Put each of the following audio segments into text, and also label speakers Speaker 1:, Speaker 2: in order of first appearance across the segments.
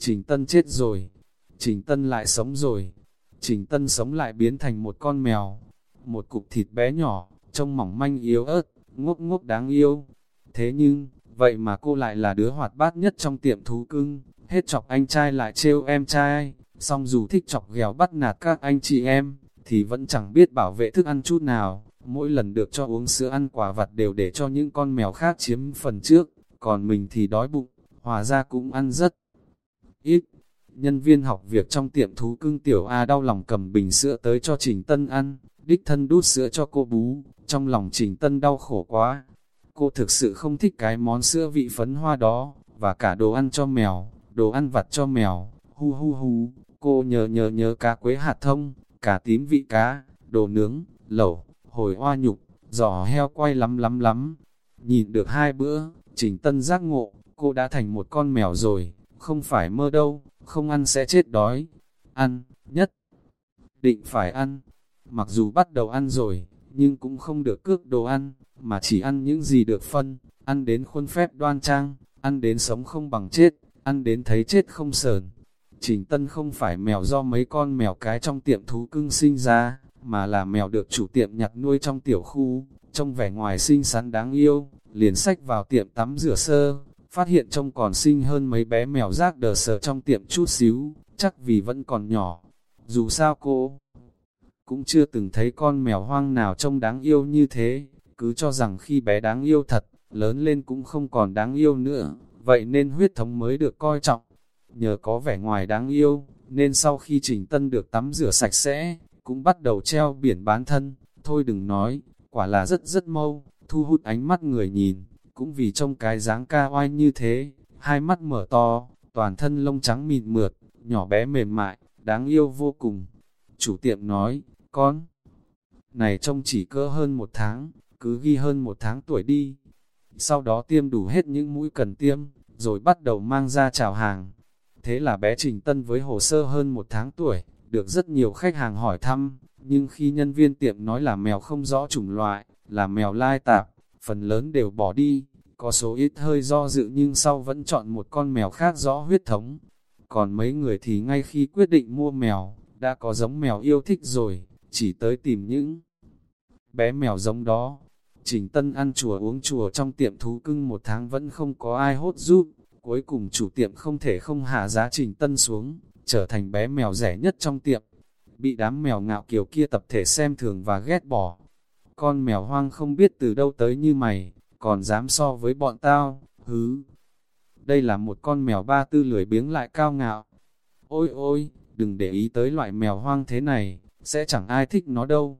Speaker 1: Trình Tân chết rồi, Trình Tân lại sống rồi, Trình Tân sống lại biến thành một con mèo, một cục thịt bé nhỏ, trông mỏng manh yếu ớt, ngốc ngốc đáng yêu. Thế nhưng, vậy mà cô lại là đứa hoạt bát nhất trong tiệm thú cưng, hết chọc anh trai lại trêu em trai, song dù thích chọc ghèo bắt nạt các anh chị em, thì vẫn chẳng biết bảo vệ thức ăn chút nào, mỗi lần được cho uống sữa ăn quả vặt đều để cho những con mèo khác chiếm phần trước, còn mình thì đói bụng, hòa ra cũng ăn rất ít. Nhân viên học việc trong tiệm thú cưng tiểu A đau lòng cầm bình sữa tới cho Trình Tân ăn, đích thân đút sữa cho cô bú, trong lòng Trình Tân đau khổ quá. Cô thực sự không thích cái món sữa vị phấn hoa đó, và cả đồ ăn cho mèo, đồ ăn vặt cho mèo, hu hu hu, cô nhớ nhớ nhớ cá quế hạt thông, cá tím vị cá, đồ nướng, lẩu, hồi hoa nhục, giò heo quay lắm lắm lắm. Nhìn được hai bữa, Trình Tân giác ngộ, cô đã thành một con mèo rồi, không phải mơ đâu, không ăn sẽ chết đói. Ăn, nhất định phải ăn. Mặc dù bắt đầu ăn rồi, nhưng cũng không được cước đồ ăn, mà chỉ ăn những gì được phân, ăn đến khuôn phép đoan trang, ăn đến sống không bằng chết, ăn đến thấy chết không sờn. Trình Tân không phải mèo do mấy con mèo cái trong tiệm thú cưng sinh ra, mà là mèo được chủ tiệm nhặt nuôi trong tiểu khu, trong vẻ ngoài xinh xắn đáng yêu, liền sách vào tiệm tắm rửa sơ, phát hiện trông còn xinh hơn mấy bé mèo rác đờ sờ trong tiệm chút xíu, chắc vì vẫn còn nhỏ. Dù sao cô cũng chưa từng thấy con mèo hoang nào trông đáng yêu như thế, cứ cho rằng khi bé đáng yêu thật, lớn lên cũng không còn đáng yêu nữa, vậy nên huyết thống mới được coi trọng. Nhờ có vẻ ngoài đáng yêu, nên sau khi Trình Tân được tắm rửa sạch sẽ, cũng bắt đầu treo biển bán thân, thôi đừng nói, quả là rất rất mâu, thu hút ánh mắt người nhìn, cũng vì trong cái dáng ca oai như thế, hai mắt mở to, toàn thân lông trắng mịn mượt, nhỏ bé mềm mại, đáng yêu vô cùng. Chủ tiệm nói, con, này trông chỉ cỡ hơn một tháng, cứ ghi hơn một tháng tuổi đi. Sau đó tiêm đủ hết những mũi cần tiêm, rồi bắt đầu mang ra chào hàng. Thế là bé Trình Tân với hồ sơ hơn một tháng tuổi, được rất nhiều khách hàng hỏi thăm, nhưng khi nhân viên tiệm nói là mèo không rõ chủng loại, là mèo lai tạp, phần lớn đều bỏ đi, có số ít hơi do dự nhưng sau vẫn chọn một con mèo khác rõ huyết thống. Còn mấy người thì ngay khi quyết định mua mèo, đã có giống mèo yêu thích rồi, chỉ tới tìm những bé mèo giống đó. Trình Tân ăn chùa uống chùa trong tiệm thú cưng một tháng vẫn không có ai hốt giúp, cuối cùng chủ tiệm không thể không hạ giá Trình Tân xuống, trở thành bé mèo rẻ nhất trong tiệm. Bị đám mèo ngạo kiều kia tập thể xem thường và ghét bỏ. Con mèo hoang không biết từ đâu tới như mày, còn dám so với bọn tao, hứ. Đây là một con mèo ba tư lười biếng lại cao ngạo. Ôi ôi, đừng để ý tới loại mèo hoang thế này, sẽ chẳng ai thích nó đâu.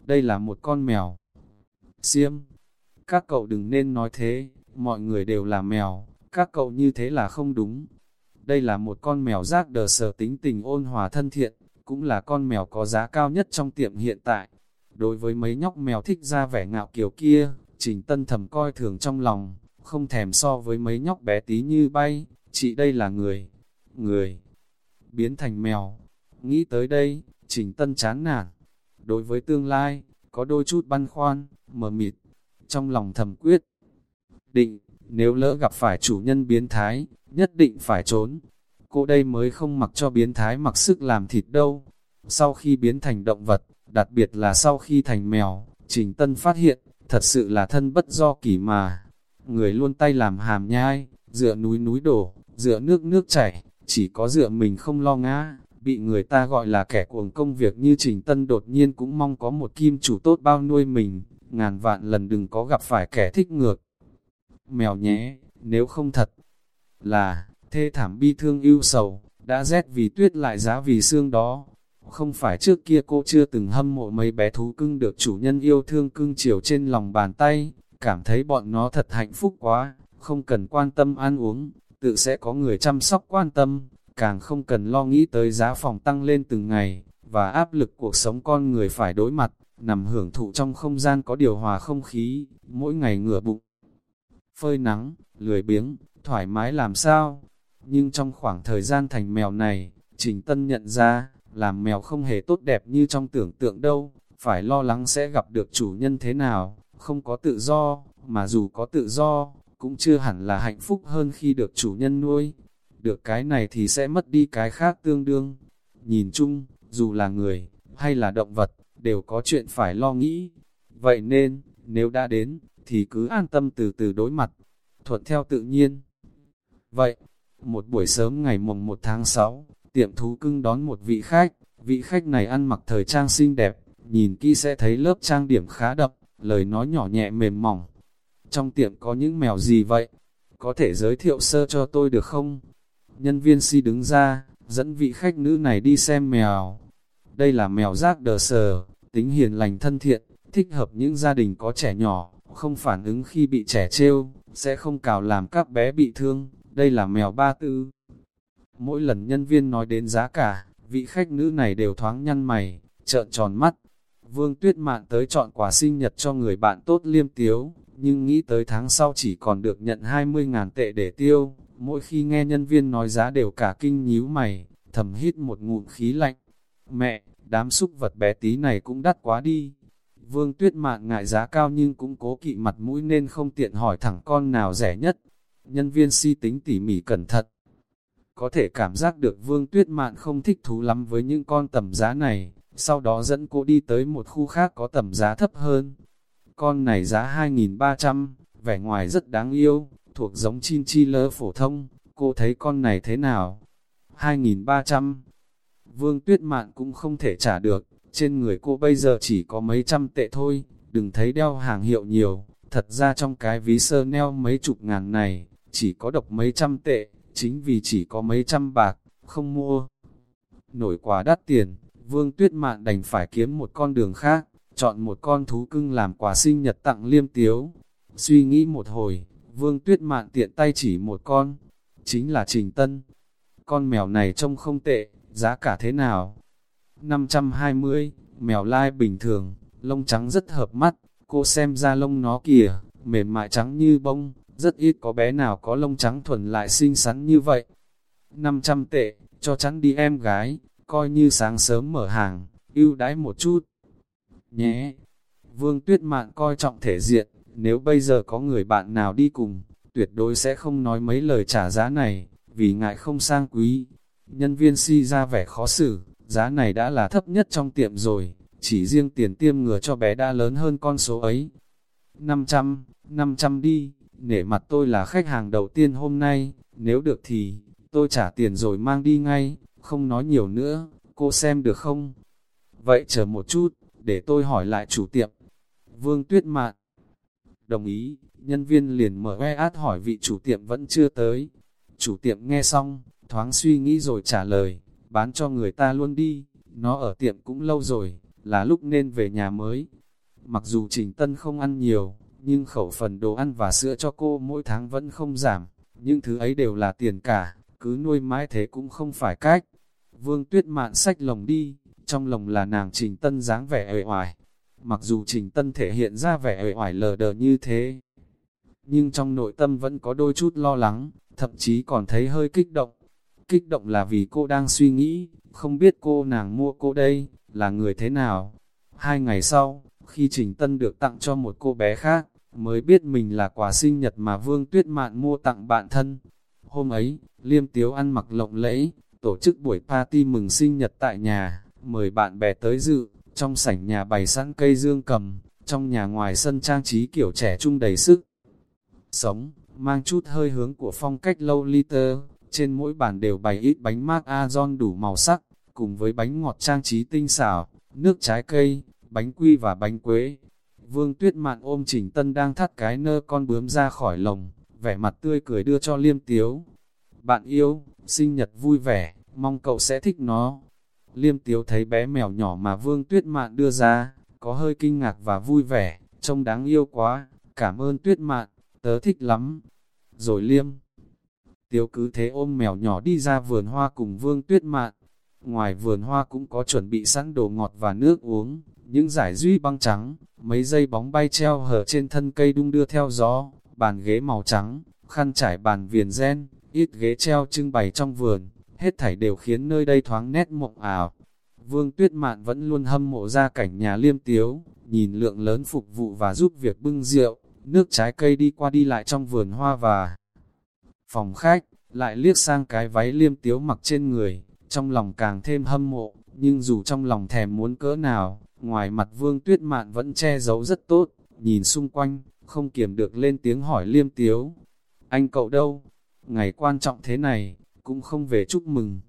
Speaker 1: Đây là một con mèo. Xiêm, các cậu đừng nên nói thế, mọi người đều là mèo, các cậu như thế là không đúng. Đây là một con mèo rác đờ sở tính tình ôn hòa thân thiện, cũng là con mèo có giá cao nhất trong tiệm hiện tại. Đối với mấy nhóc mèo thích ra vẻ ngạo kiểu kia, Trình Tân thầm coi thường trong lòng, không thèm so với mấy nhóc bé tí như bay, chị đây là người, người, biến thành mèo. Nghĩ tới đây, Trình Tân chán nản. Đối với tương lai, có đôi chút băn khoăn, mờ mịt, trong lòng thầm quyết. Định, nếu lỡ gặp phải chủ nhân biến thái, nhất định phải trốn. Cô đây mới không mặc cho biến thái mặc sức làm thịt đâu. Sau khi biến thành động vật, đặc biệt là sau khi thành mèo, Trình Tân phát hiện, thật sự là thân bất do kỷ mà. Người luôn tay làm hàm nhai, dựa núi núi đổ, dựa nước nước chảy, chỉ có dựa mình không lo ngã, bị người ta gọi là kẻ cuồng công việc như Trình Tân đột nhiên cũng mong có một kim chủ tốt bao nuôi mình, ngàn vạn lần đừng có gặp phải kẻ thích ngược. Mèo nhé, nếu không thật là thê thảm bi thương ưu sầu, đã rét vì tuyết lại giá vì xương đó. Không phải trước kia cô chưa từng hâm mộ mấy bé thú cưng được chủ nhân yêu thương cưng chiều trên lòng bàn tay, cảm thấy bọn nó thật hạnh phúc quá, không cần quan tâm ăn uống, tự sẽ có người chăm sóc quan tâm, càng không cần lo nghĩ tới giá phòng tăng lên từng ngày, và áp lực cuộc sống con người phải đối mặt, nằm hưởng thụ trong không gian có điều hòa không khí, mỗi ngày ngửa bụng. Phơi nắng, lười biếng, thoải mái làm sao? Nhưng trong khoảng thời gian thành mèo này, Trình Tân nhận ra, làm mèo không hề tốt đẹp như trong tưởng tượng đâu, phải lo lắng sẽ gặp được chủ nhân thế nào, không có tự do, mà dù có tự do, cũng chưa hẳn là hạnh phúc hơn khi được chủ nhân nuôi. được cái này thì sẽ mất đi cái khác tương đương. Nhìn chung, dù là người, hay là động vật, đều có chuyện phải lo nghĩ. Vậy nên, nếu đã đến, thì cứ an tâm từ từ đối mặt, thuận theo tự nhiên. Vậy, một buổi sớm ngày mùng 1 tháng 6, tiệm thú cưng đón một vị khách, vị khách này ăn mặc thời trang xinh đẹp, nhìn kỹ sẽ thấy lớp trang điểm khá đậm, lời nói nhỏ nhẹ mềm mỏng. Trong tiệm có những mèo gì vậy? Có thể giới thiệu sơ cho tôi được không? Nhân viên si đứng ra, dẫn vị khách nữ này đi xem mèo. Đây là mèo rác đờ sờ, tính hiền lành thân thiện, thích hợp những gia đình có trẻ nhỏ, không phản ứng khi bị trẻ trêu, sẽ không cào làm các bé bị thương. Đây là mèo ba tư. Mỗi lần nhân viên nói đến giá cả, vị khách nữ này đều thoáng nhăn mày, trợn tròn mắt. Vương Tuyết Mạn tới chọn quà sinh nhật cho người bạn tốt liêm tiếu, nhưng nghĩ tới tháng sau chỉ còn được nhận 20.000 tệ để tiêu. Mỗi khi nghe nhân viên nói giá đều cả kinh nhíu mày, thầm hít một ngụm khí lạnh. Mẹ, đám súc vật bé tí này cũng đắt quá đi. Vương Tuyết Mạn ngại giá cao nhưng cũng cố kỵ mặt mũi nên không tiện hỏi thẳng con nào rẻ nhất. Nhân viên si tính tỉ mỉ cẩn thận. Có thể cảm giác được Vương Tuyết Mạn không thích thú lắm với những con tầm giá này, sau đó dẫn cô đi tới một khu khác có tầm giá thấp hơn. Con này giá 2.300, vẻ ngoài rất đáng yêu, thuộc giống chin chi lơ phổ thông, cô thấy con này thế nào? 2.300 Vương Tuyết Mạn cũng không thể trả được, trên người cô bây giờ chỉ có mấy trăm tệ thôi, đừng thấy đeo hàng hiệu nhiều, thật ra trong cái ví sơ neo mấy chục ngàn này, chỉ có độc mấy trăm tệ, chính vì chỉ có mấy trăm bạc, không mua. Nổi quá đắt tiền, Vương Tuyết Mạn đành phải kiếm một con đường khác, chọn một con thú cưng làm quà sinh nhật tặng liêm tiếu. Suy nghĩ một hồi, Vương Tuyết Mạn tiện tay chỉ một con, chính là Trình Tân. Con mèo này trông không tệ, giá cả thế nào? 520, mèo lai bình thường, lông trắng rất hợp mắt, cô xem ra lông nó kìa, mềm mại trắng như bông, rất ít có bé nào có lông trắng thuần lại xinh xắn như vậy. 500 tệ, cho chắn đi em gái, coi như sáng sớm mở hàng, ưu đãi một chút. Nhé, Vương Tuyết Mạn coi trọng thể diện, nếu bây giờ có người bạn nào đi cùng, tuyệt đối sẽ không nói mấy lời trả giá này, vì ngại không sang quý. Nhân viên si ra vẻ khó xử, giá này đã là thấp nhất trong tiệm rồi, chỉ riêng tiền tiêm ngừa cho bé đã lớn hơn con số ấy. 500, 500 đi, nể mặt tôi là khách hàng đầu tiên hôm nay, nếu được thì, tôi trả tiền rồi mang đi ngay, không nói nhiều nữa, cô xem được không? Vậy chờ một chút, để tôi hỏi lại chủ tiệm. Vương Tuyết Mạn Đồng ý, nhân viên liền mở e át hỏi vị chủ tiệm vẫn chưa tới. Chủ tiệm nghe xong, thoáng suy nghĩ rồi trả lời, bán cho người ta luôn đi, nó ở tiệm cũng lâu rồi, là lúc nên về nhà mới. Mặc dù Trình Tân không ăn nhiều, nhưng khẩu phần đồ ăn và sữa cho cô mỗi tháng vẫn không giảm, những thứ ấy đều là tiền cả, cứ nuôi mãi thế cũng không phải cách. Vương Tuyết Mạn sách lồng đi, trong lồng là nàng Trình Tân dáng vẻ ệ oải. Mặc dù Trình Tân thể hiện ra vẻ ệ oải lờ đờ như thế, nhưng trong nội tâm vẫn có đôi chút lo lắng, thậm chí còn thấy hơi kích động. Kích động là vì cô đang suy nghĩ, không biết cô nàng mua cô đây, là người thế nào. Hai ngày sau, khi Trình Tân được tặng cho một cô bé khác, mới biết mình là quà sinh nhật mà Vương Tuyết Mạn mua tặng bạn thân. Hôm ấy, Liêm Tiếu ăn mặc lộng lẫy, tổ chức buổi party mừng sinh nhật tại nhà, mời bạn bè tới dự, trong sảnh nhà bày sẵn cây dương cầm, trong nhà ngoài sân trang trí kiểu trẻ trung đầy sức. Sống, mang chút hơi hướng của phong cách lâu liter, trên mỗi bàn đều bày ít bánh mát Azon đủ màu sắc, cùng với bánh ngọt trang trí tinh xảo, nước trái cây, bánh quy và bánh quế. Vương Tuyết Mạn ôm Trình Tân đang thắt cái nơ con bướm ra khỏi lồng, vẻ mặt tươi cười đưa cho Liêm Tiếu. Bạn yêu, sinh nhật vui vẻ, mong cậu sẽ thích nó. Liêm Tiếu thấy bé mèo nhỏ mà Vương Tuyết Mạn đưa ra, có hơi kinh ngạc và vui vẻ, trông đáng yêu quá, cảm ơn Tuyết Mạn, tớ thích lắm. Rồi Liêm Tiếu cứ thế ôm mèo nhỏ đi ra vườn hoa cùng Vương Tuyết Mạn. Ngoài vườn hoa cũng có chuẩn bị sẵn đồ ngọt và nước uống, những giải duy băng trắng, mấy dây bóng bay treo hở trên thân cây đung đưa theo gió, bàn ghế màu trắng, khăn trải bàn viền gen, ít ghế treo trưng bày trong vườn, hết thảy đều khiến nơi đây thoáng nét mộng ảo. Vương Tuyết Mạn vẫn luôn hâm mộ ra cảnh nhà liêm tiếu, nhìn lượng lớn phục vụ và giúp việc bưng rượu, nước trái cây đi qua đi lại trong vườn hoa và phòng khách, lại liếc sang cái váy liêm tiếu mặc trên người, trong lòng càng thêm hâm mộ, nhưng dù trong lòng thèm muốn cỡ nào, ngoài mặt vương tuyết mạn vẫn che giấu rất tốt, nhìn xung quanh, không kiểm được lên tiếng hỏi liêm tiếu. Anh cậu đâu? Ngày quan trọng thế này, cũng không về chúc mừng.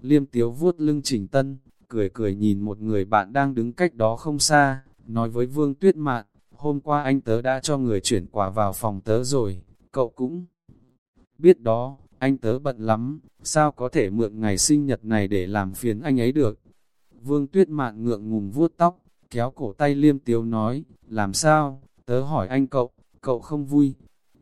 Speaker 1: Liêm tiếu vuốt lưng Trình tân, cười cười nhìn một người bạn đang đứng cách đó không xa, nói với vương tuyết mạn, hôm qua anh tớ đã cho người chuyển quà vào phòng tớ rồi, cậu cũng biết đó, anh tớ bận lắm, sao có thể mượn ngày sinh nhật này để làm phiền anh ấy được. Vương tuyết mạn ngượng ngùng vuốt tóc, kéo cổ tay liêm tiếu nói, làm sao, tớ hỏi anh cậu, cậu không vui.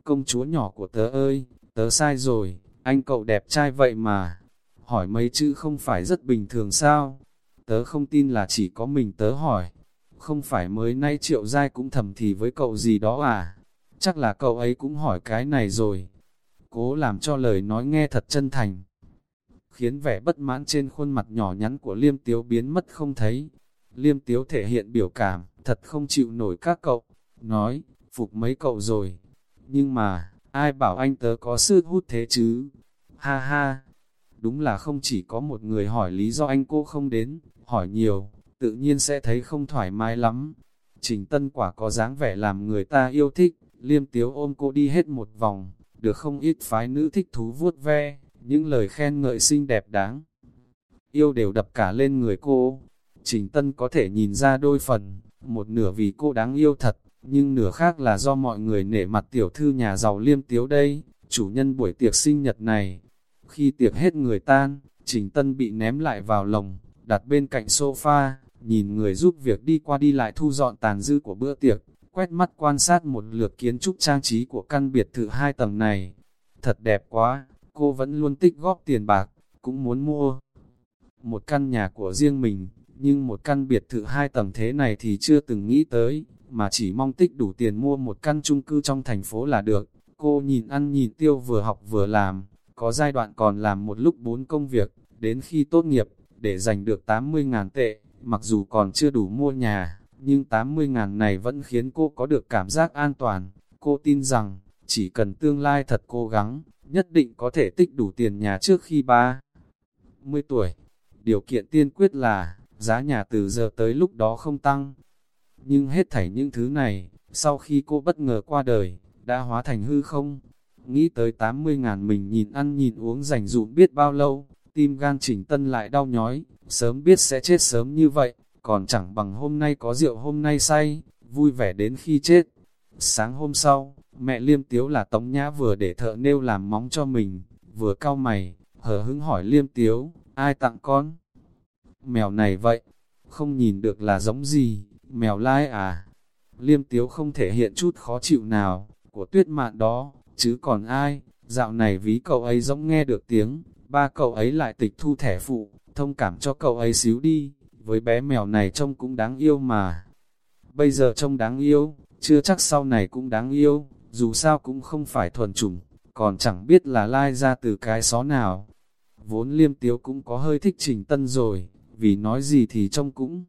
Speaker 1: Công chúa nhỏ của tớ ơi, tớ sai rồi, anh cậu đẹp trai vậy mà. Hỏi mấy chữ không phải rất bình thường sao? Tớ không tin là chỉ có mình tớ hỏi. Không phải mới nay triệu giai cũng thầm thì với cậu gì đó à? Chắc là cậu ấy cũng hỏi cái này rồi. Cố làm cho lời nói nghe thật chân thành. Khiến vẻ bất mãn trên khuôn mặt nhỏ nhắn của liêm tiếu biến mất không thấy. Liêm tiếu thể hiện biểu cảm, thật không chịu nổi các cậu. Nói, phục mấy cậu rồi. Nhưng mà, ai bảo anh tớ có sức hút thế chứ? Ha ha, đúng là không chỉ có một người hỏi lý do anh cô không đến, hỏi nhiều, tự nhiên sẽ thấy không thoải mái lắm. Trình tân quả có dáng vẻ làm người ta yêu thích, liêm tiếu ôm cô đi hết một vòng, được không ít phái nữ thích thú vuốt ve, những lời khen ngợi xinh đẹp đáng. Yêu đều đập cả lên người cô, Trình Tân có thể nhìn ra đôi phần, một nửa vì cô đáng yêu thật, nhưng nửa khác là do mọi người nể mặt tiểu thư nhà giàu liêm tiếu đây, chủ nhân buổi tiệc sinh nhật này. Khi tiệc hết người tan, Trình Tân bị ném lại vào lồng, đặt bên cạnh sofa, nhìn người giúp việc đi qua đi lại thu dọn tàn dư của bữa tiệc, quét mắt quan sát một lượt kiến trúc trang trí của căn biệt thự hai tầng này. Thật đẹp quá, cô vẫn luôn tích góp tiền bạc, cũng muốn mua một căn nhà của riêng mình, nhưng một căn biệt thự hai tầng thế này thì chưa từng nghĩ tới, mà chỉ mong tích đủ tiền mua một căn chung cư trong thành phố là được. Cô nhìn ăn nhìn tiêu vừa học vừa làm, có giai đoạn còn làm một lúc bốn công việc, đến khi tốt nghiệp, để giành được 80.000 tệ, mặc dù còn chưa đủ mua nhà, nhưng 80.000 này vẫn khiến cô có được cảm giác an toàn. Cô tin rằng, chỉ cần tương lai thật cố gắng, nhất định có thể tích đủ tiền nhà trước khi ba 10 tuổi. Điều kiện tiên quyết là, giá nhà từ giờ tới lúc đó không tăng. Nhưng hết thảy những thứ này, sau khi cô bất ngờ qua đời, đã hóa thành hư không. Nghĩ tới 80 ngàn mình nhìn ăn nhìn uống rảnh dụm biết bao lâu, tim gan chỉnh tân lại đau nhói, sớm biết sẽ chết sớm như vậy, còn chẳng bằng hôm nay có rượu hôm nay say, vui vẻ đến khi chết. Sáng hôm sau, mẹ liêm tiếu là tống nhã vừa để thợ nêu làm móng cho mình, vừa cau mày, hờ hứng hỏi liêm tiếu, ai tặng con? Mèo này vậy, không nhìn được là giống gì, mèo lai à? Liêm tiếu không thể hiện chút khó chịu nào, của tuyết mạn đó, chứ còn ai, dạo này ví cậu ấy giống nghe được tiếng, ba cậu ấy lại tịch thu thẻ phụ, thông cảm cho cậu ấy xíu đi, với bé mèo này trông cũng đáng yêu mà. Bây giờ trông đáng yêu, chưa chắc sau này cũng đáng yêu, dù sao cũng không phải thuần chủng, còn chẳng biết là lai ra từ cái xó nào. Vốn liêm tiếu cũng có hơi thích trình tân rồi, vì nói gì thì trông cũng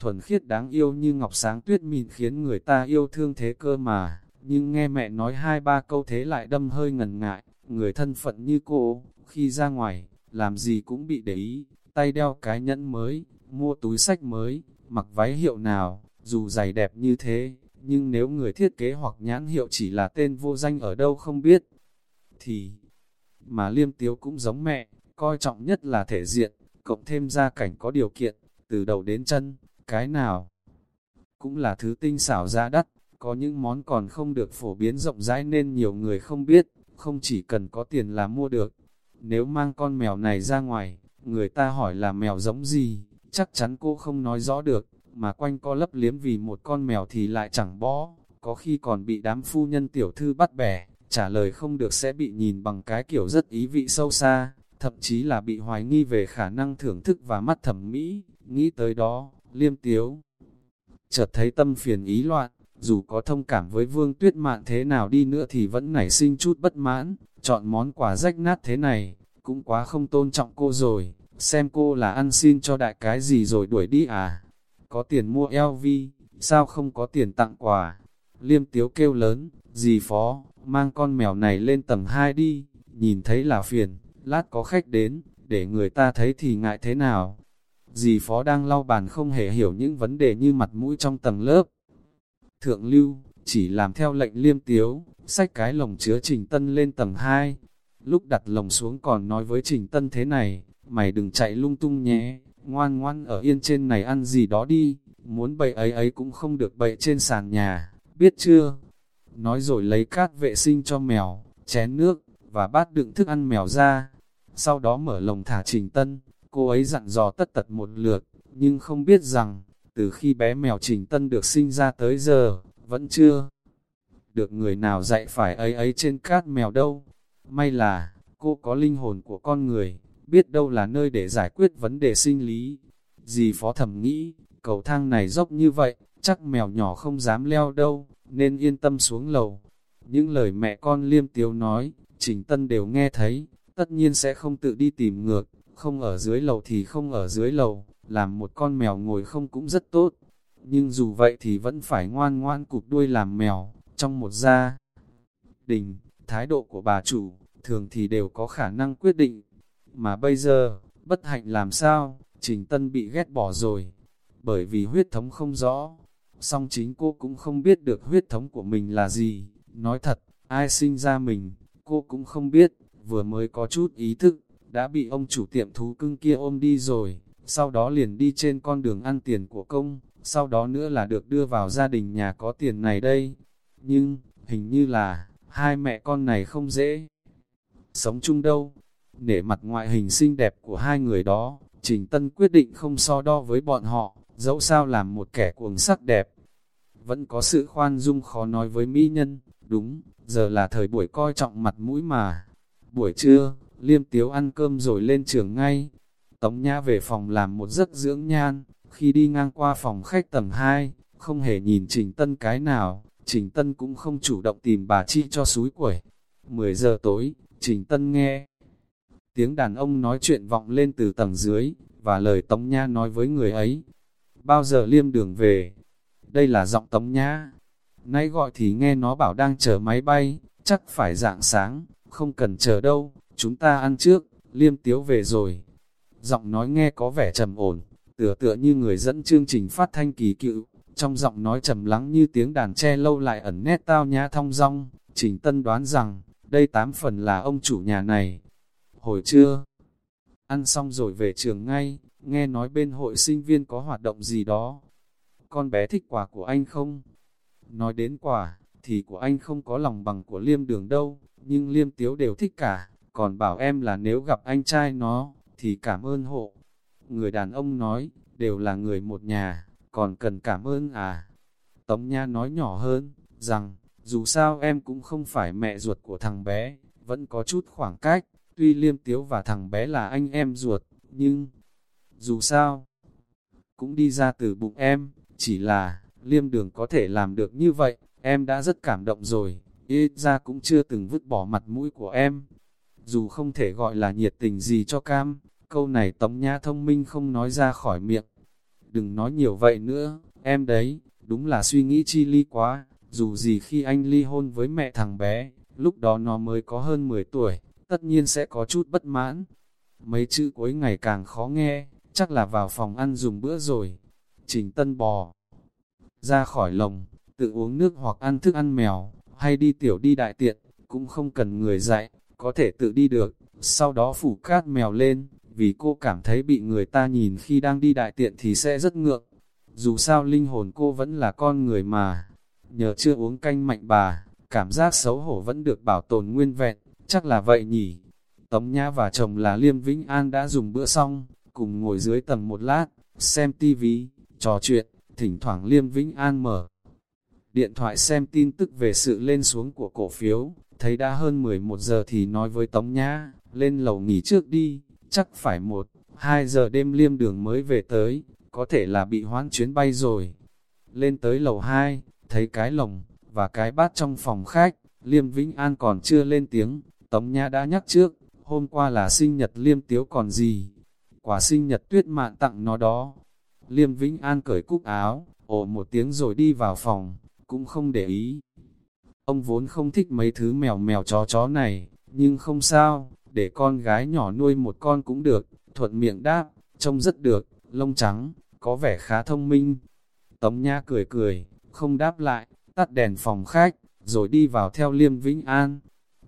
Speaker 1: thuần khiết đáng yêu như ngọc sáng tuyết mịn khiến người ta yêu thương thế cơ mà, nhưng nghe mẹ nói hai ba câu thế lại đâm hơi ngần ngại, người thân phận như cô, khi ra ngoài, làm gì cũng bị để ý, tay đeo cái nhẫn mới, mua túi sách mới, mặc váy hiệu nào, dù giày đẹp như thế, nhưng nếu người thiết kế hoặc nhãn hiệu chỉ là tên vô danh ở đâu không biết, thì, mà liêm tiếu cũng giống mẹ, coi trọng nhất là thể diện, cộng thêm gia cảnh có điều kiện, từ đầu đến chân, cái nào cũng là thứ tinh xảo ra đắt, có những món còn không được phổ biến rộng rãi nên nhiều người không biết, không chỉ cần có tiền là mua được. Nếu mang con mèo này ra ngoài, người ta hỏi là mèo giống gì, chắc chắn cô không nói rõ được, mà quanh co lấp liếm vì một con mèo thì lại chẳng bó, có khi còn bị đám phu nhân tiểu thư bắt bẻ, trả lời không được sẽ bị nhìn bằng cái kiểu rất ý vị sâu xa, thậm chí là bị hoài nghi về khả năng thưởng thức và mắt thẩm mỹ, nghĩ tới đó, liêm tiếu. Chợt thấy tâm phiền ý loạn, dù có thông cảm với vương tuyết mạn thế nào đi nữa thì vẫn nảy sinh chút bất mãn, chọn món quà rách nát thế này, cũng quá không tôn trọng cô rồi, xem cô là ăn xin cho đại cái gì rồi đuổi đi à. Có tiền mua LV, sao không có tiền tặng quà? Liêm tiếu kêu lớn, Dì phó, mang con mèo này lên tầng 2 đi, nhìn thấy là phiền, lát có khách đến, để người ta thấy thì ngại thế nào. Dì phó đang lau bàn không hề hiểu những vấn đề như mặt mũi trong tầng lớp. Thượng lưu, chỉ làm theo lệnh liêm tiếu, xách cái lồng chứa Trình Tân lên tầng 2. Lúc đặt lồng xuống còn nói với Trình Tân thế này, mày đừng chạy lung tung nhé, ngoan ngoan ở yên trên này ăn gì đó đi, muốn bậy ấy ấy cũng không được bậy trên sàn nhà, biết chưa? Nói rồi lấy cát vệ sinh cho mèo, chén nước, và bát đựng thức ăn mèo ra. Sau đó mở lồng thả Trình Tân, cô ấy dặn dò tất tật một lượt, nhưng không biết rằng, từ khi bé mèo Trình Tân được sinh ra tới giờ, vẫn chưa được người nào dạy phải ấy ấy trên cát mèo đâu. May là, cô có linh hồn của con người, biết đâu là nơi để giải quyết vấn đề sinh lý. Dì phó thẩm nghĩ, cầu thang này dốc như vậy, chắc mèo nhỏ không dám leo đâu, nên yên tâm xuống lầu. Những lời mẹ con liêm tiếu nói, Trình Tân đều nghe thấy, tất nhiên sẽ không tự đi tìm ngược, không ở dưới lầu thì không ở dưới lầu, làm một con mèo ngồi không cũng rất tốt. Nhưng dù vậy thì vẫn phải ngoan ngoan cụp đuôi làm mèo, trong một gia đình, thái độ của bà chủ, thường thì đều có khả năng quyết định. Mà bây giờ, bất hạnh làm sao, Trình Tân bị ghét bỏ rồi, bởi vì huyết thống không rõ. Song chính cô cũng không biết được huyết thống của mình là gì, nói thật, ai sinh ra mình, cô cũng không biết, vừa mới có chút ý thức, đã bị ông chủ tiệm thú cưng kia ôm đi rồi, sau đó liền đi trên con đường ăn tiền của công, sau đó nữa là được đưa vào gia đình nhà có tiền này đây. Nhưng, hình như là, hai mẹ con này không dễ sống chung đâu. Nể mặt ngoại hình xinh đẹp của hai người đó, Trình Tân quyết định không so đo với bọn họ, dẫu sao làm một kẻ cuồng sắc đẹp. Vẫn có sự khoan dung khó nói với mỹ nhân, đúng, giờ là thời buổi coi trọng mặt mũi mà. Buổi trưa, Liêm Tiếu ăn cơm rồi lên trường ngay. Tống Nhã về phòng làm một giấc dưỡng nhan, khi đi ngang qua phòng khách tầng 2, không hề nhìn Trình Tân cái nào, Trình Tân cũng không chủ động tìm bà Chi cho suối quẩy. 10 giờ tối, Trình Tân nghe. Tiếng đàn ông nói chuyện vọng lên từ tầng dưới, và lời Tống Nha nói với người ấy. Bao giờ liêm đường về? Đây là giọng Tống Nha. Nay gọi thì nghe nó bảo đang chờ máy bay, chắc phải dạng sáng, không cần chờ đâu, chúng ta ăn trước, liêm tiếu về rồi. Giọng nói nghe có vẻ trầm ổn, tựa tựa như người dẫn chương trình phát thanh kỳ cựu, trong giọng nói trầm lắng như tiếng đàn tre lâu lại ẩn nét tao nhã thong dong, Trình Tân đoán rằng, đây tám phần là ông chủ nhà này. Hồi trưa, ăn xong rồi về trường ngay, nghe nói bên hội sinh viên có hoạt động gì đó. Con bé thích quà của anh không? Nói đến quà, thì của anh không có lòng bằng của liêm đường đâu, nhưng liêm tiếu đều thích cả, còn bảo em là nếu gặp anh trai nó, thì cảm ơn hộ. Người đàn ông nói, đều là người một nhà, còn cần cảm ơn à. Tống Nha nói nhỏ hơn, rằng, dù sao em cũng không phải mẹ ruột của thằng bé, vẫn có chút khoảng cách, tuy Liêm Tiếu và thằng bé là anh em ruột, nhưng, dù sao, cũng đi ra từ bụng em, chỉ là, Liêm Đường có thể làm được như vậy, em đã rất cảm động rồi, ít ra cũng chưa từng vứt bỏ mặt mũi của em. Dù không thể gọi là nhiệt tình gì cho cam, câu này Tống Nhã thông minh không nói ra khỏi miệng. Đừng nói nhiều vậy nữa, em đấy, đúng là suy nghĩ chi ly quá, dù gì khi anh ly hôn với mẹ thằng bé, lúc đó nó mới có hơn 10 tuổi, tất nhiên sẽ có chút bất mãn. Mấy chữ cuối ngày càng khó nghe, chắc là vào phòng ăn dùng bữa rồi. Trình Tân bò ra khỏi lồng, tự uống nước hoặc ăn thức ăn mèo, hay đi tiểu đi đại tiện, cũng không cần người dạy, có thể tự đi được, sau đó phủ cát mèo lên, vì cô cảm thấy bị người ta nhìn khi đang đi đại tiện thì sẽ rất ngượng. Dù sao linh hồn cô vẫn là con người mà, nhờ chưa uống canh mạnh bà, cảm giác xấu hổ vẫn được bảo tồn nguyên vẹn, chắc là vậy nhỉ. Tống Nhã và chồng là Liêm Vĩnh An đã dùng bữa xong, cùng ngồi dưới tầng một lát, xem tivi, trò chuyện, thỉnh thoảng Liêm Vĩnh An mở. Điện thoại xem tin tức về sự lên xuống của cổ phiếu, thấy đã hơn 11 giờ thì nói với Tống Nhã, lên lầu nghỉ trước đi, chắc phải một, hai giờ đêm Liêm đường mới về tới, có thể là bị hoãn chuyến bay rồi. Lên tới lầu 2, thấy cái lồng, và cái bát trong phòng khách, Liêm Vĩnh An còn chưa lên tiếng, Tống Nhã đã nhắc trước, hôm qua là sinh nhật Liêm Tiếu còn gì, quả sinh nhật tuyết mạn tặng nó đó. Liêm Vĩnh An cởi cúc áo, ồ một tiếng rồi đi vào phòng, cũng không để ý. Ông vốn không thích mấy thứ mèo mèo chó chó này, nhưng không sao, để con gái nhỏ nuôi một con cũng được, thuận miệng đáp, trông rất được, lông trắng, có vẻ khá thông minh. Tống Nha cười cười, không đáp lại, tắt đèn phòng khách, rồi đi vào theo Liêm Vĩnh An.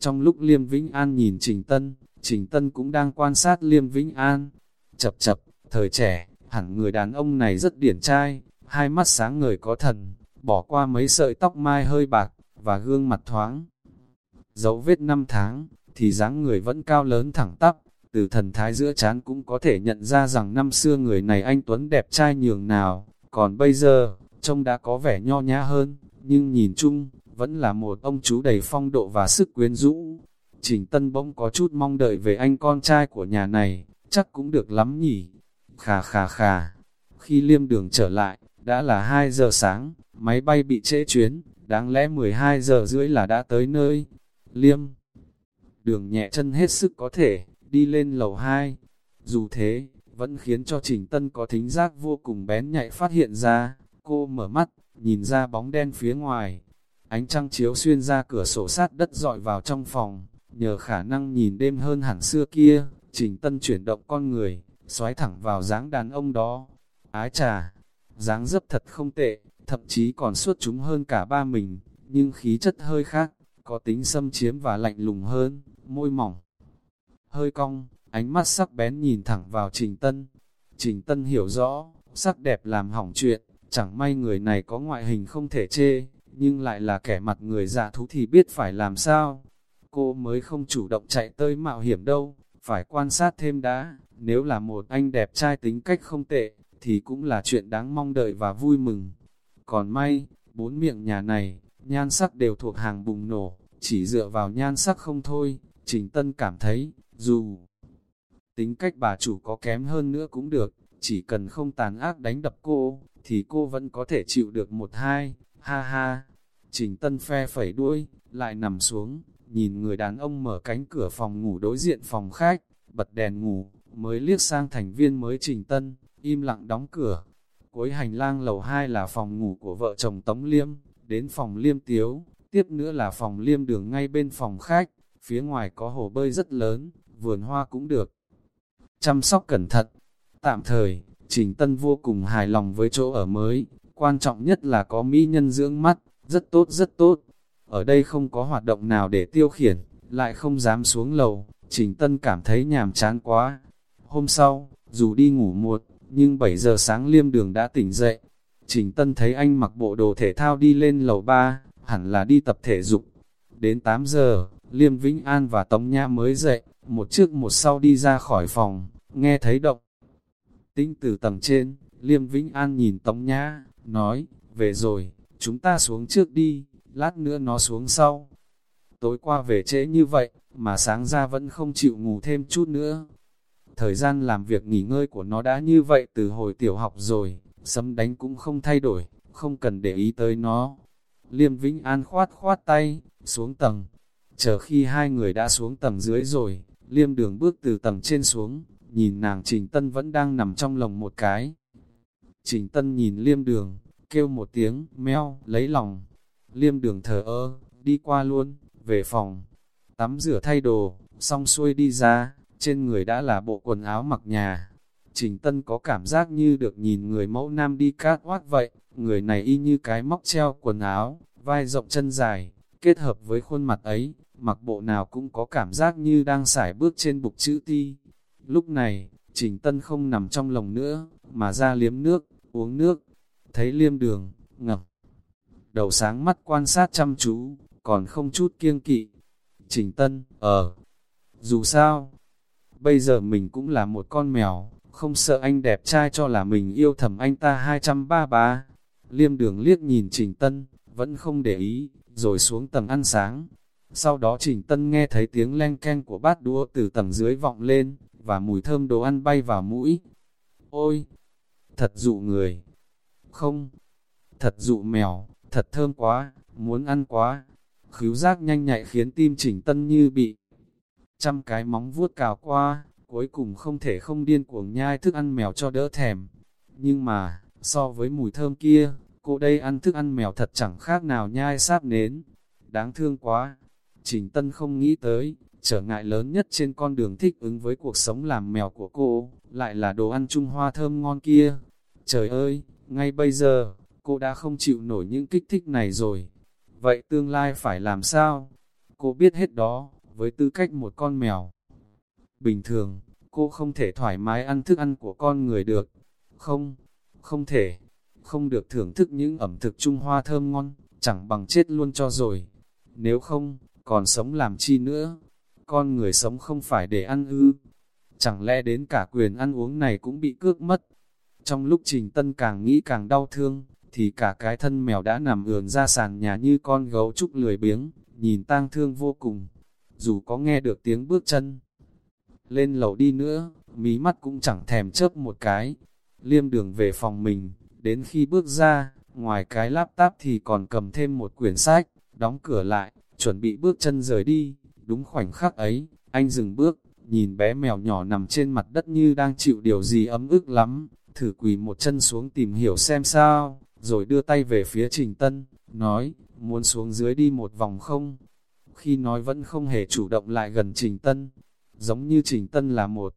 Speaker 1: Trong lúc Liêm Vĩnh An nhìn Trình Tân, Trình Tân cũng đang quan sát Liêm Vĩnh An. Chập chập, thời trẻ, hẳn người đàn ông này rất điển trai, hai mắt sáng ngời có thần, bỏ qua mấy sợi tóc mai hơi bạc, và gương mặt thoáng. Dấu vết năm tháng, thì dáng người vẫn cao lớn thẳng tắp, từ thần thái giữa chán cũng có thể nhận ra rằng năm xưa người này anh Tuấn đẹp trai nhường nào, còn bây giờ, trông đã có vẻ nho nhã hơn, nhưng nhìn chung, vẫn là một ông chú đầy phong độ và sức quyến rũ. Trình Tân bỗng có chút mong đợi về anh con trai của nhà này, chắc cũng được lắm nhỉ. Khà khà khà, khi liêm đường trở lại, đã là 2 giờ sáng, máy bay bị trễ chuyến, đáng lẽ 12 giờ rưỡi là đã tới nơi. Liêm đường nhẹ chân hết sức có thể, đi lên lầu 2. Dù thế, vẫn khiến cho Trình Tân có thính giác vô cùng bén nhạy phát hiện ra, cô mở mắt, nhìn ra bóng đen phía ngoài. Ánh trăng chiếu xuyên ra cửa sổ sát đất dọi vào trong phòng, nhờ khả năng nhìn đêm hơn hẳn xưa kia, Trình Tân chuyển động con người, xoáy thẳng vào dáng đàn ông đó. Ái trà, dáng dấp thật không tệ, thậm chí còn suốt chúng hơn cả ba mình, nhưng khí chất hơi khác, có tính xâm chiếm và lạnh lùng hơn, môi mỏng. Hơi cong, ánh mắt sắc bén nhìn thẳng vào Trình Tân. Trình Tân hiểu rõ, sắc đẹp làm hỏng chuyện, chẳng may người này có ngoại hình không thể chê, nhưng lại là kẻ mặt người dạ thú thì biết phải làm sao. Cô mới không chủ động chạy tới mạo hiểm đâu, phải quan sát thêm đã, nếu là một anh đẹp trai tính cách không tệ, thì cũng là chuyện đáng mong đợi và vui mừng. Còn may, bốn miệng nhà này, nhan sắc đều thuộc hàng bùng nổ, chỉ dựa vào nhan sắc không thôi, Trình Tân cảm thấy, dù tính cách bà chủ có kém hơn nữa cũng được, chỉ cần không tàn ác đánh đập cô, thì cô vẫn có thể chịu được một hai, ha ha. Trình Tân phe phẩy đuôi, lại nằm xuống, nhìn người đàn ông mở cánh cửa phòng ngủ đối diện phòng khách, bật đèn ngủ, mới liếc sang thành viên mới Trình Tân, im lặng đóng cửa. Cuối hành lang lầu 2 là phòng ngủ của vợ chồng Tống Liêm, đến phòng Liêm Tiếu, tiếp nữa là phòng Liêm đường ngay bên phòng khách, phía ngoài có hồ bơi rất lớn, vườn hoa cũng được. Chăm sóc cẩn thận, tạm thời, Trình Tân vô cùng hài lòng với chỗ ở mới, quan trọng nhất là có mỹ nhân dưỡng mắt, rất tốt rất tốt. Ở đây không có hoạt động nào để tiêu khiển, lại không dám xuống lầu, Trình Tân cảm thấy nhàm chán quá. Hôm sau, dù đi ngủ muộn, nhưng 7 giờ sáng liêm đường đã tỉnh dậy. Trình Tân thấy anh mặc bộ đồ thể thao đi lên lầu 3, hẳn là đi tập thể dục. Đến 8 giờ, Liêm Vĩnh An và Tống Nhã mới dậy, một trước một sau đi ra khỏi phòng, nghe thấy động. Tính từ tầng trên, Liêm Vĩnh An nhìn Tống Nhã, nói, về rồi, chúng ta xuống trước đi, lát nữa nó xuống sau. Tối qua về trễ như vậy, mà sáng ra vẫn không chịu ngủ thêm chút nữa. Thời gian làm việc nghỉ ngơi của nó đã như vậy từ hồi tiểu học rồi, sấm đánh cũng không thay đổi, không cần để ý tới nó. Liêm Vĩnh An khoát khoát tay, xuống tầng. Chờ khi hai người đã xuống tầng dưới rồi, Liêm đường bước từ tầng trên xuống, nhìn nàng Trình Tân vẫn đang nằm trong lồng một cái. Trình Tân nhìn Liêm đường, kêu một tiếng, meo, lấy lòng. Liêm đường thở ơ, đi qua luôn, về phòng, tắm rửa thay đồ, xong xuôi đi ra, trên người đã là bộ quần áo mặc nhà. Trình Tân có cảm giác như được nhìn người mẫu nam đi cát oát vậy, người này y như cái móc treo quần áo, vai rộng chân dài, kết hợp với khuôn mặt ấy, mặc bộ nào cũng có cảm giác như đang sải bước trên bục chữ ti. Lúc này, Trình Tân không nằm trong lồng nữa, mà ra liếm nước, uống nước, thấy liêm đường, ngập. Đầu sáng mắt quan sát chăm chú, còn không chút kiêng kỵ. Trình Tân, ờ, dù sao, bây giờ mình cũng là một con mèo, không sợ anh đẹp trai cho là mình yêu thầm anh ta 233. Liêm đường liếc nhìn Trình Tân, vẫn không để ý, rồi xuống tầng ăn sáng. Sau đó Trình Tân nghe thấy tiếng len ken của bát đũa từ tầng dưới vọng lên, và mùi thơm đồ ăn bay vào mũi. Ôi, thật dụ người. Không, thật dụ mèo, thật thơm quá, muốn ăn quá. Khứu giác nhanh nhạy khiến tim Trình Tân như bị trăm cái móng vuốt cào qua, cuối cùng không thể không điên cuồng nhai thức ăn mèo cho đỡ thèm. Nhưng mà, so với mùi thơm kia, cô đây ăn thức ăn mèo thật chẳng khác nào nhai sáp nến. Đáng thương quá. Trình Tân không nghĩ tới, trở ngại lớn nhất trên con đường thích ứng với cuộc sống làm mèo của cô, lại là đồ ăn Trung Hoa thơm ngon kia. Trời ơi, ngay bây giờ, cô đã không chịu nổi những kích thích này rồi. Vậy tương lai phải làm sao? Cô biết hết đó, với tư cách một con mèo. Bình thường, cô không thể thoải mái ăn thức ăn của con người được. Không, không thể, không được thưởng thức những ẩm thực Trung Hoa thơm ngon, chẳng bằng chết luôn cho rồi. Nếu không, còn sống làm chi nữa? Con người sống không phải để ăn ư. Chẳng lẽ đến cả quyền ăn uống này cũng bị cướp mất? Trong lúc Trình Tân càng nghĩ càng đau thương, thì cả cái thân mèo đã nằm ườn ra sàn nhà như con gấu trúc lười biếng, nhìn tang thương vô cùng. Dù có nghe được tiếng bước chân lên lầu đi nữa, mí mắt cũng chẳng thèm chớp một cái. Liêm đường về phòng mình, đến khi bước ra, ngoài cái laptop thì còn cầm thêm một quyển sách, đóng cửa lại, chuẩn bị bước chân rời đi. Đúng khoảnh khắc ấy, anh dừng bước, nhìn bé mèo nhỏ nằm trên mặt đất như đang chịu điều gì ấm ức lắm, thử quỳ một chân xuống tìm hiểu xem sao, rồi đưa tay về phía Trình Tân, nói, muốn xuống dưới đi một vòng không? Khi nói vẫn không hề chủ động lại gần Trình Tân, giống như Trình Tân là một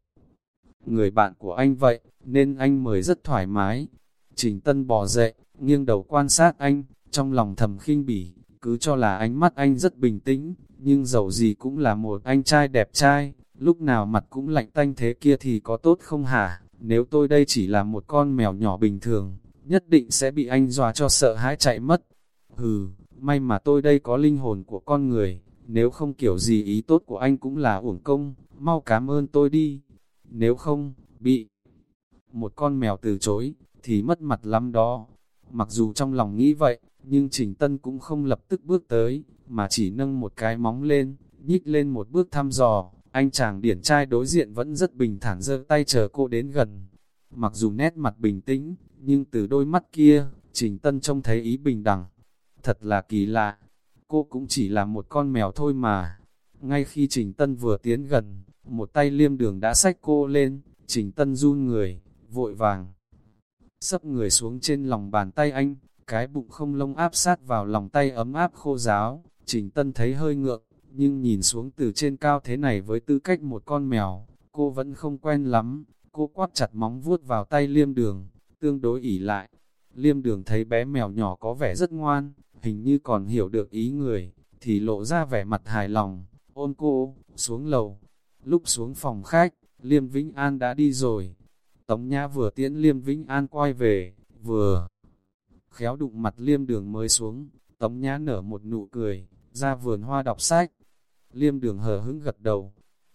Speaker 1: người bạn của anh vậy, nên anh mời rất thoải mái. Trình Tân bò dậy, nghiêng đầu quan sát anh, trong lòng thầm khinh bỉ, cứ cho là ánh mắt anh rất bình tĩnh, nhưng dầu gì cũng là một anh trai đẹp trai, lúc nào mặt cũng lạnh tanh thế kia thì có tốt không hả? Nếu tôi đây chỉ là một con mèo nhỏ bình thường, nhất định sẽ bị anh dọa cho sợ hãi chạy mất. Hừ, may mà tôi đây có linh hồn của con người, nếu không kiểu gì ý tốt của anh cũng là uổng công, mau cảm ơn tôi đi. Nếu không, bị một con mèo từ chối, thì mất mặt lắm đó. Mặc dù trong lòng nghĩ vậy, nhưng Trình Tân cũng không lập tức bước tới, mà chỉ nâng một cái móng lên, nhích lên một bước thăm dò. Anh chàng điển trai đối diện vẫn rất bình thản giơ tay chờ cô đến gần. Mặc dù nét mặt bình tĩnh, nhưng từ đôi mắt kia, Trình Tân trông thấy ý bình đẳng. Thật là kỳ lạ, cô cũng chỉ là một con mèo thôi mà. Ngay khi Trình Tân vừa tiến gần, một tay liêm đường đã xách cô lên, Trình Tân run người, vội vàng. Sấp người xuống trên lòng bàn tay anh, cái bụng không lông áp sát vào lòng tay ấm áp khô giáo, Trình Tân thấy hơi ngượng, nhưng nhìn xuống từ trên cao thế này với tư cách một con mèo, cô vẫn không quen lắm, cô quát chặt móng vuốt vào tay liêm đường, tương đối ỉ lại. Liêm đường thấy bé mèo nhỏ có vẻ rất ngoan, hình như còn hiểu được ý người, thì lộ ra vẻ mặt hài lòng, ôm cô, xuống lầu. Lúc xuống phòng khách, Liêm Vĩnh An đã đi rồi. Tống Nhã vừa tiễn Liêm Vĩnh An quay về, vừa khéo đụng mặt Liêm Đường mới xuống. Tống Nhã nở một nụ cười, ra vườn hoa đọc sách. Liêm Đường hờ hững gật đầu.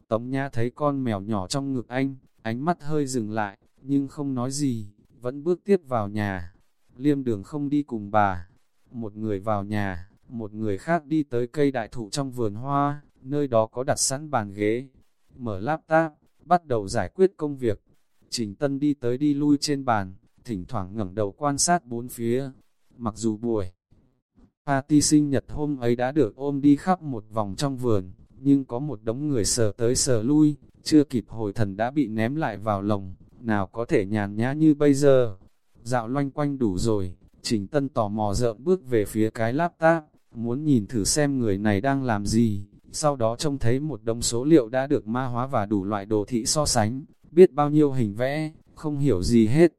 Speaker 1: Tống Nhã thấy con mèo nhỏ trong ngực anh, ánh mắt hơi dừng lại, nhưng không nói gì, vẫn bước tiếp vào nhà. Liêm Đường không đi cùng bà, một người vào nhà, một người khác đi tới cây đại thụ trong vườn hoa, nơi đó có đặt sẵn bàn ghế. Mở laptop, bắt đầu giải quyết công việc. Trình Tân đi tới đi lui trên bàn, thỉnh thoảng ngẩng đầu quan sát bốn phía. Mặc dù buổi party sinh nhật hôm ấy đã được ôm đi khắp một vòng trong vườn, nhưng có một đống người sờ tới sờ lui, chưa kịp hồi thần đã bị ném lại vào lồng, nào có thể nhàn nhã như bây giờ. Dạo loanh quanh đủ rồi, Trình Tân tò mò rợn bước về phía cái laptop, muốn nhìn thử xem người này đang làm gì, sau đó trông thấy một đống số liệu đã được ma hóa và đủ loại đồ thị so sánh, biết bao nhiêu hình vẽ, không hiểu gì hết.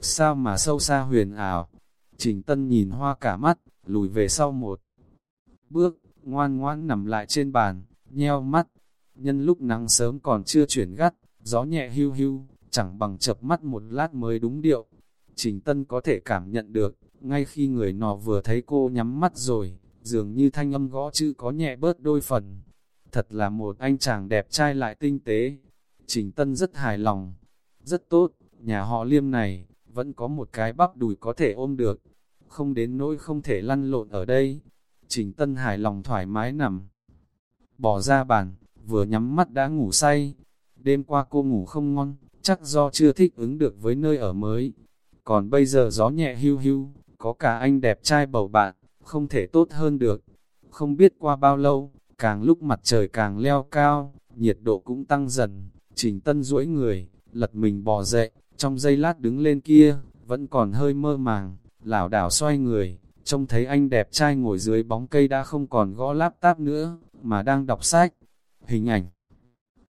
Speaker 1: Sao mà sâu xa huyền ảo? Trình Tân nhìn hoa cả mắt, lùi về sau một bước, ngoan ngoãn nằm lại trên bàn, nheo mắt. Nhân lúc nắng sớm còn chưa chuyển gắt, gió nhẹ hưu hưu, chẳng bằng chập mắt một lát mới đúng điệu. Trình Tân có thể cảm nhận được, ngay khi người nọ vừa thấy cô nhắm mắt rồi, dường như thanh âm gõ chữ có nhẹ bớt đôi phần. Thật là một anh chàng đẹp trai lại tinh tế. Trình Tân rất hài lòng, rất tốt, nhà họ liêm này, vẫn có một cái bắp đùi có thể ôm được, không đến nỗi không thể lăn lộn ở đây. Trình Tân hài lòng thoải mái nằm, bỏ ra bàn, vừa nhắm mắt đã ngủ say. Đêm qua cô ngủ không ngon, chắc do chưa thích ứng được với nơi ở mới, còn bây giờ gió nhẹ hưu hưu, có cả anh đẹp trai bầu bạn, không thể tốt hơn được. Không biết qua bao lâu, càng lúc mặt trời càng leo cao, nhiệt độ cũng tăng dần, trình tân duỗi người, lật mình bò dậy, trong giây lát đứng lên kia, vẫn còn hơi mơ màng, lảo đảo xoay người, trông thấy anh đẹp trai ngồi dưới bóng cây đã không còn gõ laptop nữa, mà đang đọc sách. hình ảnh.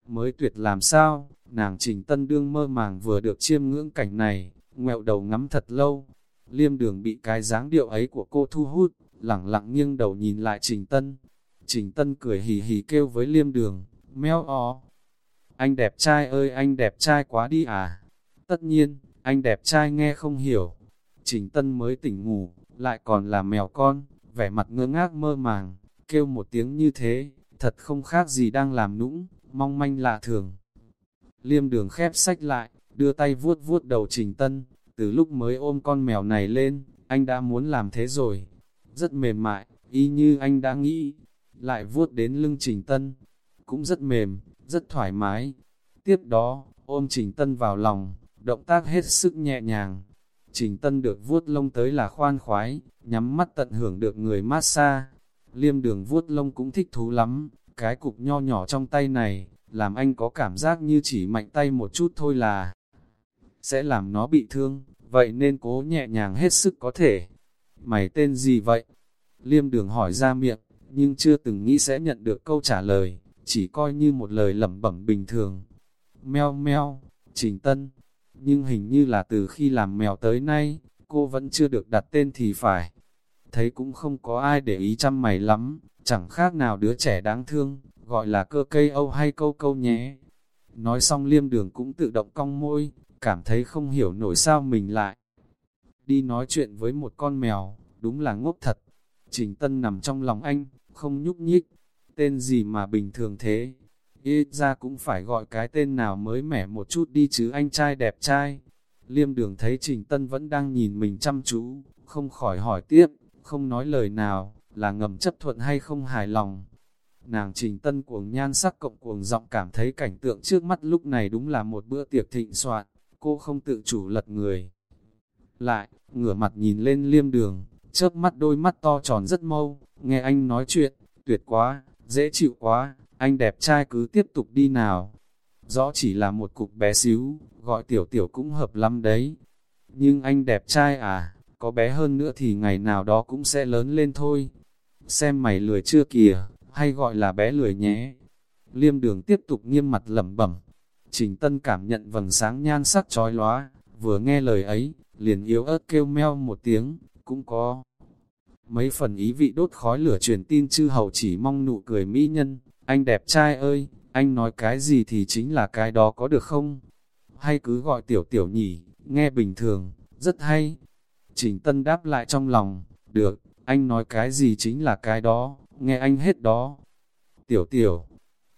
Speaker 1: Mới tuyệt làm sao, nàng trình tân đương mơ màng vừa được chiêm ngưỡng cảnh này, ngẹo đầu ngắm thật lâu. Liêm đường bị cái dáng điệu ấy của cô thu hút, lẳng lặng nghiêng đầu nhìn lại trình tân. Trình tân cười hì hì kêu với liêm đường, meo ó. Anh đẹp trai ơi anh đẹp trai quá đi à. Tất nhiên, anh đẹp trai nghe không hiểu. Trình tân mới tỉnh ngủ, lại còn là mèo con, vẻ mặt ngơ ngác mơ màng, kêu một tiếng như thế, thật không khác gì đang làm nũng, mong manh lạ thường. Liêm đường khép sách lại, đưa tay vuốt vuốt đầu trình tân, từ lúc mới ôm con mèo này lên, anh đã muốn làm thế rồi. Rất mềm mại, y như anh đã nghĩ, lại vuốt đến lưng trình tân, cũng rất mềm, rất thoải mái. Tiếp đó, ôm trình tân vào lòng, động tác hết sức nhẹ nhàng. Trình tân được vuốt lông tới là khoan khoái, nhắm mắt tận hưởng được người massage. Liêm đường vuốt lông cũng thích thú lắm, cái cục nho nhỏ trong tay này, làm anh có cảm giác như chỉ mạnh tay một chút thôi là sẽ làm nó bị thương, vậy nên cố nhẹ nhàng hết sức có thể. Mày tên gì vậy? Liêm đường hỏi ra miệng, nhưng chưa từng nghĩ sẽ nhận được câu trả lời, chỉ coi như một lời lẩm bẩm bình thường. Meo meo, Trình Tân, nhưng hình như là từ khi làm mèo tới nay, cô vẫn chưa được đặt tên thì phải. Thấy cũng không có ai để ý chăm mày lắm, chẳng khác nào đứa trẻ đáng thương, gọi là cơ cây âu hay câu câu nhé. Nói xong liêm đường cũng tự động cong môi, cảm thấy không hiểu nổi sao mình lại. Đi nói chuyện với một con mèo, đúng là ngốc thật. Trình Tân nằm trong lòng anh, không nhúc nhích. Tên gì mà bình thường thế? Ít ra cũng phải gọi cái tên nào mới mẻ một chút đi chứ anh trai đẹp trai. Liêm đường thấy Trình Tân vẫn đang nhìn mình chăm chú, không khỏi hỏi tiếp, không nói lời nào, là ngầm chấp thuận hay không hài lòng. Nàng Trình Tân cuồng nhan sắc cộng cuồng giọng cảm thấy cảnh tượng trước mắt lúc này đúng là một bữa tiệc thịnh soạn, cô không tự chủ lật người. Lại, ngửa mặt nhìn lên liêm đường, chớp mắt đôi mắt to tròn rất mâu, nghe anh nói chuyện, tuyệt quá, dễ chịu quá, anh đẹp trai cứ tiếp tục đi nào. Rõ chỉ là một cục bé xíu, gọi tiểu tiểu cũng hợp lắm đấy. Nhưng anh đẹp trai à, có bé hơn nữa thì ngày nào đó cũng sẽ lớn lên thôi. Xem mày lười chưa kìa, hay gọi là bé lười nhé. Liêm đường tiếp tục nghiêm mặt lẩm bẩm. Trình Tân cảm nhận vầng sáng nhan sắc trói lóa, vừa nghe lời ấy, liền yếu ớt kêu meo một tiếng, cũng có. Mấy phần ý vị đốt khói lửa truyền tin chư hầu chỉ mong nụ cười mỹ nhân, anh đẹp trai ơi, anh nói cái gì thì chính là cái đó có được không? Hay cứ gọi tiểu tiểu nhỉ, nghe bình thường, rất hay. Trình Tân đáp lại trong lòng, được, anh nói cái gì chính là cái đó, nghe anh hết đó. Tiểu tiểu,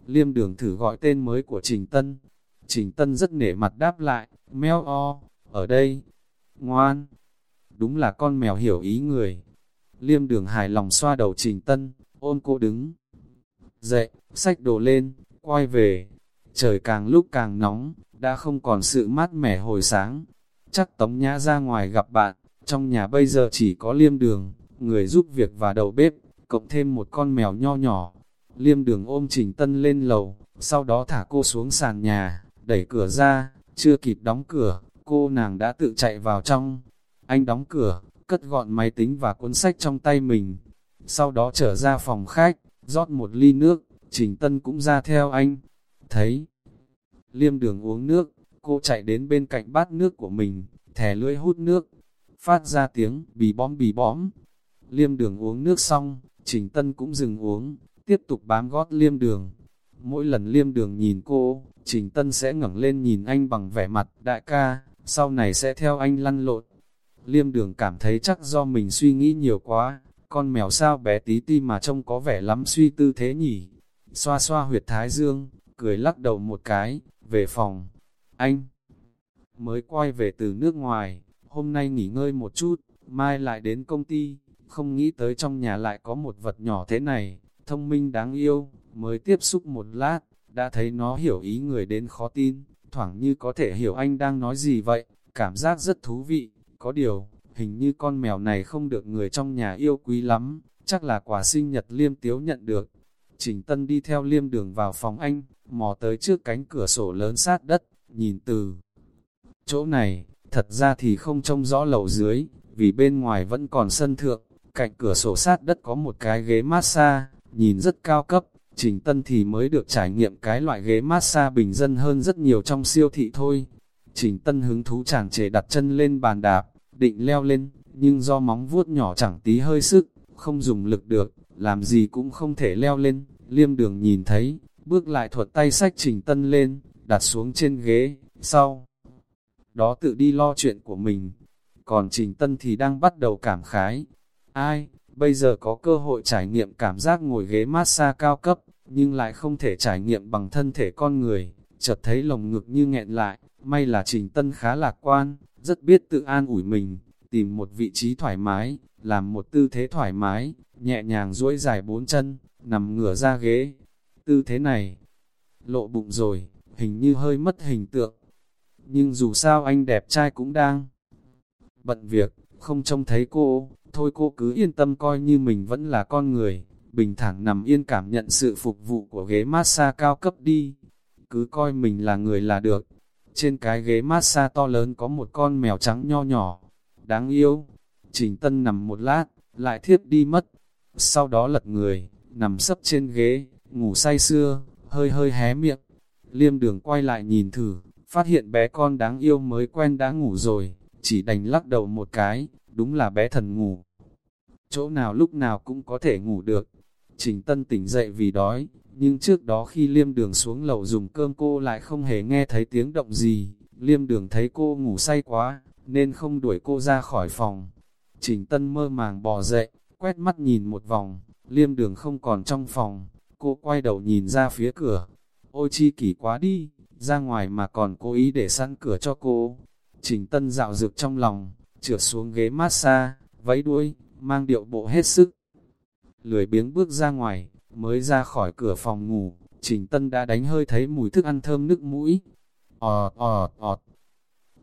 Speaker 1: liêm đường thử gọi tên mới của Trình Tân. Trình Tân rất nể mặt đáp lại, meo o, ở đây, ngoan. Đúng là con mèo hiểu ý người. Liêm đường hài lòng xoa đầu Trình Tân, ôm cô đứng. Dậy, sách đồ lên, quay về. Trời càng lúc càng nóng, đã không còn sự mát mẻ hồi sáng. Chắc Tống Nhã ra ngoài gặp bạn, trong nhà bây giờ chỉ có liêm đường, người giúp việc và đầu bếp, cộng thêm một con mèo nho nhỏ. Liêm đường ôm Trình Tân lên lầu, sau đó thả cô xuống sàn nhà, đẩy cửa ra, chưa kịp đóng cửa, cô nàng đã tự chạy vào trong. Anh đóng cửa, cất gọn máy tính và cuốn sách trong tay mình. Sau đó trở ra phòng khách, rót một ly nước, Trình Tân cũng ra theo anh. Thấy, liêm đường uống nước, cô chạy đến bên cạnh bát nước của mình, thẻ lưỡi hút nước, phát ra tiếng bì bóm bì bóm. Liêm đường uống nước xong, Trình Tân cũng dừng uống, tiếp tục bám gót liêm đường. Mỗi lần liêm đường nhìn cô, Trình Tân sẽ ngẩng lên nhìn anh bằng vẻ mặt, đại ca, sau này sẽ theo anh lăn lộn. Liêm đường cảm thấy chắc do mình suy nghĩ nhiều quá, con mèo sao bé tí ti mà trông có vẻ lắm suy tư thế nhỉ. Xoa xoa huyệt thái dương, cười lắc đầu một cái, về phòng. Anh mới quay về từ nước ngoài, hôm nay nghỉ ngơi một chút, mai lại đến công ty, không nghĩ tới trong nhà lại có một vật nhỏ thế này, thông minh đáng yêu, mới tiếp xúc một lát, đã thấy nó hiểu ý người đến khó tin, thoảng như có thể hiểu anh đang nói gì vậy, cảm giác rất thú vị, có điều, hình như con mèo này không được người trong nhà yêu quý lắm, chắc là quả sinh nhật liêm tiếu nhận được. Trình Tân đi theo liêm đường vào phòng anh, mò tới trước cánh cửa sổ lớn sát đất, nhìn từ chỗ này, thật ra thì không trông rõ lầu dưới, vì bên ngoài vẫn còn sân thượng, cạnh cửa sổ sát đất có một cái ghế massage, nhìn rất cao cấp, Trình Tân thì mới được trải nghiệm cái loại ghế massage bình dân hơn rất nhiều trong siêu thị thôi. Trình Tân hứng thú chàng trề đặt chân lên bàn đạp, định leo lên, nhưng do móng vuốt nhỏ chẳng tí hơi sức, không dùng lực được, làm gì cũng không thể leo lên. Liêm đường nhìn thấy, bước lại thuật tay sách Trình Tân lên, đặt xuống trên ghế, sau. Đó tự đi lo chuyện của mình. Còn Trình Tân thì đang bắt đầu cảm khái. Ai, bây giờ có cơ hội trải nghiệm cảm giác ngồi ghế massage cao cấp, nhưng lại không thể trải nghiệm bằng thân thể con người, chợt thấy lồng ngực như nghẹn lại, may là Trình Tân khá lạc quan, rất biết tự an ủi mình, tìm một vị trí thoải mái, làm một tư thế thoải mái, nhẹ nhàng duỗi dài bốn chân, nằm ngửa ra ghế. Tư thế này, lộ bụng rồi, hình như hơi mất hình tượng. Nhưng dù sao anh đẹp trai cũng đang bận việc, không trông thấy cô, thôi cô cứ yên tâm coi như mình vẫn là con người, bình thản nằm yên cảm nhận sự phục vụ của ghế massage cao cấp đi. Cứ coi mình là người là được. Trên cái ghế massage to lớn có một con mèo trắng nho nhỏ, đáng yêu. Trình Tân nằm một lát, lại thiếp đi mất. Sau đó lật người, nằm sấp trên ghế, ngủ say sưa, hơi hơi hé miệng. Liêm đường quay lại nhìn thử, phát hiện bé con đáng yêu mới quen đã ngủ rồi, chỉ đành lắc đầu một cái, đúng là bé thần ngủ. Chỗ nào lúc nào cũng có thể ngủ được. Trình Tân tỉnh dậy vì đói, nhưng trước đó khi liêm đường xuống lầu dùng cơm cô lại không hề nghe thấy tiếng động gì. Liêm đường thấy cô ngủ say quá, nên không đuổi cô ra khỏi phòng. Trình Tân mơ màng bò dậy, quét mắt nhìn một vòng, liêm đường không còn trong phòng. Cô quay đầu nhìn ra phía cửa. Ôi chi kỷ quá đi, ra ngoài mà còn cố ý để sẵn cửa cho cô. Trình Tân dạo dược trong lòng, trượt xuống ghế massage, váy đuôi, mang điệu bộ hết sức. Lười biếng bước ra ngoài, mới ra khỏi cửa phòng ngủ, Trình Tân đã đánh hơi thấy mùi thức ăn thơm nước mũi. Ọt ọt ọt.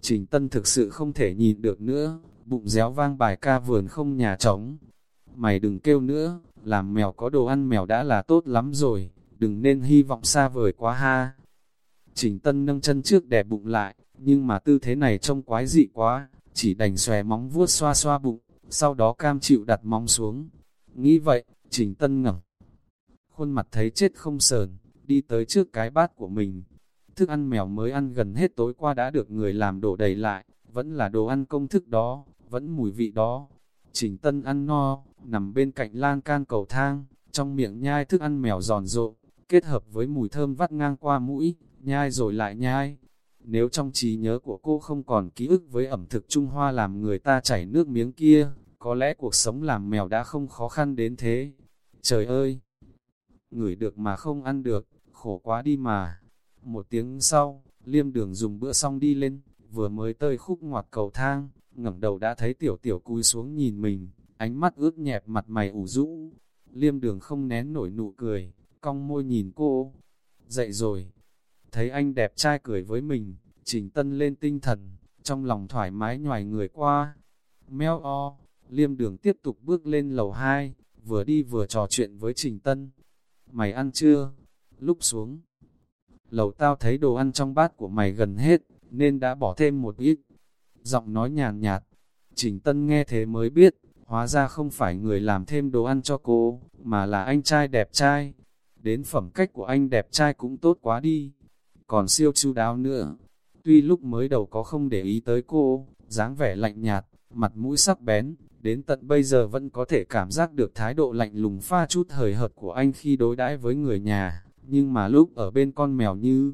Speaker 1: Trình Tân thực sự không thể nhìn được nữa, bụng réo vang bài ca vườn không nhà trống. Mày đừng kêu nữa, làm mèo có đồ ăn mèo đã là tốt lắm rồi, đừng nên hy vọng xa vời quá ha. Trình Tân nâng chân trước đè bụng lại, nhưng mà tư thế này trông quái dị quá, chỉ đành xòe móng vuốt xoa xoa bụng, sau đó cam chịu đặt móng xuống. Nghĩ vậy, Trình Tân ngẩng khuôn mặt thấy chết không sờn, đi tới trước cái bát của mình. Thức ăn mèo mới ăn gần hết tối qua đã được người làm đổ đầy lại, vẫn là đồ ăn công thức đó, vẫn mùi vị đó. Trình Tân ăn no, nằm bên cạnh lan can cầu thang, trong miệng nhai thức ăn mèo giòn rộ, kết hợp với mùi thơm vắt ngang qua mũi, nhai rồi lại nhai. Nếu trong trí nhớ của cô không còn ký ức với ẩm thực Trung Hoa làm người ta chảy nước miếng kia, có lẽ cuộc sống làm mèo đã không khó khăn đến thế. Trời ơi! Ngửi được mà không ăn được, khổ quá đi mà. Một tiếng sau, liêm đường dùng bữa xong đi lên, vừa mới tơi khúc ngoặt cầu thang, ngẩng đầu đã thấy tiểu tiểu cúi xuống nhìn mình, ánh mắt ướt nhẹp mặt mày ủ rũ. Liêm đường không nén nổi nụ cười, cong môi nhìn cô. Dậy rồi, thấy anh đẹp trai cười với mình, trình tân lên tinh thần, trong lòng thoải mái nhòi người qua. Meo o, liêm đường tiếp tục bước lên lầu 2, vừa đi vừa trò chuyện với trình tân. Mày ăn chưa? Lúc xuống, lầu tao thấy đồ ăn trong bát của mày gần hết, nên đã bỏ thêm một ít. Giọng nói nhàn nhạt, trình tân nghe thế mới biết, hóa ra không phải người làm thêm đồ ăn cho cô, mà là anh trai đẹp trai. Đến phẩm cách của anh đẹp trai cũng tốt quá đi, còn siêu chu đáo nữa. Tuy lúc mới đầu có không để ý tới cô, dáng vẻ lạnh nhạt, mặt mũi sắc bén, đến tận bây giờ vẫn có thể cảm giác được thái độ lạnh lùng pha chút hời hợt của anh khi đối đãi với người nhà, nhưng mà lúc ở bên con mèo như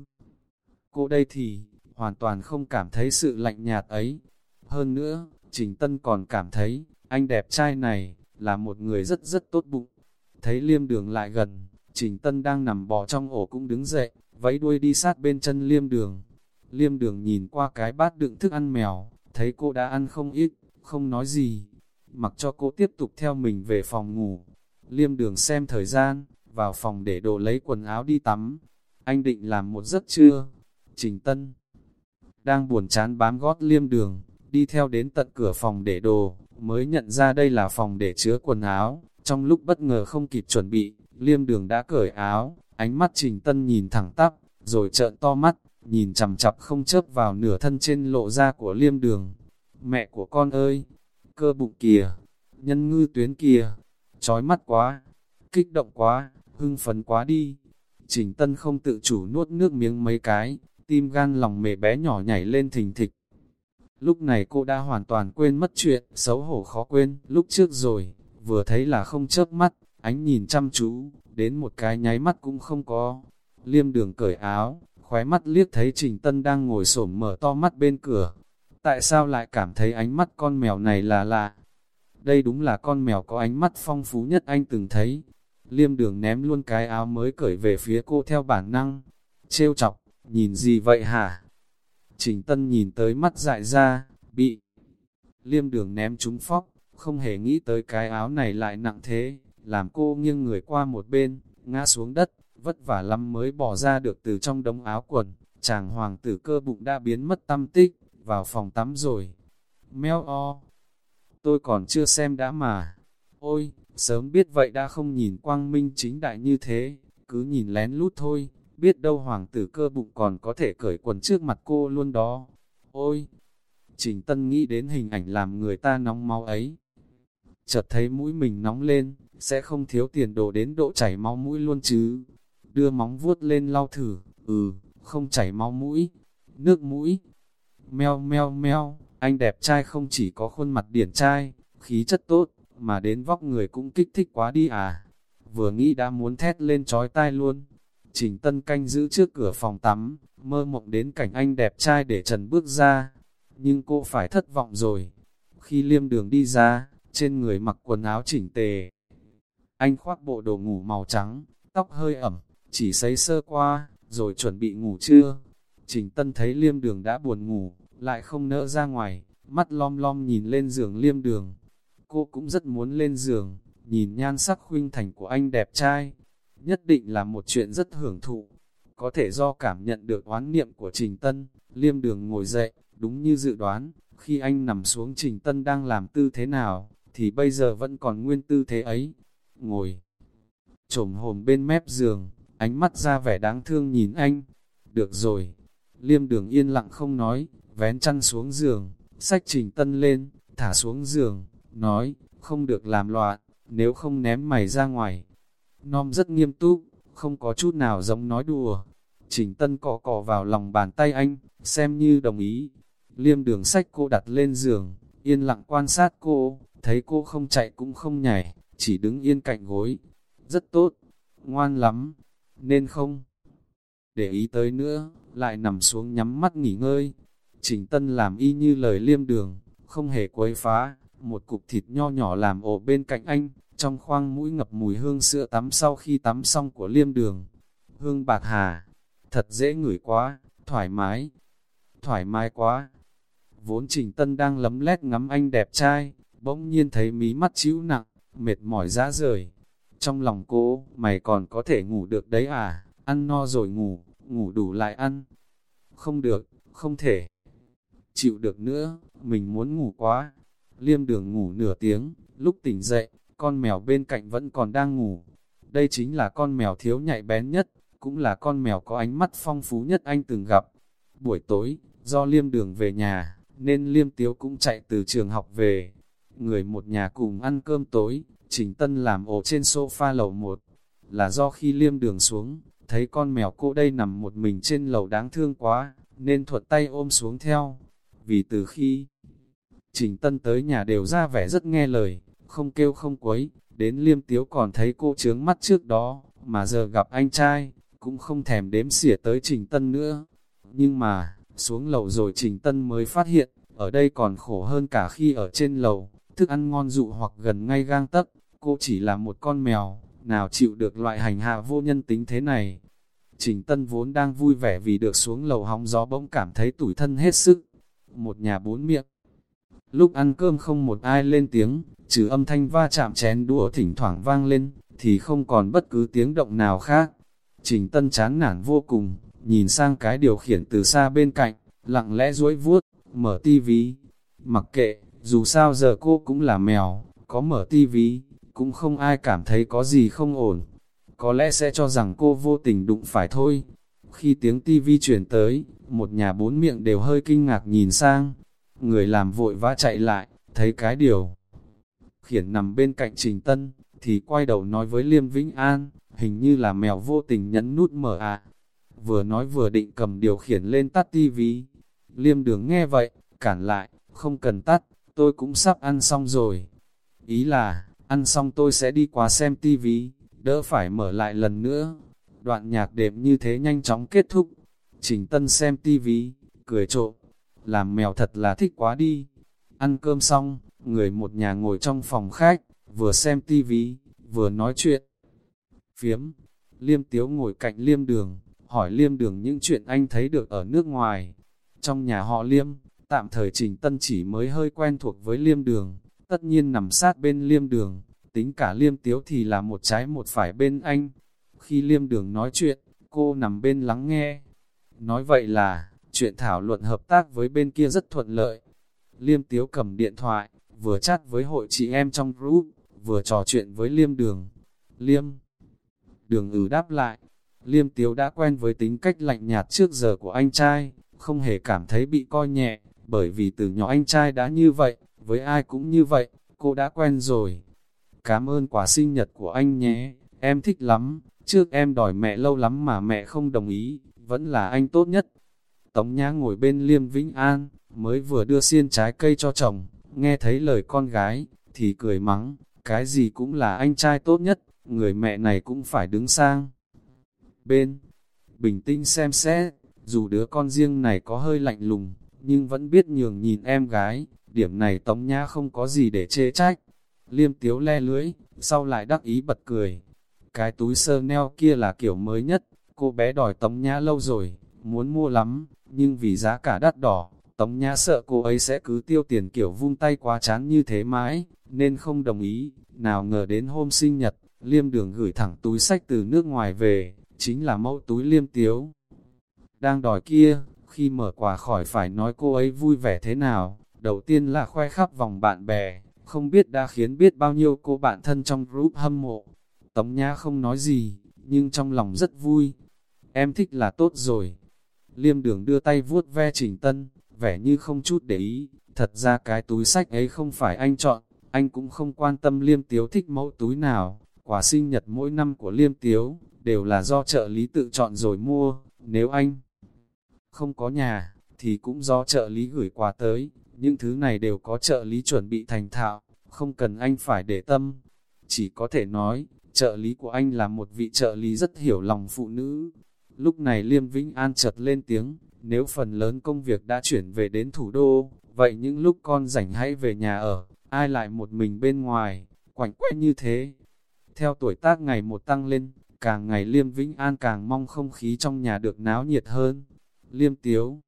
Speaker 1: cô đây thì hoàn toàn không cảm thấy sự lạnh nhạt ấy. Hơn nữa, Trình Tân còn cảm thấy, anh đẹp trai này, là một người rất rất tốt bụng. Thấy liêm đường lại gần, Trình Tân đang nằm bò trong ổ cũng đứng dậy, vẫy đuôi đi sát bên chân liêm đường. Liêm đường nhìn qua cái bát đựng thức ăn mèo, thấy cô đã ăn không ít, không nói gì. Mặc cho cô tiếp tục theo mình về phòng ngủ. Liêm đường xem thời gian, vào phòng để đồ lấy quần áo đi tắm. Anh định làm một giấc trưa. Trình Tân đang buồn chán bám gót liêm đường, đi theo đến tận cửa phòng để đồ, mới nhận ra đây là phòng để chứa quần áo. Trong lúc bất ngờ không kịp chuẩn bị, liêm đường đã cởi áo, ánh mắt Trình Tân nhìn thẳng tắp, rồi trợn to mắt, nhìn chằm chặp không chớp vào nửa thân trên lộ ra của liêm đường. Mẹ của con ơi, cơ bụng kìa, nhân ngư tuyến kìa, trói mắt quá, kích động quá, hưng phấn quá đi. Trình Tân không tự chủ nuốt nước miếng mấy cái, tim gan lòng mề bé nhỏ nhảy lên thình thịch. Lúc này cô đã hoàn toàn quên mất chuyện, xấu hổ khó quên, lúc trước rồi, vừa thấy là không chớp mắt, ánh nhìn chăm chú, đến một cái nháy mắt cũng không có. Liêm đường cởi áo, khóe mắt liếc thấy Trình Tân đang ngồi xổm mở to mắt bên cửa. Tại sao lại cảm thấy ánh mắt con mèo này là lạ? Đây đúng là con mèo có ánh mắt phong phú nhất anh từng thấy. Liêm đường ném luôn cái áo mới cởi về phía cô theo bản năng. Trêu chọc, nhìn gì vậy hả? Trình Tân nhìn tới mắt dại ra, bị liêm đường ném trúng phóc, không hề nghĩ tới cái áo này lại nặng thế, làm cô nghiêng người qua một bên, ngã xuống đất, vất vả lắm mới bỏ ra được từ trong đống áo quần, chàng hoàng tử cơ bụng đã biến mất tâm tích, vào phòng tắm rồi. Meo o, tôi còn chưa xem đã mà. Ôi, sớm biết vậy đã không nhìn quang minh chính đại như thế, cứ nhìn lén lút thôi, biết đâu hoàng tử cơ bụng còn có thể cởi quần trước mặt cô luôn đó. Ôi, Trình Tân nghĩ đến hình ảnh làm người ta nóng máu ấy. Chợt thấy mũi mình nóng lên, sẽ không thiếu tiền đổ đến độ chảy máu mũi luôn chứ. Đưa móng vuốt lên lau thử, ừ, không chảy máu mũi, nước mũi. Meo meo meo, anh đẹp trai không chỉ có khuôn mặt điển trai, khí chất tốt, mà đến vóc người cũng kích thích quá đi à. Vừa nghĩ đã muốn thét lên trói tai luôn. Trình Tân canh giữ trước cửa phòng tắm, mơ mộng đến cảnh anh đẹp trai để trần bước ra. Nhưng cô phải thất vọng rồi. Khi liêm đường đi ra, trên người mặc quần áo chỉnh tề. Anh khoác bộ đồ ngủ màu trắng, tóc hơi ẩm, chỉ sấy sơ qua, rồi chuẩn bị ngủ trưa. Trình Tân thấy liêm đường đã buồn ngủ, lại không nỡ ra ngoài, mắt lom lom nhìn lên giường liêm đường. Cô cũng rất muốn lên giường, nhìn nhan sắc khuynh thành của anh đẹp trai, nhất định là một chuyện rất hưởng thụ. Có thể do cảm nhận được oán niệm của Trình Tân, liêm đường ngồi dậy, đúng như dự đoán, khi anh nằm xuống Trình Tân đang làm tư thế nào, thì bây giờ vẫn còn nguyên tư thế ấy. Ngồi, trồm hồn bên mép giường, ánh mắt ra vẻ đáng thương nhìn anh. Được rồi, liêm đường yên lặng không nói, vén chăn xuống giường, sách Trình Tân lên, thả xuống giường, nói, không được làm loạn, nếu không ném mày ra ngoài. Nom rất nghiêm túc, không có chút nào giống nói đùa. Trình Tân cọ cọ vào lòng bàn tay anh, xem như đồng ý. Liêm đường sách cô đặt lên giường, yên lặng quan sát cô, thấy cô không chạy cũng không nhảy, chỉ đứng yên cạnh gối. Rất tốt, ngoan lắm, nên không. Để ý tới nữa, lại nằm xuống nhắm mắt nghỉ ngơi. Trình Tân làm y như lời liêm đường, không hề quấy phá, một cục thịt nho nhỏ làm ổ bên cạnh anh, trong khoang mũi ngập mùi hương sữa tắm sau khi tắm xong của liêm đường. Hương bạc hà, thật dễ ngửi quá, thoải mái, thoải mái quá. Vốn Trình Tân đang lấm lét ngắm anh đẹp trai, bỗng nhiên thấy mí mắt chịu nặng, mệt mỏi rã rời. Trong lòng cô, mày còn có thể ngủ được đấy à, ăn no rồi ngủ, ngủ đủ lại ăn. Không được, không thể. Chịu được nữa, mình muốn ngủ quá. Liêm đường ngủ nửa tiếng, lúc tỉnh dậy, con mèo bên cạnh vẫn còn đang ngủ. Đây chính là con mèo thiếu nhạy bén nhất, cũng là con mèo có ánh mắt phong phú nhất anh từng gặp. Buổi tối, do liêm đường về nhà, nên liêm tiếu cũng chạy từ trường học về. Người một nhà cùng ăn cơm tối, Trình Tân làm ổ trên sofa lầu một. Là do khi liêm đường xuống, thấy con mèo cô đây nằm một mình trên lầu đáng thương quá, nên thuật tay ôm xuống theo. Vì từ khi Trình Tân tới nhà đều ra vẻ rất nghe lời, không kêu không quấy, đến liêm tiếu còn thấy cô trướng mắt trước đó, mà giờ gặp anh trai, cũng không thèm đếm xỉa tới Trình Tân nữa. Nhưng mà, xuống lầu rồi Trình Tân mới phát hiện, ở đây còn khổ hơn cả khi ở trên lầu, thức ăn ngon dụ hoặc gần ngay gang tấc, cô chỉ là một con mèo, nào chịu được loại hành hạ vô nhân tính thế này. Trình Tân vốn đang vui vẻ vì được xuống lầu hóng gió bỗng cảm thấy tủi thân hết sức. Một nhà bốn miệng. Lúc ăn cơm không một ai lên tiếng, trừ âm thanh va chạm chén đũa thỉnh thoảng vang lên, thì không còn bất cứ tiếng động nào khác. Trình Tân chán nản vô cùng, nhìn sang cái điều khiển từ xa bên cạnh, lặng lẽ duỗi vuốt, mở tivi. Mặc kệ, dù sao giờ cô cũng là mèo, có mở tivi, cũng không ai cảm thấy có gì không ổn. Có lẽ sẽ cho rằng cô vô tình đụng phải thôi. Khi tiếng tivi chuyển tới, một nhà bốn miệng đều hơi kinh ngạc nhìn sang. Người làm vội vã chạy lại, thấy cái điều khiển nằm bên cạnh Trình Tân, thì quay đầu nói với Liêm Vĩnh An, hình như là mèo vô tình nhấn nút mở à. Vừa nói vừa định cầm điều khiển lên tắt tivi. Liêm đường nghe vậy, cản lại, không cần tắt, tôi cũng sắp ăn xong rồi. Ý là, ăn xong tôi sẽ đi qua xem tivi, đỡ phải mở lại lần nữa. Đoạn nhạc đệm như thế nhanh chóng kết thúc. Trình Tân xem tivi, cười trộm, làm mèo thật là thích quá đi. Ăn cơm xong, người một nhà ngồi trong phòng khách, vừa xem tivi, vừa nói chuyện. Phiếm, Liêm Tiếu ngồi cạnh Liêm Đường, hỏi Liêm Đường những chuyện anh thấy được ở nước ngoài. Trong nhà họ Liêm, tạm thời Trình Tân chỉ mới hơi quen thuộc với Liêm Đường, tất nhiên nằm sát bên Liêm Đường, tính cả Liêm Tiếu thì là một trái một phải bên anh. Khi Liêm Đường nói chuyện, cô nằm bên lắng nghe. Nói vậy là, chuyện thảo luận hợp tác với bên kia rất thuận lợi. Liêm Tiếu cầm điện thoại, vừa chat với hội chị em trong group, vừa trò chuyện với Liêm Đường. Liêm Đường ử đáp lại, Liêm Tiếu đã quen với tính cách lạnh nhạt trước giờ của anh trai, không hề cảm thấy bị coi nhẹ, bởi vì từ nhỏ anh trai đã như vậy, với ai cũng như vậy, cô đã quen rồi. Cảm ơn quả sinh nhật của anh nhé, em thích lắm, trước em đòi mẹ lâu lắm mà mẹ không đồng ý, vẫn là anh tốt nhất. Tống Nhã ngồi bên Liêm Vĩnh An, mới vừa đưa xiên trái cây cho chồng, nghe thấy lời con gái, thì cười mắng, cái gì cũng là anh trai tốt nhất, người mẹ này cũng phải đứng sang. Bên, bình tĩnh xem xét, dù đứa con riêng này có hơi lạnh lùng, nhưng vẫn biết nhường nhìn em gái, điểm này Tống Nhã không có gì để chê trách. Liêm tiếu le lưỡi, sau lại đắc ý bật cười. Cái túi sơ neo kia là kiểu mới nhất, cô bé đòi Tống Nhã lâu rồi, muốn mua lắm, nhưng vì giá cả đắt đỏ, Tống Nhã sợ cô ấy sẽ cứ tiêu tiền kiểu vung tay quá chán như thế mãi, nên không đồng ý. Nào ngờ đến hôm sinh nhật, Liêm đường gửi thẳng túi sách từ nước ngoài về, chính là mẫu túi liêm tiếu. Đang đòi kia, khi mở quà khỏi phải nói cô ấy vui vẻ thế nào, đầu tiên là khoe khắp vòng bạn bè, không biết đã khiến biết bao nhiêu cô bạn thân trong group hâm mộ. Tống Nhã không nói gì, nhưng trong lòng rất vui. Em thích là tốt rồi. Liêm đường đưa tay vuốt ve Trình Tân, vẻ như không chút để ý, thật ra cái túi sách ấy không phải anh chọn, anh cũng không quan tâm Liêm Tiếu thích mẫu túi nào, quà sinh nhật mỗi năm của Liêm Tiếu, đều là do trợ lý tự chọn rồi mua, nếu anh không có nhà, thì cũng do trợ lý gửi quà tới, những thứ này đều có trợ lý chuẩn bị thành thạo, không cần anh phải để tâm. Chỉ có thể nói, trợ lý của anh là một vị trợ lý rất hiểu lòng phụ nữ. Lúc này Liêm Vĩnh An chợt lên tiếng, nếu phần lớn công việc đã chuyển về đến thủ đô, vậy những lúc con rảnh hãy về nhà ở, ai lại một mình bên ngoài, quảnh quẽ như thế. Theo tuổi tác ngày một tăng lên, càng ngày Liêm Vĩnh An càng mong không khí trong nhà được náo nhiệt hơn. Liêm Tiếu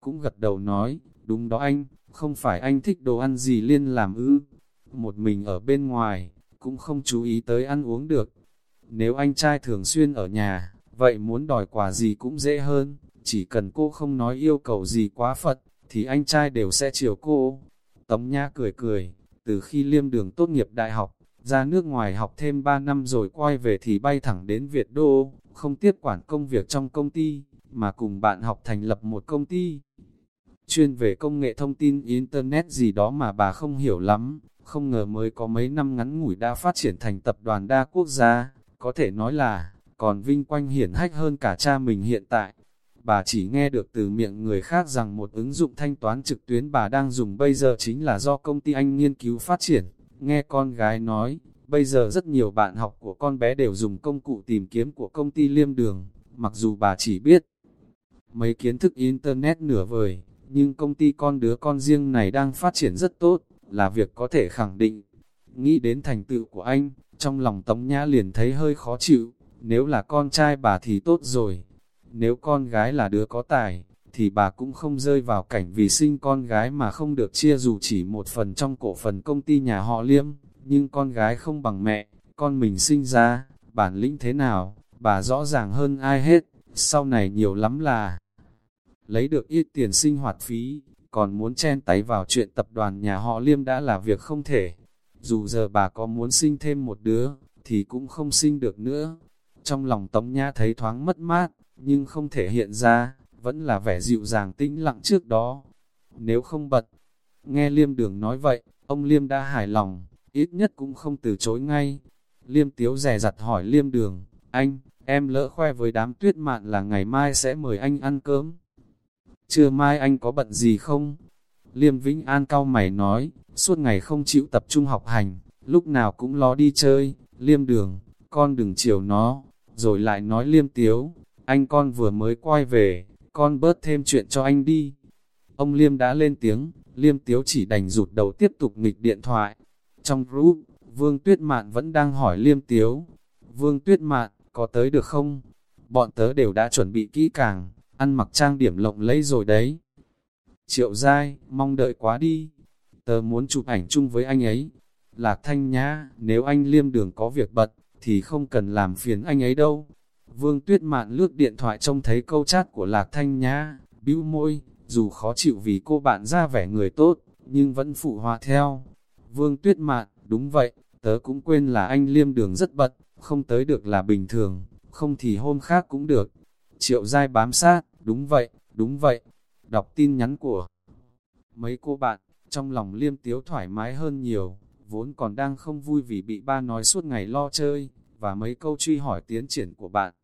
Speaker 1: cũng gật đầu nói, đúng đó anh, không phải anh thích đồ ăn gì liên làm ư. Một mình ở bên ngoài, cũng không chú ý tới ăn uống được. Nếu anh trai thường xuyên ở nhà, vậy muốn đòi quà gì cũng dễ hơn. Chỉ cần cô không nói yêu cầu gì quá phật, thì anh trai đều sẽ chiều cô. Tống Nha cười cười, từ khi liêm đường tốt nghiệp đại học, ra nước ngoài học thêm 3 năm rồi quay về thì bay thẳng đến Việt Đô, không tiếp quản công việc trong công ty, mà cùng bạn học thành lập một công ty. Chuyên về công nghệ thông tin Internet gì đó mà bà không hiểu lắm, không ngờ mới có mấy năm ngắn ngủi đã phát triển thành tập đoàn đa quốc gia, có thể nói là, còn vinh quanh hiển hách hơn cả cha mình hiện tại. Bà chỉ nghe được từ miệng người khác rằng một ứng dụng thanh toán trực tuyến bà đang dùng bây giờ chính là do công ty anh nghiên cứu phát triển. Nghe con gái nói, bây giờ rất nhiều bạn học của con bé đều dùng công cụ tìm kiếm của công ty liêm đường, mặc dù bà chỉ biết mấy kiến thức Internet nửa vời, nhưng công ty con đứa con riêng này đang phát triển rất tốt, là việc có thể khẳng định. Nghĩ đến thành tựu của anh, trong lòng Tống Nhã liền thấy hơi khó chịu, nếu là con trai bà thì tốt rồi. Nếu con gái là đứa có tài, thì bà cũng không rơi vào cảnh vì sinh con gái mà không được chia dù chỉ một phần trong cổ phần công ty nhà họ Liêm, nhưng con gái không bằng mẹ, con mình sinh ra, bản lĩnh thế nào, bà rõ ràng hơn ai hết, sau này nhiều lắm là lấy được ít tiền sinh hoạt phí, còn muốn chen tay vào chuyện tập đoàn nhà họ Liêm đã là việc không thể. Dù giờ bà có muốn sinh thêm một đứa, thì cũng không sinh được nữa. Trong lòng Tống Nha thấy thoáng mất mát, nhưng không thể hiện ra, vẫn là vẻ dịu dàng tĩnh lặng trước đó. Nếu không bật, nghe Liêm Đường nói vậy, ông Liêm đã hài lòng, ít nhất cũng không từ chối ngay. Liêm tiếu rè rặt hỏi liêm đường, anh, em lỡ khoe với đám tuyết mạn là ngày mai sẽ mời anh ăn cơm. Trưa mai anh có bận gì không? Liêm Vĩnh An cao mày nói, suốt ngày không chịu tập trung học hành, lúc nào cũng lo đi chơi, liêm đường, con đừng chiều nó, rồi lại nói liêm tiếu, anh con vừa mới quay về, con bớt thêm chuyện cho anh đi. Ông liêm đã lên tiếng, liêm tiếu chỉ đành rụt đầu tiếp tục nghịch điện thoại. Trong group, Vương Tuyết Mạn vẫn đang hỏi liêm tiếu, Vương Tuyết Mạn, có tới được không? Bọn tớ đều đã chuẩn bị kỹ càng, ăn mặc trang điểm lộng lẫy rồi đấy. Triệu dai, mong đợi quá đi. Tớ muốn chụp ảnh chung với anh ấy. Lạc thanh nhá, nếu anh liêm đường có việc bật, thì không cần làm phiền anh ấy đâu. Vương tuyết mạn lướt điện thoại trông thấy câu chat của Lạc thanh nhá, bĩu môi, dù khó chịu vì cô bạn ra vẻ người tốt, nhưng vẫn phụ hòa theo. Vương tuyết mạn, đúng vậy, tớ cũng quên là anh liêm đường rất bật, không tới được là bình thường, không thì hôm khác cũng được. Triệu dai bám sát, đúng vậy, đúng vậy, đọc tin nhắn của mấy cô bạn, trong lòng liêm tiếu thoải mái hơn nhiều, vốn còn đang không vui vì bị ba nói suốt ngày lo chơi, và mấy câu truy hỏi tiến triển của bạn.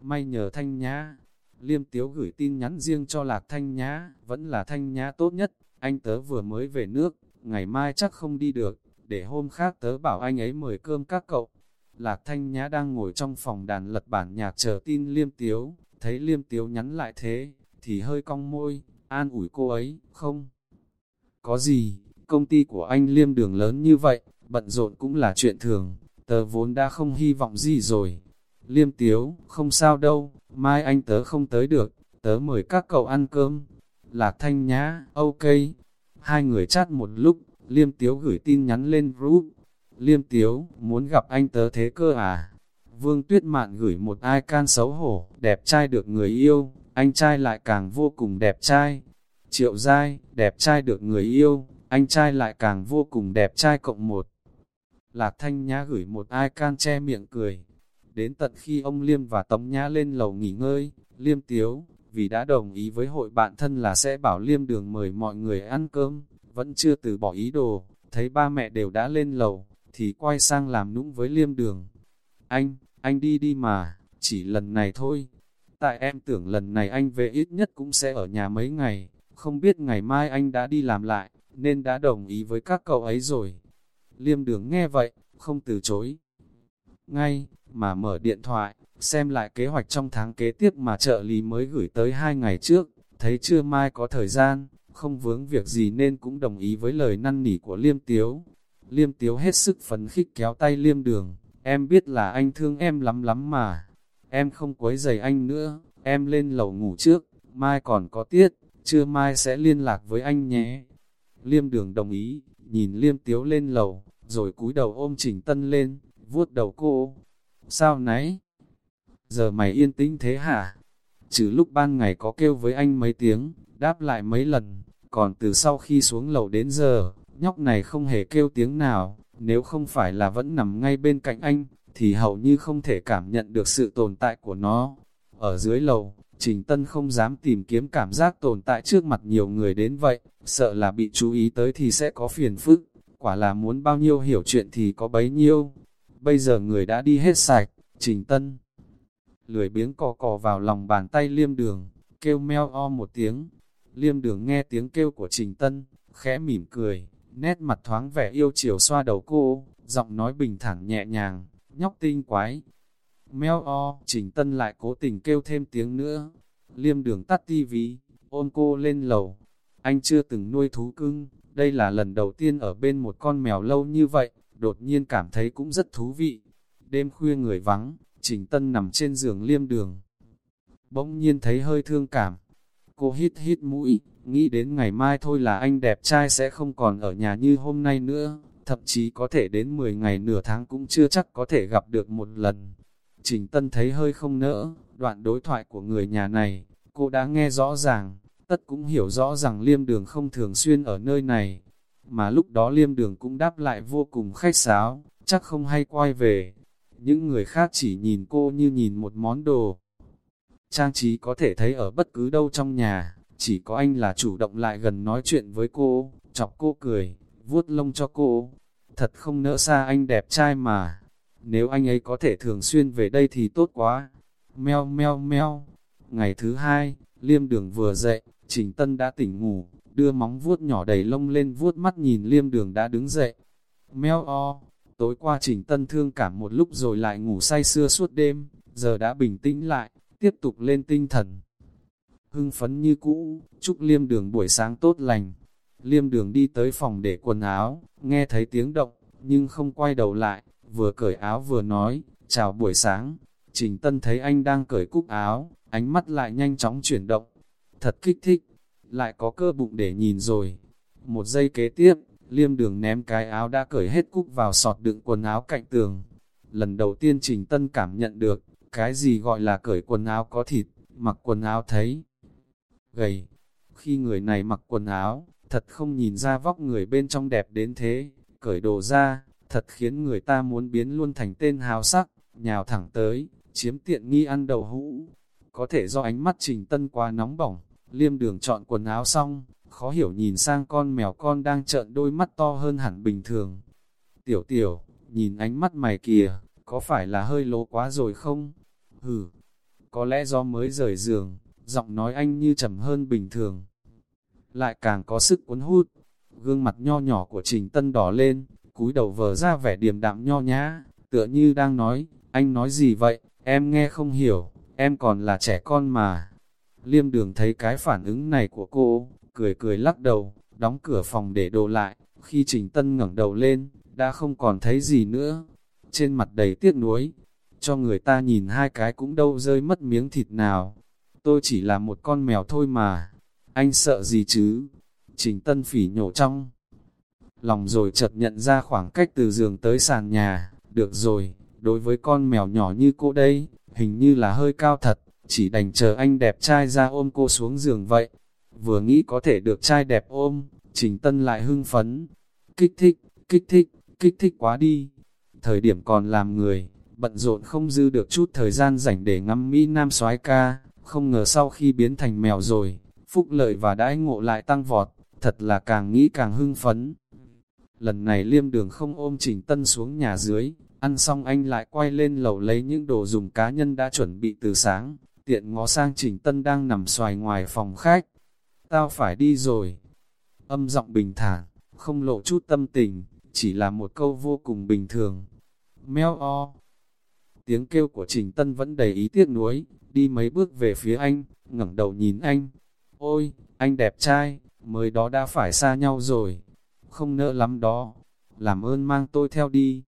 Speaker 1: May nhờ Thanh Nhã, liêm tiếu gửi tin nhắn riêng cho Lạc Thanh Nhã, vẫn là Thanh Nhã tốt nhất, anh tớ vừa mới về nước, ngày mai chắc không đi được, để hôm khác tớ bảo anh ấy mời cơm các cậu. Lạc Thanh Nhã đang ngồi trong phòng đàn lật bản nhạc chờ tin liêm tiếu, thấy liêm tiếu nhắn lại thế, thì hơi cong môi, an ủi cô ấy, không. Có gì, công ty của anh liêm đường lớn như vậy, bận rộn cũng là chuyện thường, tớ vốn đã không hy vọng gì rồi. Liêm tiếu, không sao đâu, mai anh tớ không tới được, tớ mời các cậu ăn cơm. Lạc thanh nhá, ok. Hai người chat một lúc, Liêm tiếu gửi tin nhắn lên group. Liêm tiếu, muốn gặp anh tớ thế cơ à? Vương Tuyết Mạn gửi một ai can xấu hổ, đẹp trai được người yêu, anh trai lại càng vô cùng đẹp trai. Triệu giai, đẹp trai được người yêu, anh trai lại càng vô cùng đẹp trai cộng một. Lạc Thanh Nhã gửi một ai can che miệng cười. Đến tận khi ông Liêm và Tống Nhã lên lầu nghỉ ngơi, Liêm tiếu, vì đã đồng ý với hội bạn thân là sẽ bảo Liêm đường mời mọi người ăn cơm, vẫn chưa từ bỏ ý đồ, thấy ba mẹ đều đã lên lầu, thì quay sang làm nũng với Liêm đường. Anh, anh đi đi mà, chỉ lần này thôi, tại em tưởng lần này anh về ít nhất cũng sẽ ở nhà mấy ngày, không biết ngày mai anh đã đi làm lại, nên đã đồng ý với các cậu ấy rồi. Liêm đường nghe vậy, không từ chối. Ngay, mà mở điện thoại, xem lại kế hoạch trong tháng kế tiếp mà trợ lý mới gửi tới hai ngày trước, thấy chưa mai có thời gian, không vướng việc gì nên cũng đồng ý với lời năn nỉ của Liêm Tiếu. Liêm Tiếu hết sức phấn khích kéo tay Liêm Đường, em biết là anh thương em lắm lắm mà. Em không quấy giày anh nữa, em lên lầu ngủ trước, mai còn có tiết, trưa mai sẽ liên lạc với anh nhé. Liêm đường đồng ý, nhìn liêm tiếu lên lầu, rồi cúi đầu ôm Trình Tân lên, vuốt đầu cô. Sao nãy? Giờ mày yên tĩnh thế hả? Trừ lúc ban ngày có kêu với anh mấy tiếng, đáp lại mấy lần, còn từ sau khi xuống lầu đến giờ, nhóc này không hề kêu tiếng nào, nếu không phải là vẫn nằm ngay bên cạnh anh, thì hầu như không thể cảm nhận được sự tồn tại của nó. Ở dưới lầu, Trình Tân không dám tìm kiếm cảm giác tồn tại trước mặt nhiều người đến vậy, sợ là bị chú ý tới thì sẽ có phiền phức, quả là muốn bao nhiêu hiểu chuyện thì có bấy nhiêu. Bây giờ người đã đi hết sạch, Trình Tân lười biếng cò cò vào lòng bàn tay liêm đường, kêu meo o một tiếng. Liêm đường nghe tiếng kêu của Trình Tân, khẽ mỉm cười, nét mặt thoáng vẻ yêu chiều xoa đầu cô, giọng nói bình thản nhẹ nhàng, nhóc tinh quái. Mèo o, Trình Tân lại cố tình kêu thêm tiếng nữa. Liêm đường tắt tivi, ôm cô lên lầu. Anh chưa từng nuôi thú cưng, đây là lần đầu tiên ở bên một con mèo lâu như vậy, đột nhiên cảm thấy cũng rất thú vị. Đêm khuya người vắng, Trình Tân nằm trên giường liêm đường. Bỗng nhiên thấy hơi thương cảm. Cô hít hít mũi, nghĩ đến ngày mai thôi là anh đẹp trai sẽ không còn ở nhà như hôm nay nữa thậm chí có thể đến 10 ngày nửa tháng cũng chưa chắc có thể gặp được một lần. Trình Tân thấy hơi không nỡ, đoạn đối thoại của người nhà này, cô đã nghe rõ ràng, tất cũng hiểu rõ rằng liêm đường không thường xuyên ở nơi này, mà lúc đó liêm đường cũng đáp lại vô cùng khách sáo, chắc không hay quay về. Những người khác chỉ nhìn cô như nhìn một món đồ. Trang trí có thể thấy ở bất cứ đâu trong nhà, chỉ có anh là chủ động lại gần nói chuyện với cô, chọc cô cười, vuốt lông cho cô. Thật không nỡ xa anh đẹp trai mà. nếu anh ấy có thể thường xuyên về đây thì tốt quá. Meo meo meo. Ngày thứ hai, liêm đường vừa dậy, Trình Tân đã tỉnh ngủ, đưa móng vuốt nhỏ đầy lông lên vuốt mắt nhìn liêm đường đã đứng dậy. Meo o, tối qua Trình Tân thương cảm một lúc rồi lại ngủ say sưa suốt đêm, giờ đã bình tĩnh lại, tiếp tục lên tinh thần. Hưng phấn như cũ, chúc liêm đường buổi sáng tốt lành. Liêm đường đi tới phòng để quần áo, nghe thấy tiếng động, nhưng không quay đầu lại, vừa cởi áo vừa nói, chào buổi sáng. Trình Tân thấy anh đang cởi cúc áo, ánh mắt lại nhanh chóng chuyển động. Thật kích thích, lại có cơ bụng để nhìn rồi. Một giây kế tiếp, liêm đường ném cái áo đã cởi hết cúc vào sọt đựng quần áo cạnh tường. Lần đầu tiên Trình Tân cảm nhận được, cái gì gọi là cởi quần áo có thịt, mặc quần áo thấy gầy. Khi người này mặc quần áo, thật không nhìn ra vóc người bên trong đẹp đến thế, cởi đồ ra, thật khiến người ta muốn biến luôn thành tên hào sắc, nhào thẳng tới, chiếm tiện nghi ăn đầu hũ. Có thể do ánh mắt trình tân quá nóng bỏng, liêm đường chọn quần áo xong, khó hiểu nhìn sang con mèo con đang trợn đôi mắt to hơn hẳn bình thường. Tiểu tiểu, nhìn ánh mắt mày kìa, có phải là hơi lố quá rồi không? Hừ, có lẽ do mới rời giường, giọng nói anh như trầm hơn bình thường. Lại càng có sức cuốn hút, gương mặt nho nhỏ của Trình Tân đỏ lên, cúi đầu vờ ra vẻ điềm đạm nho nhã, tựa như đang nói, anh nói gì vậy, em nghe không hiểu, em còn là trẻ con mà. Liêm đường thấy cái phản ứng này của cô, cười cười lắc đầu, đóng cửa phòng để đồ lại, khi Trình Tân ngẩng đầu lên, đã không còn thấy gì nữa. Trên mặt đầy tiếc nuối, cho người ta nhìn hai cái cũng đâu rơi mất miếng thịt nào. Tôi chỉ là một con mèo thôi mà, anh sợ gì chứ? Trình Tân phỉ nhổ trong lòng rồi chợt nhận ra khoảng cách từ giường tới sàn nhà, được rồi, đối với con mèo nhỏ như cô đây, hình như là hơi cao thật, chỉ đành chờ anh đẹp trai ra ôm cô xuống giường vậy. Vừa nghĩ có thể được trai đẹp ôm, Trình Tân lại hưng phấn, kích thích, kích thích, kích thích quá đi. Thời điểm còn làm người, bận rộn không dư được chút thời gian rảnh để ngắm Mỹ Nam soái ca, không ngờ sau khi biến thành mèo rồi, phúc lợi và đãi ngộ lại tăng vọt, thật là càng nghĩ càng hưng phấn. Lần này liêm đường không ôm Trình Tân xuống nhà dưới, ăn xong anh lại quay lên lầu lấy những đồ dùng cá nhân đã chuẩn bị từ sáng, tiện ngó sang Trình Tân đang nằm xoài ngoài phòng khách. Tao phải đi rồi. Âm giọng bình thản, không lộ chút tâm tình, chỉ là một câu vô cùng bình thường. mèo o. Tiếng kêu của Trình Tân vẫn đầy ý tiếc nuối, đi mấy bước về phía anh, ngẩng đầu nhìn anh. Ôi, anh đẹp trai, mới đó đã phải xa nhau rồi không nỡ lắm đó, làm ơn mang tôi theo đi.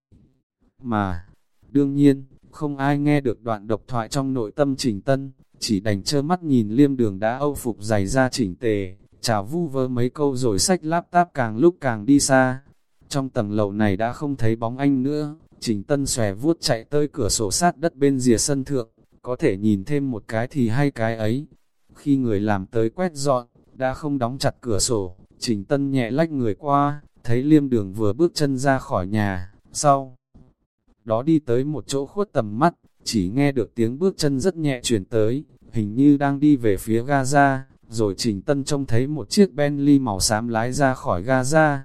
Speaker 1: Mà, đương nhiên, không ai nghe được đoạn độc thoại trong nội tâm trình tân, chỉ đành trơ mắt nhìn liêm đường đã âu phục dày ra chỉnh tề, chào vu vơ mấy câu rồi sách laptop càng lúc càng đi xa. Trong tầng lầu này đã không thấy bóng anh nữa, trình tân xòe vuốt chạy tới cửa sổ sát đất bên rìa sân thượng, có thể nhìn thêm một cái thì hay cái ấy. Khi người làm tới quét dọn, đã không đóng chặt cửa sổ, Trình Tân nhẹ lách người qua, thấy liêm đường vừa bước chân ra khỏi nhà, sau. Đó đi tới một chỗ khuất tầm mắt, chỉ nghe được tiếng bước chân rất nhẹ chuyển tới, hình như đang đi về phía Gaza, rồi Trình Tân trông thấy một chiếc Bentley màu xám lái ra khỏi Gaza.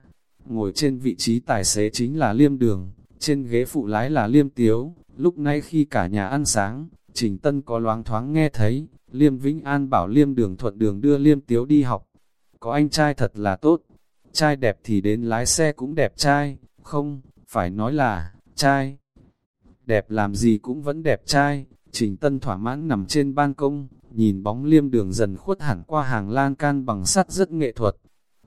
Speaker 1: Ngồi trên vị trí tài xế chính là liêm đường, trên ghế phụ lái là liêm tiếu, lúc nay khi cả nhà ăn sáng, Trình Tân có loáng thoáng nghe thấy, liêm Vĩnh An bảo liêm đường thuận đường đưa liêm tiếu đi học, có anh trai thật là tốt, trai đẹp thì đến lái xe cũng đẹp trai, không, phải nói là, trai. Đẹp làm gì cũng vẫn đẹp trai, Trình Tân thỏa mãn nằm trên ban công, nhìn bóng liêm đường dần khuất hẳn qua hàng lan can bằng sắt rất nghệ thuật.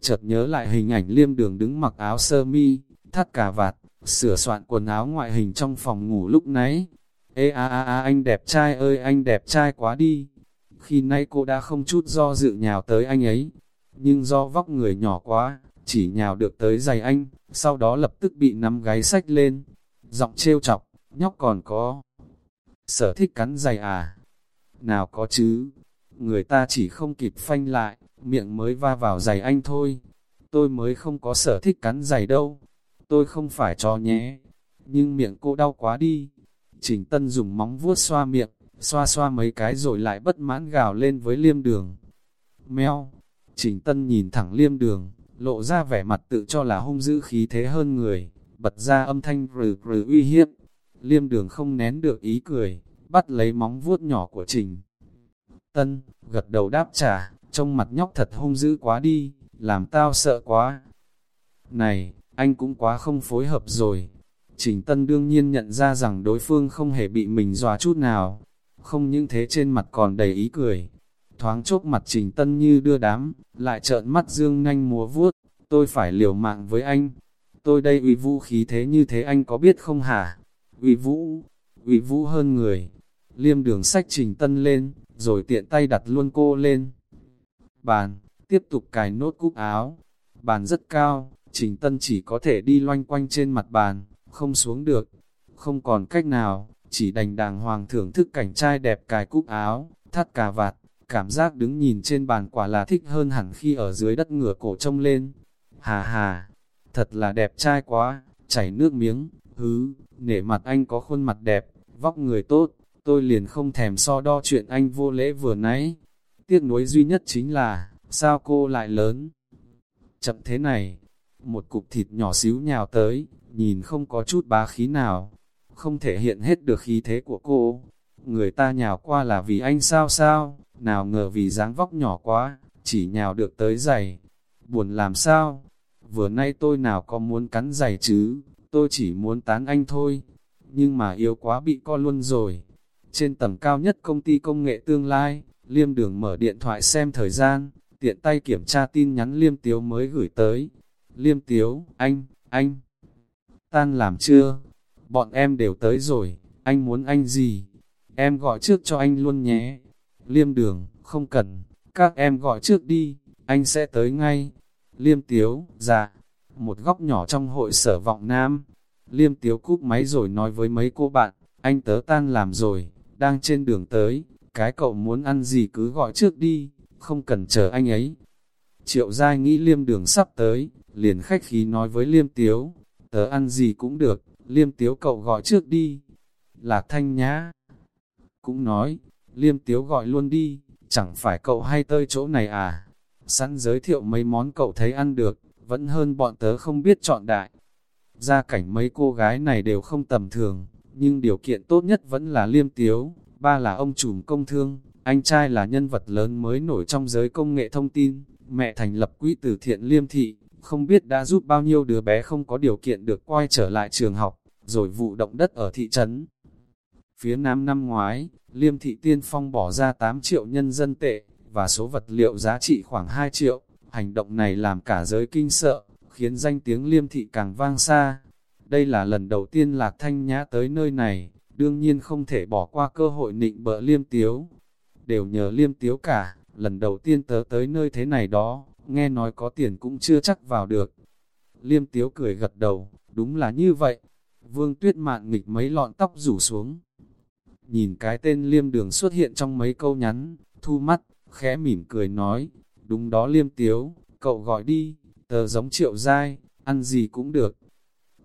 Speaker 1: Chợt nhớ lại hình ảnh liêm đường đứng mặc áo sơ mi, thắt cà vạt, sửa soạn quần áo ngoại hình trong phòng ngủ lúc nãy. Ê a a a anh đẹp trai ơi anh đẹp trai quá đi. Khi nay cô đã không chút do dự nhào tới anh ấy, nhưng do vóc người nhỏ quá, chỉ nhào được tới giày anh, sau đó lập tức bị nắm gáy sách lên. Giọng trêu chọc, nhóc còn có sở thích cắn giày à? Nào có chứ, người ta chỉ không kịp phanh lại, miệng mới va vào giày anh thôi. Tôi mới không có sở thích cắn giày đâu, tôi không phải cho nhé. Nhưng miệng cô đau quá đi. Trình Tân dùng móng vuốt xoa miệng, xoa xoa mấy cái rồi lại bất mãn gào lên với liêm đường. Mèo, Trình Tân nhìn thẳng liêm đường, lộ ra vẻ mặt tự cho là hung dữ khí thế hơn người, bật ra âm thanh rừ rừ uy hiếp. Liêm đường không nén được ý cười, bắt lấy móng vuốt nhỏ của Trình. Tân, gật đầu đáp trả, trông mặt nhóc thật hung dữ quá đi, làm tao sợ quá. Này, anh cũng quá không phối hợp rồi. Trình Tân đương nhiên nhận ra rằng đối phương không hề bị mình dọa chút nào. Không những thế trên mặt còn đầy ý cười. Thoáng chốc mặt Trình Tân như đưa đám, lại trợn mắt dương nhanh múa vuốt. Tôi phải liều mạng với anh. Tôi đây uy vũ khí thế như thế anh có biết không hả? Uy vũ, uy vũ hơn người. Liêm đường sách Trình Tân lên, rồi tiện tay đặt luôn cô lên. Bàn, tiếp tục cài nốt cúc áo. Bàn rất cao, Trình Tân chỉ có thể đi loanh quanh trên mặt bàn, không xuống được. Không còn cách nào, chỉ đành đàng hoàng thưởng thức cảnh trai đẹp cài cúc áo, thắt cà vạt. Cảm giác đứng nhìn trên bàn quả là thích hơn hẳn khi ở dưới đất ngửa cổ trông lên. Hà hà, thật là đẹp trai quá, chảy nước miếng, hứ, nể mặt anh có khuôn mặt đẹp, vóc người tốt, tôi liền không thèm so đo chuyện anh vô lễ vừa nãy. Tiếc nuối duy nhất chính là, sao cô lại lớn? Chậm thế này, một cục thịt nhỏ xíu nhào tới, nhìn không có chút bá khí nào, không thể hiện hết được khí thế của cô. Người ta nhào qua là vì anh sao sao, nào ngờ vì dáng vóc nhỏ quá, chỉ nhào được tới giày. Buồn làm sao? Vừa nay tôi nào có muốn cắn giày chứ, tôi chỉ muốn tán anh thôi. Nhưng mà yếu quá bị co luôn rồi. Trên tầng cao nhất công ty công nghệ tương lai, Liêm Đường mở điện thoại xem thời gian, tiện tay kiểm tra tin nhắn Liêm Tiếu mới gửi tới. Liêm Tiếu, anh, anh, tan làm chưa? Bọn em đều tới rồi, anh muốn anh gì? Em gọi trước cho anh luôn nhé. Liêm Đường, không cần, các em gọi trước đi, anh sẽ tới ngay. Liêm Tiếu, dạ, một góc nhỏ trong hội sở vọng nam. Liêm Tiếu cúp máy rồi nói với mấy cô bạn, anh tớ tan làm rồi, đang trên đường tới, cái cậu muốn ăn gì cứ gọi trước đi, không cần chờ anh ấy. Triệu Giai nghĩ liêm đường sắp tới, liền khách khí nói với liêm tiếu, tớ ăn gì cũng được, liêm tiếu cậu gọi trước đi. Lạc thanh nhá. Cũng nói, liêm tiếu gọi luôn đi, chẳng phải cậu hay tơi chỗ này à. Sẵn giới thiệu mấy món cậu thấy ăn được, vẫn hơn bọn tớ không biết chọn đại. Gia cảnh mấy cô gái này đều không tầm thường, nhưng điều kiện tốt nhất vẫn là liêm tiếu, ba là ông trùm công thương, anh trai là nhân vật lớn mới nổi trong giới công nghệ thông tin, mẹ thành lập quỹ từ thiện liêm thị, không biết đã giúp bao nhiêu đứa bé không có điều kiện được quay trở lại trường học, rồi vụ động đất ở thị trấn. Phía nam năm ngoái, liêm thị tiên phong bỏ ra 8 triệu nhân dân tệ, và số vật liệu giá trị khoảng 2 triệu, hành động này làm cả giới kinh sợ, khiến danh tiếng liêm thị càng vang xa. Đây là lần đầu tiên Lạc Thanh Nhã tới nơi này, đương nhiên không thể bỏ qua cơ hội nịnh bợ liêm tiếu. Đều nhờ liêm tiếu cả, lần đầu tiên tớ tới nơi thế này đó, nghe nói có tiền cũng chưa chắc vào được. Liêm tiếu cười gật đầu, đúng là như vậy. Vương tuyết mạn nghịch mấy lọn tóc rủ xuống. Nhìn cái tên liêm đường xuất hiện trong mấy câu nhắn, thu mắt, khẽ mỉm cười nói, đúng đó liêm tiếu, cậu gọi đi, tờ giống triệu dai, ăn gì cũng được.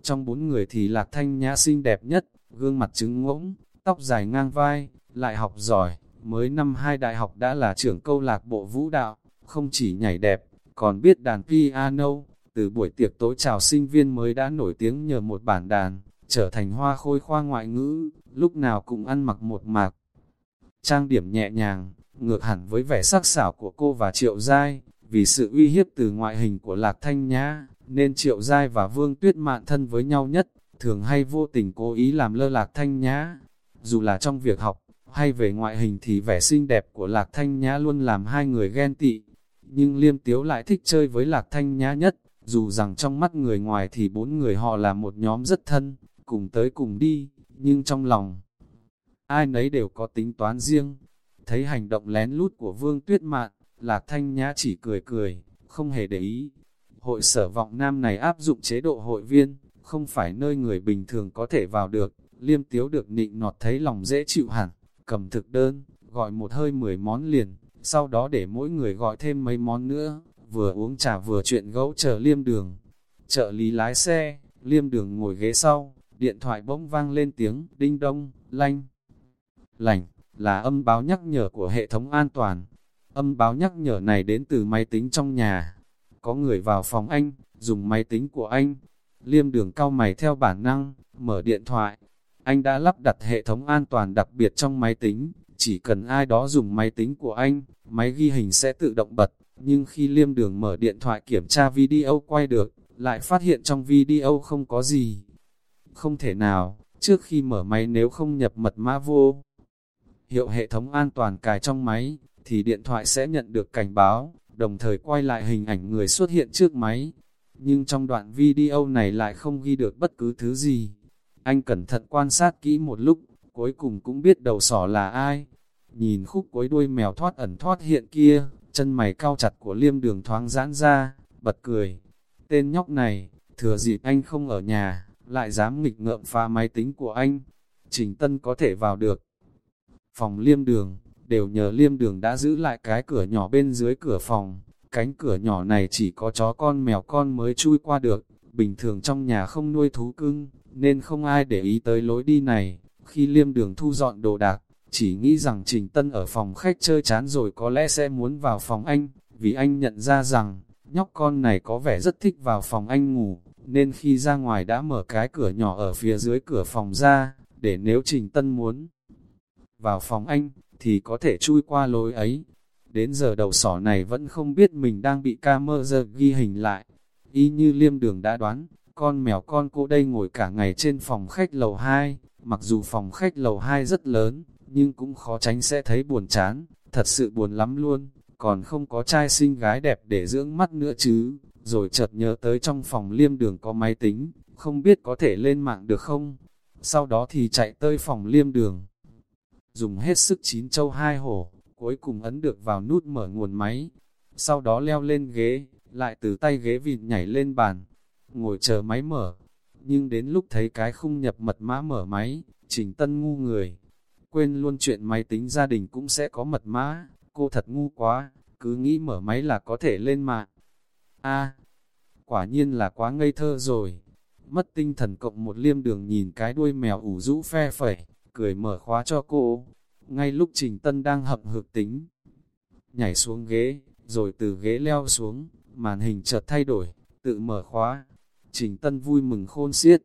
Speaker 1: Trong bốn người thì lạc thanh nhã xinh đẹp nhất, gương mặt trứng ngỗng, tóc dài ngang vai, lại học giỏi, mới năm hai đại học đã là trưởng câu lạc bộ vũ đạo, không chỉ nhảy đẹp, còn biết đàn piano, từ buổi tiệc tối chào sinh viên mới đã nổi tiếng nhờ một bản đàn, trở thành hoa khôi khoa ngoại ngữ, lúc nào cũng ăn mặc một mạc. Trang điểm nhẹ nhàng, ngược hẳn với vẻ sắc sảo của cô và Triệu Giai, vì sự uy hiếp từ ngoại hình của Lạc Thanh Nhã, nên Triệu Giai và Vương Tuyết Mạn thân với nhau nhất, thường hay vô tình cố ý làm lơ Lạc Thanh Nhã. Dù là trong việc học, hay về ngoại hình thì vẻ xinh đẹp của Lạc Thanh Nhã luôn làm hai người ghen tị. Nhưng Liêm Tiếu lại thích chơi với Lạc Thanh Nhã nhất, dù rằng trong mắt người ngoài thì bốn người họ là một nhóm rất thân, cùng tới cùng đi, nhưng trong lòng, ai nấy đều có tính toán riêng. Thấy hành động lén lút của Vương Tuyết Mạn, Lạc Thanh Nhã chỉ cười cười, không hề để ý. Hội sở vọng nam này áp dụng chế độ hội viên, không phải nơi người bình thường có thể vào được. Liêm tiếu được nịnh nọt thấy lòng dễ chịu hẳn, cầm thực đơn, gọi một hơi 10 món liền, sau đó để mỗi người gọi thêm mấy món nữa, vừa uống trà vừa chuyện gấu chờ liêm đường. Trợ lý lái xe, liêm đường ngồi ghế sau, điện thoại bỗng vang lên tiếng đinh đông, lanh, lành, là âm báo nhắc nhở của hệ thống an toàn. Âm báo nhắc nhở này đến từ máy tính trong nhà. Có người vào phòng anh, dùng máy tính của anh. Liêm đường cao mày theo bản năng, mở điện thoại. Anh đã lắp đặt hệ thống an toàn đặc biệt trong máy tính, chỉ cần ai đó dùng máy tính của anh, máy ghi hình sẽ tự động bật, nhưng khi liêm đường mở điện thoại kiểm tra video quay được, lại phát hiện trong video không có gì. Không thể nào, trước khi mở máy nếu không nhập mật mã vô. Hiệu hệ thống an toàn cài trong máy, thì điện thoại sẽ nhận được cảnh báo, đồng thời quay lại hình ảnh người xuất hiện trước máy. Nhưng trong đoạn video này lại không ghi được bất cứ thứ gì. Anh cẩn thận quan sát kỹ một lúc, cuối cùng cũng biết đầu sỏ là ai. Nhìn khúc cuối đuôi mèo thoát ẩn thoát hiện kia, chân mày cao chặt của liêm đường thoáng giãn ra, bật cười. Tên nhóc này, thừa dịp anh không ở nhà, lại dám nghịch ngợm phá máy tính của anh. Trình Tân có thể vào được. Phòng liêm đường, đều nhờ liêm đường đã giữ lại cái cửa nhỏ bên dưới cửa phòng. Cánh cửa nhỏ này chỉ có chó con mèo con mới chui qua được, bình thường trong nhà không nuôi thú cưng, nên không ai để ý tới lối đi này. Khi liêm đường thu dọn đồ đạc, chỉ nghĩ rằng Trình Tân ở phòng khách chơi chán rồi có lẽ sẽ muốn vào phòng anh, vì anh nhận ra rằng, nhóc con này có vẻ rất thích vào phòng anh ngủ, nên khi ra ngoài đã mở cái cửa nhỏ ở phía dưới cửa phòng ra, để nếu Trình Tân muốn vào phòng anh, thì có thể chui qua lối ấy. Đến giờ đầu sỏ này vẫn không biết mình đang bị camera ghi hình lại. Y như liêm đường đã đoán, con mèo con cô đây ngồi cả ngày trên phòng khách lầu 2, mặc dù phòng khách lầu 2 rất lớn, nhưng cũng khó tránh sẽ thấy buồn chán, thật sự buồn lắm luôn, còn không có trai xinh gái đẹp để dưỡng mắt nữa chứ, rồi chợt nhớ tới trong phòng liêm đường có máy tính, không biết có thể lên mạng được không, sau đó thì chạy tới phòng liêm đường. Dùng hết sức chín châu hai hổ, cuối cùng ấn được vào nút mở nguồn máy, sau đó leo lên ghế, lại từ tay ghế vịt nhảy lên bàn, ngồi chờ máy mở. Nhưng đến lúc thấy cái khung nhập mật mã mở máy, Trình Tân ngu người, quên luôn chuyện máy tính gia đình cũng sẽ có mật mã, cô thật ngu quá, cứ nghĩ mở máy là có thể lên mạng. a quả nhiên là quá ngây thơ rồi. Mất tinh thần cộng một liêm đường nhìn cái đuôi mèo ủ rũ phe phẩy, cười mở khóa cho cô. Ngay lúc Trình Tân đang hậm hực tính, nhảy xuống ghế, rồi từ ghế leo xuống, màn hình chợt thay đổi, tự mở khóa. Trình Tân vui mừng khôn xiết,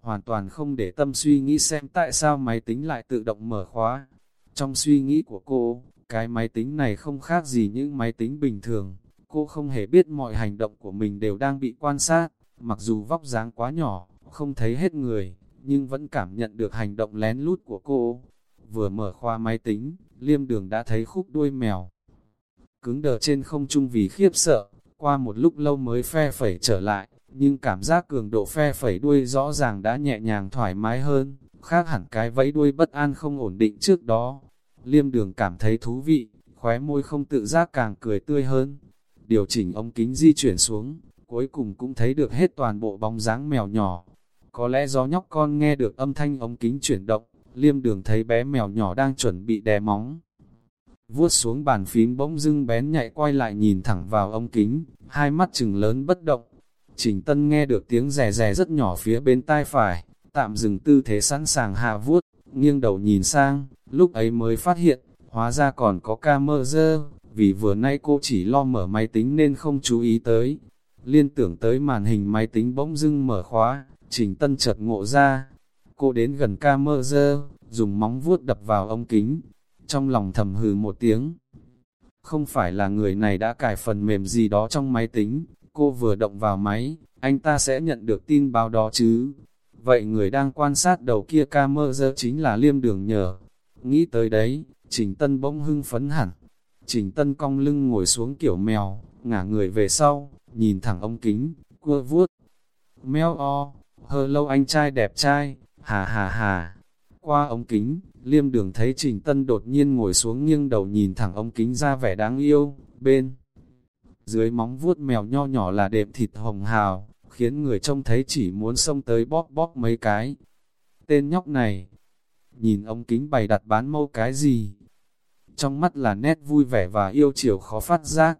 Speaker 1: hoàn toàn không để tâm suy nghĩ xem tại sao máy tính lại tự động mở khóa. Trong suy nghĩ của cô, cái máy tính này không khác gì những máy tính bình thường. Cô không hề biết mọi hành động của mình đều đang bị quan sát, mặc dù vóc dáng quá nhỏ, không thấy hết người, nhưng vẫn cảm nhận được hành động lén lút của cô. Vừa mở khoa máy tính, liêm đường đã thấy khúc đuôi mèo. Cứng đờ trên không trung vì khiếp sợ, qua một lúc lâu mới phe phẩy trở lại, nhưng cảm giác cường độ phe phẩy đuôi rõ ràng đã nhẹ nhàng thoải mái hơn, khác hẳn cái vẫy đuôi bất an không ổn định trước đó. Liêm đường cảm thấy thú vị, khóe môi không tự giác càng cười tươi hơn. Điều chỉnh ống kính di chuyển xuống, cuối cùng cũng thấy được hết toàn bộ bóng dáng mèo nhỏ. Có lẽ do nhóc con nghe được âm thanh ống kính chuyển động, liêm đường thấy bé mèo nhỏ đang chuẩn bị đè móng. Vuốt xuống bàn phím bỗng dưng bén nhạy quay lại nhìn thẳng vào ống kính, hai mắt trừng lớn bất động, Trình Tân nghe được tiếng rè rè rất nhỏ phía bên tai phải, tạm dừng tư thế sẵn sàng hạ vuốt, nghiêng đầu nhìn sang, lúc ấy mới phát hiện, hóa ra còn có camera, vì vừa nay cô chỉ lo mở máy tính nên không chú ý tới. Liên tưởng tới màn hình máy tính bỗng dưng mở khóa, Trình Tân chợt ngộ ra. Cô đến gần camera, dùng móng vuốt đập vào ống kính, trong lòng thầm hừ một tiếng. Không phải là người này đã cài phần mềm gì đó trong máy tính, cô vừa động vào máy, anh ta sẽ nhận được tin báo đó chứ. Vậy người đang quan sát đầu kia camera chính là liêm đường nhờ. Nghĩ tới đấy, Trình Tân bỗng hưng phấn hẳn. Trình Tân cong lưng ngồi xuống kiểu mèo, ngả người về sau, nhìn thẳng ông kính, cua vuốt. Mèo o, hơ lâu anh trai đẹp trai, hà hà hà. Qua ống kính, liêm đường thấy Trình Tân đột nhiên ngồi xuống nghiêng đầu nhìn thẳng ống kính ra vẻ đáng yêu, bên dưới móng vuốt mèo nho nhỏ là đệm thịt hồng hào, khiến người trông thấy chỉ muốn xông tới bóp bóp mấy cái. Tên nhóc này, nhìn ông kính bày đặt bán mâu cái gì? Trong mắt là nét vui vẻ và yêu chiều khó phát giác.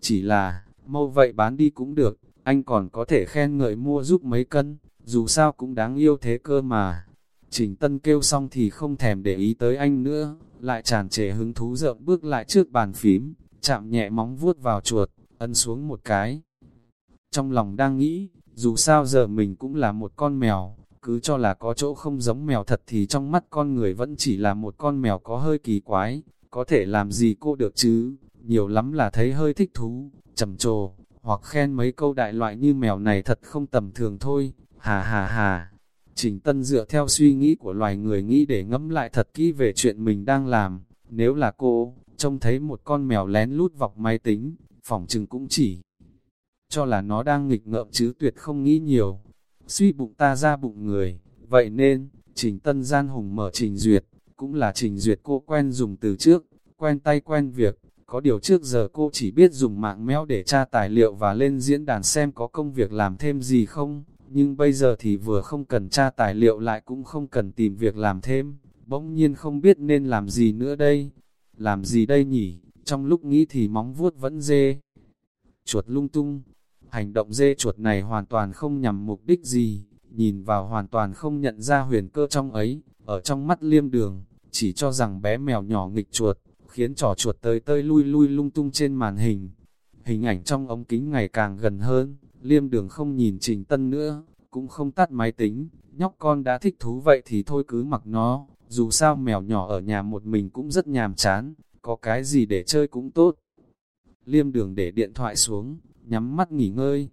Speaker 1: Chỉ là, mâu vậy bán đi cũng được, anh còn có thể khen ngợi mua giúp mấy cân, dù sao cũng đáng yêu thế cơ mà. Trình Tân kêu xong thì không thèm để ý tới anh nữa, lại tràn trề hứng thú rợm bước lại trước bàn phím, chạm nhẹ móng vuốt vào chuột, ân xuống một cái. Trong lòng đang nghĩ, dù sao giờ mình cũng là một con mèo, cứ cho là có chỗ không giống mèo thật thì trong mắt con người vẫn chỉ là một con mèo có hơi kỳ quái, có thể làm gì cô được chứ, nhiều lắm là thấy hơi thích thú, trầm trồ, hoặc khen mấy câu đại loại như mèo này thật không tầm thường thôi, hà hà hà. Trình Tân dựa theo suy nghĩ của loài người nghĩ để ngẫm lại thật kỹ về chuyện mình đang làm, nếu là cô, trông thấy một con mèo lén lút vọc máy tính, phòng chừng cũng chỉ cho là nó đang nghịch ngợm chứ tuyệt không nghĩ nhiều. Suy bụng ta ra bụng người, vậy nên, Trình Tân Gian Hùng mở trình duyệt, cũng là trình duyệt cô quen dùng từ trước, quen tay quen việc, có điều trước giờ cô chỉ biết dùng mạng méo để tra tài liệu và lên diễn đàn xem có công việc làm thêm gì không, nhưng bây giờ thì vừa không cần tra tài liệu lại cũng không cần tìm việc làm thêm, bỗng nhiên không biết nên làm gì nữa đây. Làm gì đây nhỉ? Trong lúc nghĩ thì móng vuốt vẫn dê. Chuột lung tung. Hành động dê chuột này hoàn toàn không nhằm mục đích gì, nhìn vào hoàn toàn không nhận ra huyền cơ trong ấy, ở trong mắt liêm đường, chỉ cho rằng bé mèo nhỏ nghịch chuột, khiến trò chuột tới tơi lui lui lung tung trên màn hình. Hình ảnh trong ống kính ngày càng gần hơn, liêm đường không nhìn trình tân nữa, cũng không tắt máy tính, nhóc con đã thích thú vậy thì thôi cứ mặc nó, dù sao mèo nhỏ ở nhà một mình cũng rất nhàm chán, có cái gì để chơi cũng tốt. Liêm đường để điện thoại xuống, nhắm mắt nghỉ ngơi.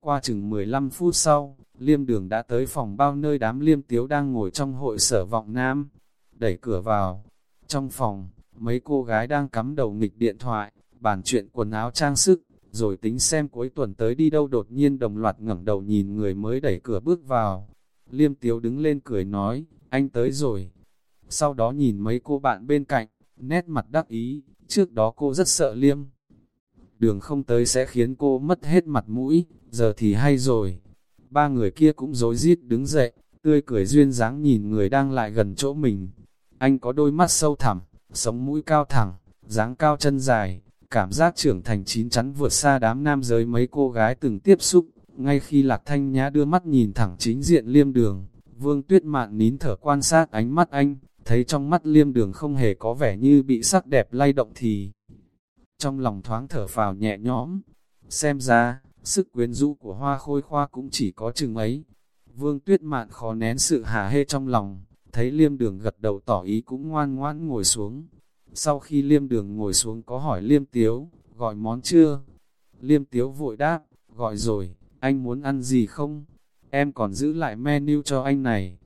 Speaker 1: Qua chừng 15 phút sau, liêm đường đã tới phòng bao nơi đám liêm tiếu đang ngồi trong hội sở vọng nam. Đẩy cửa vào. Trong phòng, mấy cô gái đang cắm đầu nghịch điện thoại, bàn chuyện quần áo trang sức, rồi tính xem cuối tuần tới đi đâu đột nhiên đồng loạt ngẩng đầu nhìn người mới đẩy cửa bước vào. Liêm tiếu đứng lên cười nói, anh tới rồi. Sau đó nhìn mấy cô bạn bên cạnh, nét mặt đắc ý, trước đó cô rất sợ liêm. Đường không tới sẽ khiến cô mất hết mặt mũi, giờ thì hay rồi. Ba người kia cũng dối rít đứng dậy, tươi cười duyên dáng nhìn người đang lại gần chỗ mình. Anh có đôi mắt sâu thẳm, sống mũi cao thẳng, dáng cao chân dài, cảm giác trưởng thành chín chắn vượt xa đám nam giới mấy cô gái từng tiếp xúc. Ngay khi Lạc Thanh Nhã đưa mắt nhìn thẳng chính diện liêm đường, Vương Tuyết Mạn nín thở quan sát ánh mắt anh, thấy trong mắt liêm đường không hề có vẻ như bị sắc đẹp lay động thì trong lòng thoáng thở phào nhẹ nhõm. Xem ra, sức quyến rũ của hoa khôi khoa cũng chỉ có chừng ấy. Vương tuyết mạn khó nén sự hà hê trong lòng, thấy liêm đường gật đầu tỏ ý cũng ngoan ngoãn ngồi xuống. Sau khi liêm đường ngồi xuống có hỏi liêm tiếu, gọi món chưa? Liêm tiếu vội đáp, gọi rồi, anh muốn ăn gì không? Em còn giữ lại menu cho anh này.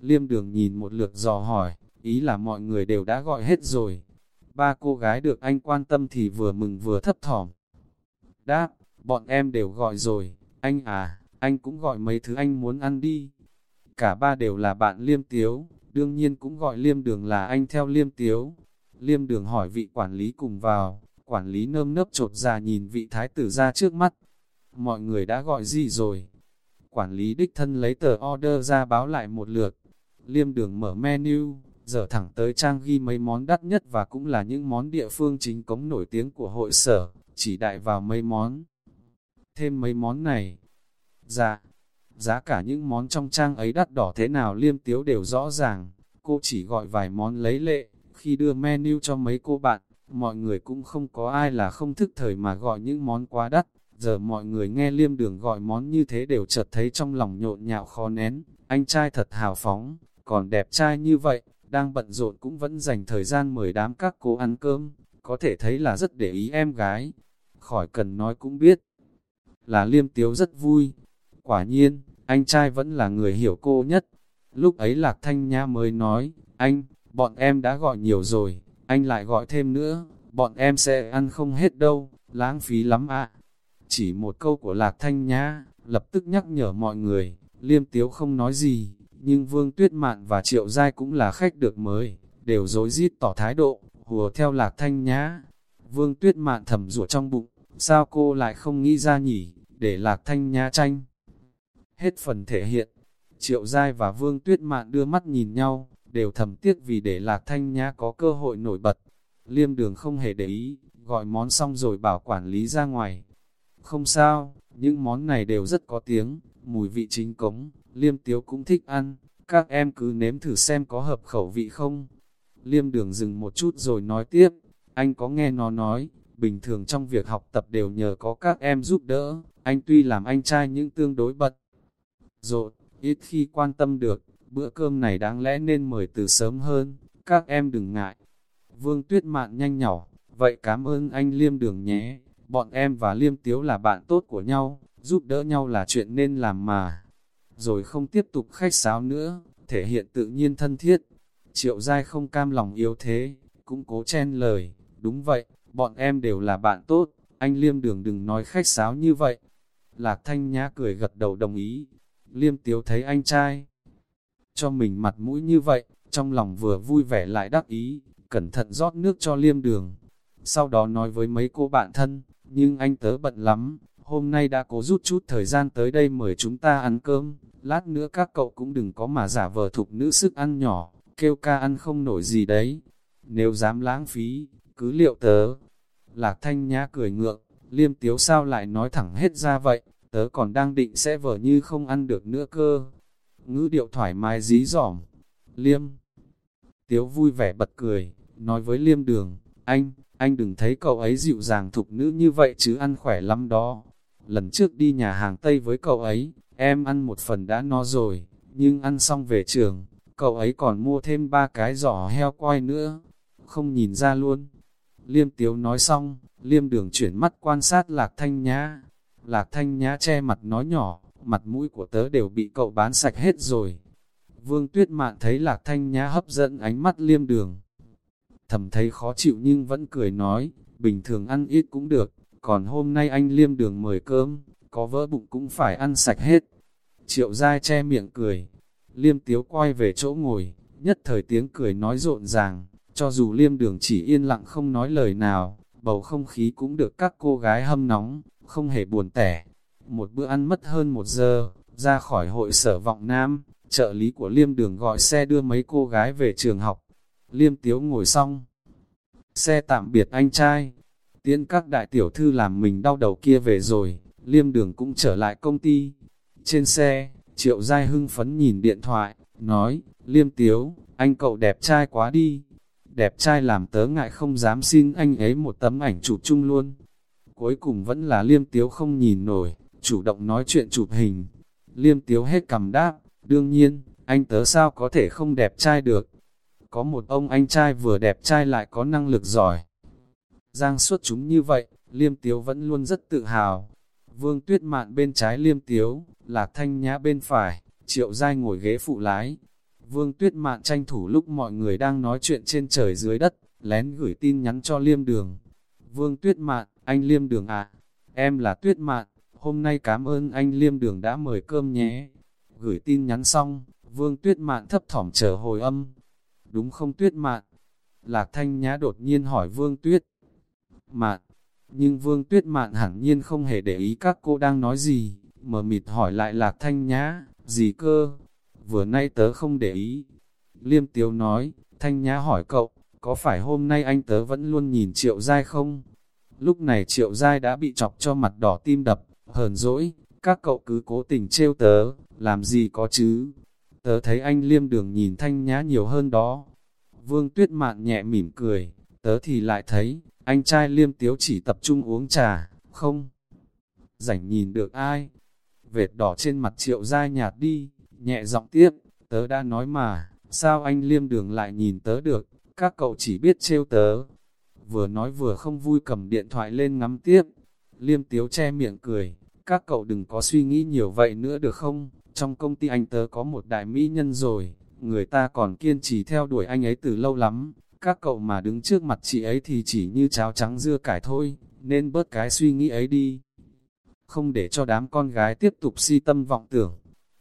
Speaker 1: Liêm đường nhìn một lượt dò hỏi, ý là mọi người đều đã gọi hết rồi. Ba cô gái được anh quan tâm thì vừa mừng vừa thấp thỏm. Đáp, bọn em đều gọi rồi, anh à, anh cũng gọi mấy thứ anh muốn ăn đi. Cả ba đều là bạn liêm tiếu, đương nhiên cũng gọi liêm đường là anh theo liêm tiếu. Liêm đường hỏi vị quản lý cùng vào, quản lý nơm nớp trột ra nhìn vị thái tử ra trước mắt. Mọi người đã gọi gì rồi? Quản lý đích thân lấy tờ order ra báo lại một lượt. Liêm đường mở menu, giờ thẳng tới trang ghi mấy món đắt nhất và cũng là những món địa phương chính cống nổi tiếng của hội sở, chỉ đại vào mấy món. Thêm mấy món này. Dạ, giá cả những món trong trang ấy đắt đỏ thế nào liêm tiếu đều rõ ràng, cô chỉ gọi vài món lấy lệ, khi đưa menu cho mấy cô bạn, mọi người cũng không có ai là không thức thời mà gọi những món quá đắt. Giờ mọi người nghe liêm đường gọi món như thế đều chợt thấy trong lòng nhộn nhạo khó nén, anh trai thật hào phóng, còn đẹp trai như vậy, đang bận rộn cũng vẫn dành thời gian mời đám các cô ăn cơm, có thể thấy là rất để ý em gái. Khỏi cần nói cũng biết, là liêm tiếu rất vui. Quả nhiên, anh trai vẫn là người hiểu cô nhất. Lúc ấy Lạc Thanh Nha mới nói, anh, bọn em đã gọi nhiều rồi, anh lại gọi thêm nữa, bọn em sẽ ăn không hết đâu, lãng phí lắm ạ. Chỉ một câu của Lạc Thanh Nha, lập tức nhắc nhở mọi người, liêm tiếu không nói gì, nhưng Vương Tuyết Mạn và Triệu Giai cũng là khách được mời, đều dối rít tỏ thái độ, hùa theo lạc thanh nhã. Vương Tuyết Mạn thầm rủa trong bụng, sao cô lại không nghĩ ra nhỉ, để lạc thanh nhã tranh. Hết phần thể hiện, Triệu Giai và Vương Tuyết Mạn đưa mắt nhìn nhau, đều thầm tiếc vì để lạc thanh nhã có cơ hội nổi bật. Liêm đường không hề để ý, gọi món xong rồi bảo quản lý ra ngoài. Không sao, những món này đều rất có tiếng, mùi vị chính cống, Liêm Tiếu cũng thích ăn, các em cứ nếm thử xem có hợp khẩu vị không. Liêm đường dừng một chút rồi nói tiếp, anh có nghe nó nói, bình thường trong việc học tập đều nhờ có các em giúp đỡ, anh tuy làm anh trai nhưng tương đối bật. Rộn, ít khi quan tâm được, bữa cơm này đáng lẽ nên mời từ sớm hơn, các em đừng ngại. Vương Tuyết Mạn nhanh nhỏ, vậy cảm ơn anh Liêm Đường nhé, bọn em và Liêm Tiếu là bạn tốt của nhau, giúp đỡ nhau là chuyện nên làm mà. Rồi không tiếp tục khách sáo nữa, thể hiện tự nhiên thân thiết. Triệu Giai không cam lòng yếu thế, cũng cố chen lời, đúng vậy, bọn em đều là bạn tốt, anh Liêm Đường đừng nói khách sáo như vậy. Lạc Thanh Nhã cười gật đầu đồng ý, Liêm Tiếu thấy anh trai. Cho mình mặt mũi như vậy, trong lòng vừa vui vẻ lại đắc ý, cẩn thận rót nước cho Liêm Đường. Sau đó nói với mấy cô bạn thân, nhưng anh tớ bận lắm, hôm nay đã cố rút chút thời gian tới đây mời chúng ta ăn cơm, lát nữa các cậu cũng đừng có mà giả vờ thục nữ sức ăn nhỏ, kêu ca ăn không nổi gì đấy. Nếu dám lãng phí, cứ liệu tớ. Lạc thanh nhã cười ngượng, liêm tiếu sao lại nói thẳng hết ra vậy, tớ còn đang định sẽ vờ như không ăn được nữa cơ. Ngữ điệu thoải mái dí dỏm. Liêm. Tiếu vui vẻ bật cười, nói với liêm đường, anh, anh đừng thấy cậu ấy dịu dàng thục nữ như vậy chứ ăn khỏe lắm đó. Lần trước đi nhà hàng Tây với cậu ấy, em ăn một phần đã no rồi, nhưng ăn xong về trường, cậu ấy còn mua thêm ba cái giỏ heo quay nữa, không nhìn ra luôn. Liêm Tiếu nói xong, Liêm đường chuyển mắt quan sát Lạc Thanh Nhã. Lạc Thanh Nhã che mặt nói nhỏ, mặt mũi của tớ đều bị cậu bán sạch hết rồi. Vương Tuyết Mạn thấy Lạc Thanh Nhã hấp dẫn ánh mắt Liêm đường. Thầm thấy khó chịu nhưng vẫn cười nói, bình thường ăn ít cũng được, còn hôm nay anh Liêm đường mời cơm, có vỡ bụng cũng phải ăn sạch hết. Triệu dai che miệng cười, Liêm Tiếu quay về chỗ ngồi, nhất thời tiếng cười nói rộn ràng, cho dù Liêm đường chỉ yên lặng không nói lời nào, bầu không khí cũng được các cô gái hâm nóng, không hề buồn tẻ. Một bữa ăn mất hơn một giờ, ra khỏi hội sở vọng nam, trợ lý của Liêm đường gọi xe đưa mấy cô gái về trường học. Liêm Tiếu ngồi xong. Xe tạm biệt anh trai. Tiễn các đại tiểu thư làm mình đau đầu kia về rồi, Liêm đường cũng trở lại công ty. Trên xe, Triệu Giai hưng phấn nhìn điện thoại, nói, Liêm Tiếu, anh cậu đẹp trai quá đi. Đẹp trai làm tớ ngại không dám xin anh ấy một tấm ảnh chụp chung luôn. Cuối cùng vẫn là Liêm Tiếu không nhìn nổi, chủ động nói chuyện chụp hình. Liêm Tiếu hết cầm đáp, đương nhiên, anh tớ sao có thể không đẹp trai được. Có một ông anh trai vừa đẹp trai lại có năng lực giỏi. Giang suốt chúng như vậy, Liêm Tiếu vẫn luôn rất tự hào. Vương Tuyết Mạn bên trái Liêm Tiếu, Lạc Thanh Nhã bên phải, Triệu Giai ngồi ghế phụ lái. Vương Tuyết Mạn tranh thủ lúc mọi người đang nói chuyện trên trời dưới đất, lén gửi tin nhắn cho Liêm Đường. Vương Tuyết Mạn, anh Liêm Đường à, em là Tuyết Mạn, hôm nay cảm ơn anh Liêm Đường đã mời cơm nhé. Gửi tin nhắn xong, Vương Tuyết Mạn thấp thỏm chờ hồi âm. Đúng không Tuyết Mạn? Lạc Thanh Nhã đột nhiên hỏi Vương Tuyết. Mạn, nhưng Vương Tuyết Mạn hẳn nhiên không hề để ý các cô đang nói gì, mờ mịt hỏi lại Lạc Thanh Nhã, gì cơ? Vừa nay tớ không để ý. Liêm Tiếu nói, Thanh Nhã hỏi cậu, có phải hôm nay anh tớ vẫn luôn nhìn Triệu Giai không? Lúc này Triệu Giai đã bị chọc cho mặt đỏ tim đập, hờn dỗi, các cậu cứ cố tình trêu tớ, làm gì có chứ? Tớ thấy anh Liêm Đường nhìn Thanh Nhã nhiều hơn đó. Vương Tuyết Mạn nhẹ mỉm cười, tớ thì lại thấy, anh trai Liêm Tiếu chỉ tập trung uống trà, không? Rảnh nhìn được ai? Vệt đỏ trên mặt Triệu Giai nhạt đi, nhẹ giọng tiếp, tớ đã nói mà, sao anh Liêm Đường lại nhìn tớ được? các cậu chỉ biết trêu tớ. Vừa nói vừa không vui cầm điện thoại lên ngắm tiếp. Liêm tiếu che miệng cười, các cậu đừng có suy nghĩ nhiều vậy nữa được không? Trong công ty anh tớ có một đại mỹ nhân rồi, người ta còn kiên trì theo đuổi anh ấy từ lâu lắm. Các cậu mà đứng trước mặt chị ấy thì chỉ như cháo trắng dưa cải thôi, nên bớt cái suy nghĩ ấy đi. Không để cho đám con gái tiếp tục si tâm vọng tưởng.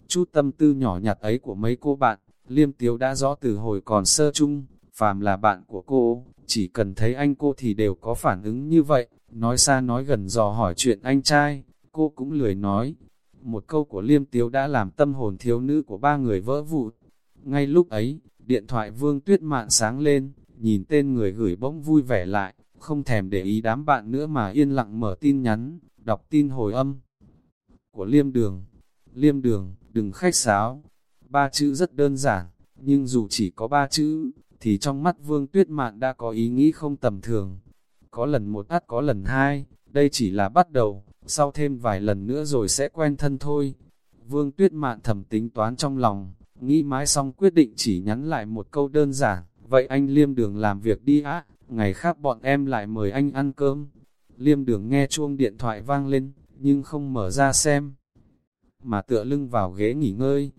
Speaker 1: Chút tâm tư nhỏ nhặt ấy của mấy cô bạn, Liêm Tiếu đã rõ từ hồi còn sơ chung, phàm là bạn của cô, chỉ cần thấy anh cô thì đều có phản ứng như vậy, nói xa nói gần dò hỏi chuyện anh trai, cô cũng lười nói. Một câu của liêm tiếu đã làm tâm hồn thiếu nữ của ba người vỡ vụt. Ngay lúc ấy, điện thoại vương tuyết mạn sáng lên, nhìn tên người gửi bỗng vui vẻ lại, không thèm để ý đám bạn nữa mà yên lặng mở tin nhắn, đọc tin hồi âm của liêm đường. Liêm đường, đừng khách sáo. Ba chữ rất đơn giản, nhưng dù chỉ có ba chữ, thì trong mắt vương tuyết mạn đã có ý nghĩ không tầm thường. Có lần một ắt có lần hai, đây chỉ là bắt đầu, sau thêm vài lần nữa rồi sẽ quen thân thôi. Vương Tuyết Mạn thầm tính toán trong lòng, nghĩ mãi xong quyết định chỉ nhắn lại một câu đơn giản, vậy anh liêm đường làm việc đi á, ngày khác bọn em lại mời anh ăn cơm. Liêm đường nghe chuông điện thoại vang lên, nhưng không mở ra xem, mà tựa lưng vào ghế nghỉ ngơi.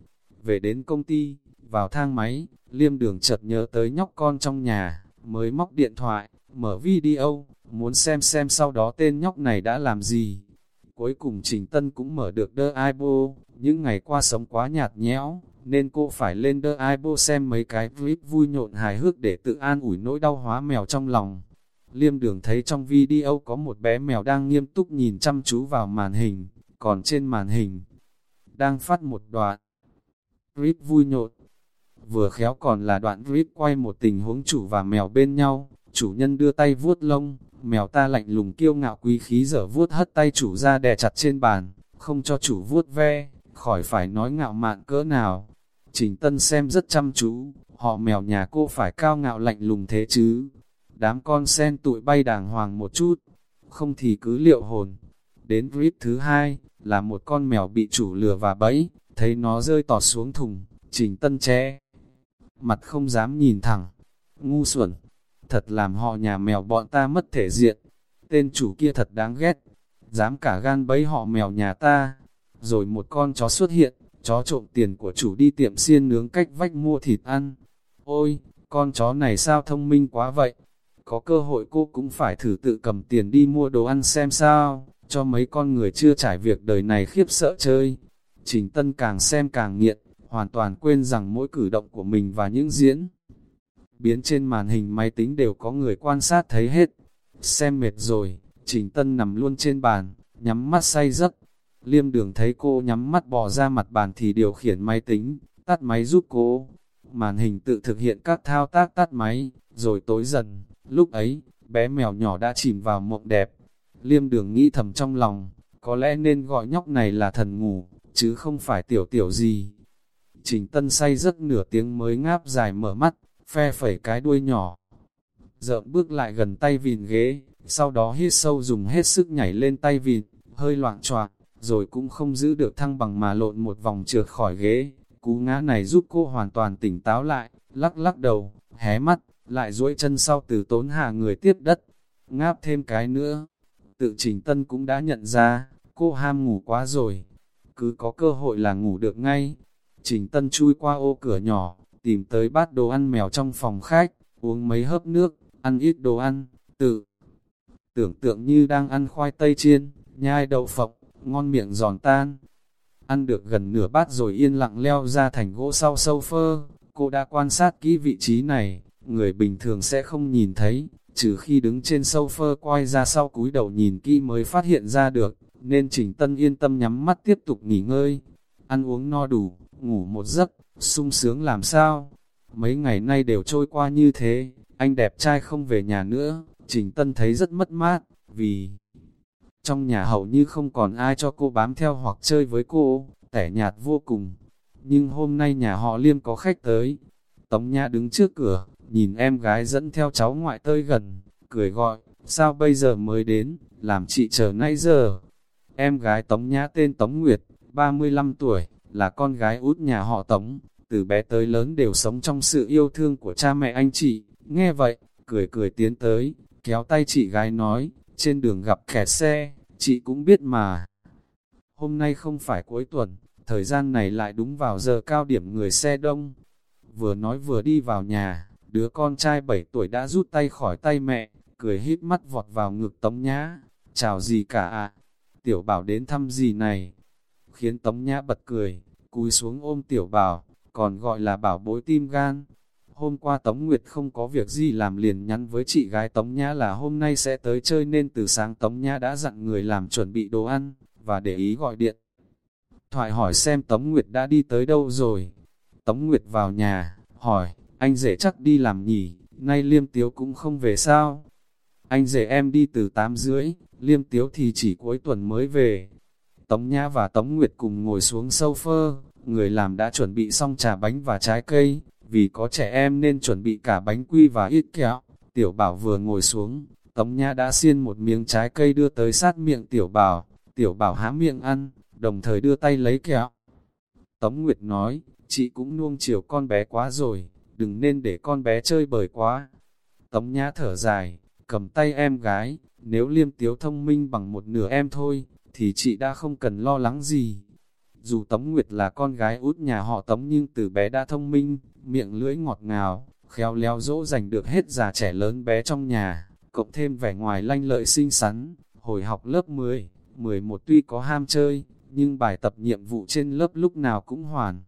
Speaker 1: Về đến công ty, vào thang máy, liêm đường chợt nhớ tới nhóc con trong nhà, mới móc điện thoại, mở video, muốn xem xem sau đó tên nhóc này đã làm gì. Cuối cùng Trình Tân cũng mở được đơ iPo, những ngày qua sống quá nhạt nhẽo, nên cô phải lên đơ iPo xem mấy cái clip vui nhộn hài hước để tự an ủi nỗi đau hóa mèo trong lòng. Liêm đường thấy trong video có một bé mèo đang nghiêm túc nhìn chăm chú vào màn hình, còn trên màn hình, đang phát một đoạn clip vui nhộn. Vừa khéo còn là đoạn clip quay một tình huống chủ và mèo bên nhau, chủ nhân đưa tay vuốt lông, mèo ta lạnh lùng kiêu ngạo quý khí dở vuốt hất tay chủ ra đè chặt trên bàn, không cho chủ vuốt ve, khỏi phải nói ngạo mạn cỡ nào. Trình Tân xem rất chăm chú, họ mèo nhà cô phải cao ngạo lạnh lùng thế chứ. Đám con sen tụi bay đàng hoàng một chút, không thì cứ liệu hồn. Đến clip thứ hai, là một con mèo bị chủ lừa và bẫy, thấy nó rơi tọt xuống thùng, Trình Tân che. Mặt không dám nhìn thẳng, ngu xuẩn, thật làm họ nhà mèo bọn ta mất thể diện. Tên chủ kia thật đáng ghét, dám cả gan bẫy họ mèo nhà ta. Rồi một con chó xuất hiện, chó trộm tiền của chủ đi tiệm xiên nướng cách vách mua thịt ăn. Ôi, con chó này sao thông minh quá vậy? Có cơ hội cô cũng phải thử tự cầm tiền đi mua đồ ăn xem sao, cho mấy con người chưa trải việc đời này khiếp sợ chơi. Trình Tân càng xem càng nghiện, hoàn toàn quên rằng mỗi cử động của mình và những diễn biến trên màn hình máy tính đều có người quan sát thấy hết. Xem mệt rồi, Trình Tân nằm luôn trên bàn, nhắm mắt say giấc. Liêm đường thấy cô nhắm mắt bò ra mặt bàn thì điều khiển máy tính, tắt máy giúp cô. Màn hình tự thực hiện các thao tác tắt máy, rồi tối dần. Lúc ấy, bé mèo nhỏ đã chìm vào mộng đẹp. Liêm đường nghĩ thầm trong lòng, có lẽ nên gọi nhóc này là thần ngủ, chứ không phải tiểu tiểu gì. Trình Tân say giấc nửa tiếng mới ngáp dài mở mắt, phe phẩy cái đuôi nhỏ. Dợm bước lại gần tay vìn ghế, sau đó hít sâu dùng hết sức nhảy lên tay vìn, hơi loạn choạc, rồi cũng không giữ được thăng bằng mà lộn một vòng trượt khỏi ghế. Cú ngã này giúp cô hoàn toàn tỉnh táo lại, lắc lắc đầu, hé mắt, lại duỗi chân sau từ tốn hạ người tiếp đất. Ngáp thêm cái nữa. Tự trình tân cũng đã nhận ra, cô ham ngủ quá rồi. Cứ có cơ hội là ngủ được ngay. Trình tân chui qua ô cửa nhỏ, tìm tới bát đồ ăn mèo trong phòng khách, uống mấy hớp nước, ăn ít đồ ăn, tự tưởng tượng như đang ăn khoai tây chiên, nhai đậu phộng, ngon miệng giòn tan. Ăn được gần nửa bát rồi yên lặng leo ra thành gỗ sau sâu phơ, cô đã quan sát kỹ vị trí này, người bình thường sẽ không nhìn thấy, trừ khi đứng trên sâu phơ quay ra sau cúi đầu nhìn kỹ mới phát hiện ra được, nên Trình Tân yên tâm nhắm mắt tiếp tục nghỉ ngơi, ăn uống no đủ, ngủ một giấc, sung sướng làm sao? Mấy ngày nay đều trôi qua như thế, anh đẹp trai không về nhà nữa, Trình Tân thấy rất mất mát, vì trong nhà hầu như không còn ai cho cô bám theo hoặc chơi với cô, tẻ nhạt vô cùng. Nhưng hôm nay nhà họ Liêm có khách tới. Tống Nhã đứng trước cửa, nhìn em gái dẫn theo cháu ngoại tới gần, cười gọi, sao bây giờ mới đến, làm chị chờ nãy giờ. Em gái Tống Nhã tên Tống Nguyệt, 35 tuổi, là con gái út nhà họ Tống, từ bé tới lớn đều sống trong sự yêu thương của cha mẹ anh chị. Nghe vậy, cười cười tiến tới, kéo tay chị gái nói, trên đường gặp kẹt xe, chị cũng biết mà. Hôm nay không phải cuối tuần, thời gian này lại đúng vào giờ cao điểm người xe đông. Vừa nói vừa đi vào nhà, đứa con trai 7 tuổi đã rút tay khỏi tay mẹ, cười hít mắt vọt vào ngực Tống Nhã. Chào gì cả ạ? Tiểu bảo đến thăm gì này? Khiến Tống Nhã bật cười, cúi xuống ôm tiểu bảo, còn gọi là bảo bối tim gan. Hôm qua Tống Nguyệt không có việc gì làm liền nhắn với chị gái Tống Nhã là hôm nay sẽ tới chơi nên từ sáng Tống Nhã đã dặn người làm chuẩn bị đồ ăn, và để ý gọi điện. Thoại hỏi xem Tống Nguyệt đã đi tới đâu rồi. Tống Nguyệt vào nhà, hỏi, anh rể chắc đi làm nhỉ, nay liêm tiếu cũng không về sao. Anh rể em đi từ 8 rưỡi, liêm tiếu thì chỉ cuối tuần mới về. Tống Nhã và Tống Nguyệt cùng ngồi xuống sofa, người làm đã chuẩn bị xong trà bánh và trái cây, vì có trẻ em nên chuẩn bị cả bánh quy và ít kẹo. Tiểu bảo vừa ngồi xuống, Tống Nhã đã xiên một miếng trái cây đưa tới sát miệng tiểu bảo, tiểu bảo há miệng ăn, đồng thời đưa tay lấy kẹo. Tống Nguyệt nói, chị cũng nuông chiều con bé quá rồi, đừng nên để con bé chơi bời quá. Tống Nhã thở dài, cầm tay em gái, nếu liêm tiếu thông minh bằng một nửa em thôi, thì chị đã không cần lo lắng gì. Dù Tống Nguyệt là con gái út nhà họ Tống nhưng từ bé đã thông minh, miệng lưỡi ngọt ngào, khéo léo dỗ dành được hết già trẻ lớn bé trong nhà, cộng thêm vẻ ngoài lanh lợi xinh xắn, hồi học lớp 10, 11 tuy có ham chơi, nhưng bài tập nhiệm vụ trên lớp lúc nào cũng hoàn.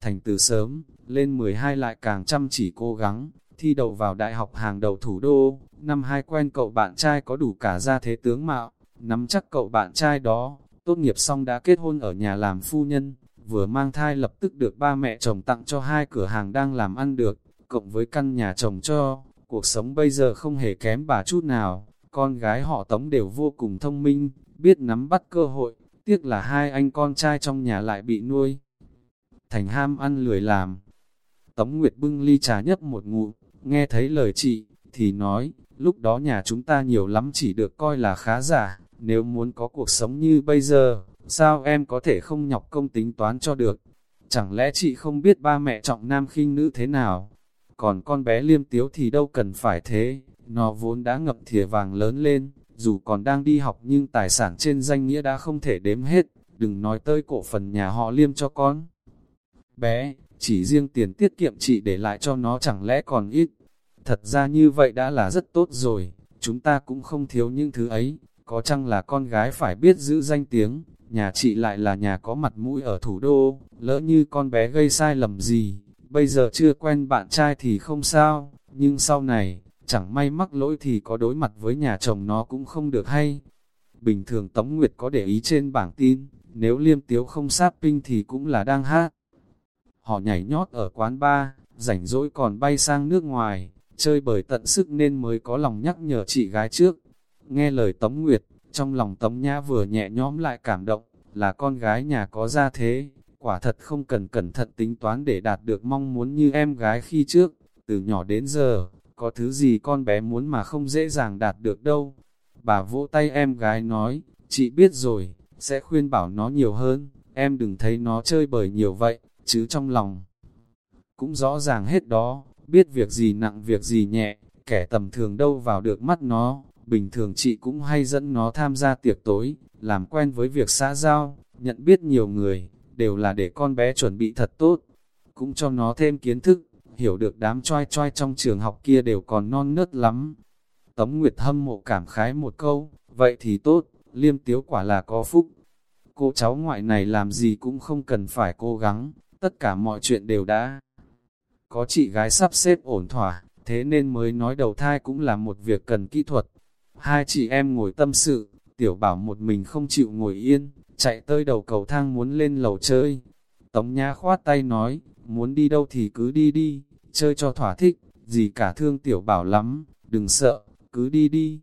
Speaker 1: Thành từ sớm, lên 12 lại càng chăm chỉ cố gắng, thi đầu vào đại học hàng đầu thủ đô, năm hai quen cậu bạn trai có đủ cả gia thế tướng mạo, nắm chắc cậu bạn trai đó, tốt nghiệp xong đã kết hôn ở nhà làm phu nhân, vừa mang thai lập tức được ba mẹ chồng tặng cho hai cửa hàng đang làm ăn được, cộng với căn nhà chồng cho, cuộc sống bây giờ không hề kém bà chút nào, con gái họ tống đều vô cùng thông minh, biết nắm bắt cơ hội, tiếc là hai anh con trai trong nhà lại bị nuôi. Thành ham ăn lười làm. Tống Nguyệt bưng ly trà nhấp một ngụm nghe thấy lời chị, thì nói, lúc đó nhà chúng ta nhiều lắm chỉ được coi là khá giả, nếu muốn có cuộc sống như bây giờ, sao em có thể không nhọc công tính toán cho được? Chẳng lẽ chị không biết ba mẹ trọng nam khinh nữ thế nào? Còn con bé liêm tiếu thì đâu cần phải thế, nó vốn đã ngập thìa vàng lớn lên, dù còn đang đi học nhưng tài sản trên danh nghĩa đã không thể đếm hết, đừng nói tới cổ phần nhà họ liêm cho con. Bé, chỉ riêng tiền tiết kiệm chị để lại cho nó chẳng lẽ còn ít. Thật ra như vậy đã là rất tốt rồi, chúng ta cũng không thiếu những thứ ấy, có chăng là con gái phải biết giữ danh tiếng, nhà chị lại là nhà có mặt mũi ở thủ đô, lỡ như con bé gây sai lầm gì, bây giờ chưa quen bạn trai thì không sao, nhưng sau này, chẳng may mắc lỗi thì có đối mặt với nhà chồng nó cũng không được hay. Bình thường Tống Nguyệt có để ý trên bảng tin, nếu liêm tiếu không sáp pinh thì cũng là đang hát. Họ nhảy nhót ở quán bar, rảnh rỗi còn bay sang nước ngoài, chơi bởi tận sức nên mới có lòng nhắc nhở chị gái trước. Nghe lời Tống Nguyệt, trong lòng Tống Nhã vừa nhẹ nhõm lại cảm động, là con gái nhà có gia thế, quả thật không cần cẩn thận tính toán để đạt được mong muốn như em gái khi trước, từ nhỏ đến giờ, có thứ gì con bé muốn mà không dễ dàng đạt được đâu. Bà vỗ tay em gái nói, chị biết rồi, sẽ khuyên bảo nó nhiều hơn, em đừng thấy nó chơi bời nhiều vậy, chứ trong lòng. Cũng rõ ràng hết đó, biết việc gì nặng việc gì nhẹ, kẻ tầm thường đâu vào được mắt nó, bình thường chị cũng hay dẫn nó tham gia tiệc tối, làm quen với việc xã giao, nhận biết nhiều người, đều là để con bé chuẩn bị thật tốt, cũng cho nó thêm kiến thức, hiểu được đám choi choi trong trường học kia đều còn non nớt lắm. Tống Nguyệt hâm mộ cảm khái một câu, vậy thì tốt, liêm tiếu quả là có phúc. Cô cháu ngoại này làm gì cũng không cần phải cố gắng, tất cả mọi chuyện đều đã. Có chị gái sắp xếp ổn thỏa, thế nên mới nói đầu thai cũng là một việc cần kỹ thuật. Hai chị em ngồi tâm sự, tiểu bảo một mình không chịu ngồi yên, chạy tới đầu cầu thang muốn lên lầu chơi. Tống Nhã khoát tay nói, muốn đi đâu thì cứ đi đi, chơi cho thỏa thích, gì cả thương tiểu bảo lắm, đừng sợ, cứ đi đi.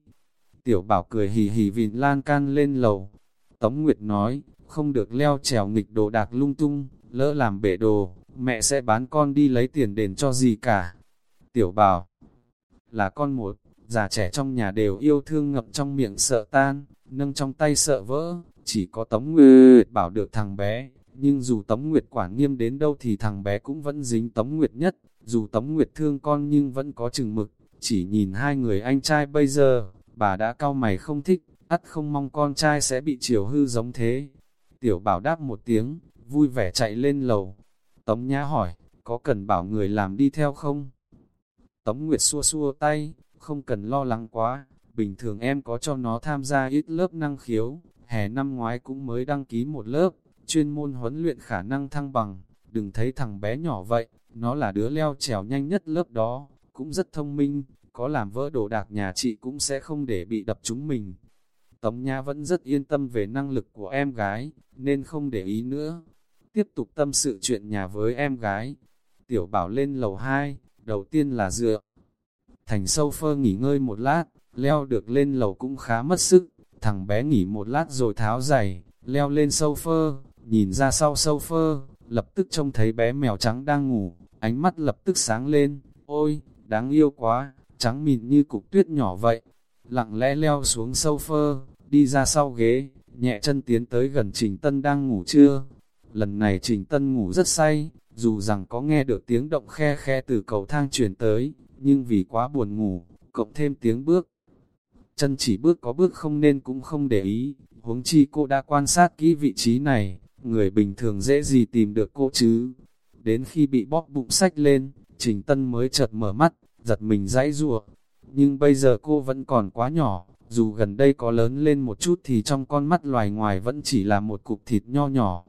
Speaker 1: Tiểu bảo cười hì hì vịn lan can lên lầu. Tống Nguyệt nói, không được leo trèo nghịch đồ đạc lung tung, lỡ làm bể đồ, mẹ sẽ bán con đi lấy tiền đền cho gì cả. Tiểu bảo, là con một, già trẻ trong nhà đều yêu thương ngập trong miệng sợ tan, nâng trong tay sợ vỡ, chỉ có Tống Nguyệt bảo được thằng bé, nhưng dù Tống Nguyệt quản nghiêm đến đâu thì thằng bé cũng vẫn dính Tống Nguyệt nhất, dù Tống Nguyệt thương con nhưng vẫn có chừng mực, chỉ nhìn hai người anh trai bây giờ, bà đã cau mày không thích, ắt không mong con trai sẽ bị chiều hư giống thế. Tiểu bảo đáp một tiếng, vui vẻ chạy lên lầu. Tống Nhã hỏi, có cần bảo người làm đi theo không? Tống Nguyệt xua xua tay, không cần lo lắng quá, bình thường em có cho nó tham gia ít lớp năng khiếu, hè năm ngoái cũng mới đăng ký một lớp, chuyên môn huấn luyện khả năng thăng bằng, đừng thấy thằng bé nhỏ vậy, nó là đứa leo trèo nhanh nhất lớp đó, cũng rất thông minh, có làm vỡ đồ đạc nhà chị cũng sẽ không để bị đập chúng mình. Tống Nha vẫn rất yên tâm về năng lực của em gái, nên không để ý nữa. Tiếp tục tâm sự chuyện nhà với em gái. Tiểu bảo lên lầu 2, đầu tiên là dựa. Thành sofa nghỉ ngơi một lát, leo được lên lầu cũng khá mất sức. Thằng bé nghỉ một lát rồi tháo giày, leo lên sofa, nhìn ra sau sofa, lập tức trông thấy bé mèo trắng đang ngủ, ánh mắt lập tức sáng lên, ôi, đáng yêu quá, trắng mịn như cục tuyết nhỏ vậy. Lặng lẽ leo xuống sofa, đi ra sau ghế, nhẹ chân tiến tới gần Trình Tân đang ngủ chưa. Lần này Trình Tân ngủ rất say, dù rằng có nghe được tiếng động khe khe từ cầu thang truyền tới, nhưng vì quá buồn ngủ, cộng thêm tiếng bước. Chân chỉ bước có bước không nên cũng không để ý, huống chi cô đã quan sát kỹ vị trí này, người bình thường dễ gì tìm được cô chứ. Đến khi bị bóp bụng sách lên, Trình Tân mới chợt mở mắt, giật mình dãy rủa. Nhưng bây giờ cô vẫn còn quá nhỏ, dù gần đây có lớn lên một chút thì trong con mắt loài ngoài vẫn chỉ là một cục thịt nho nhỏ.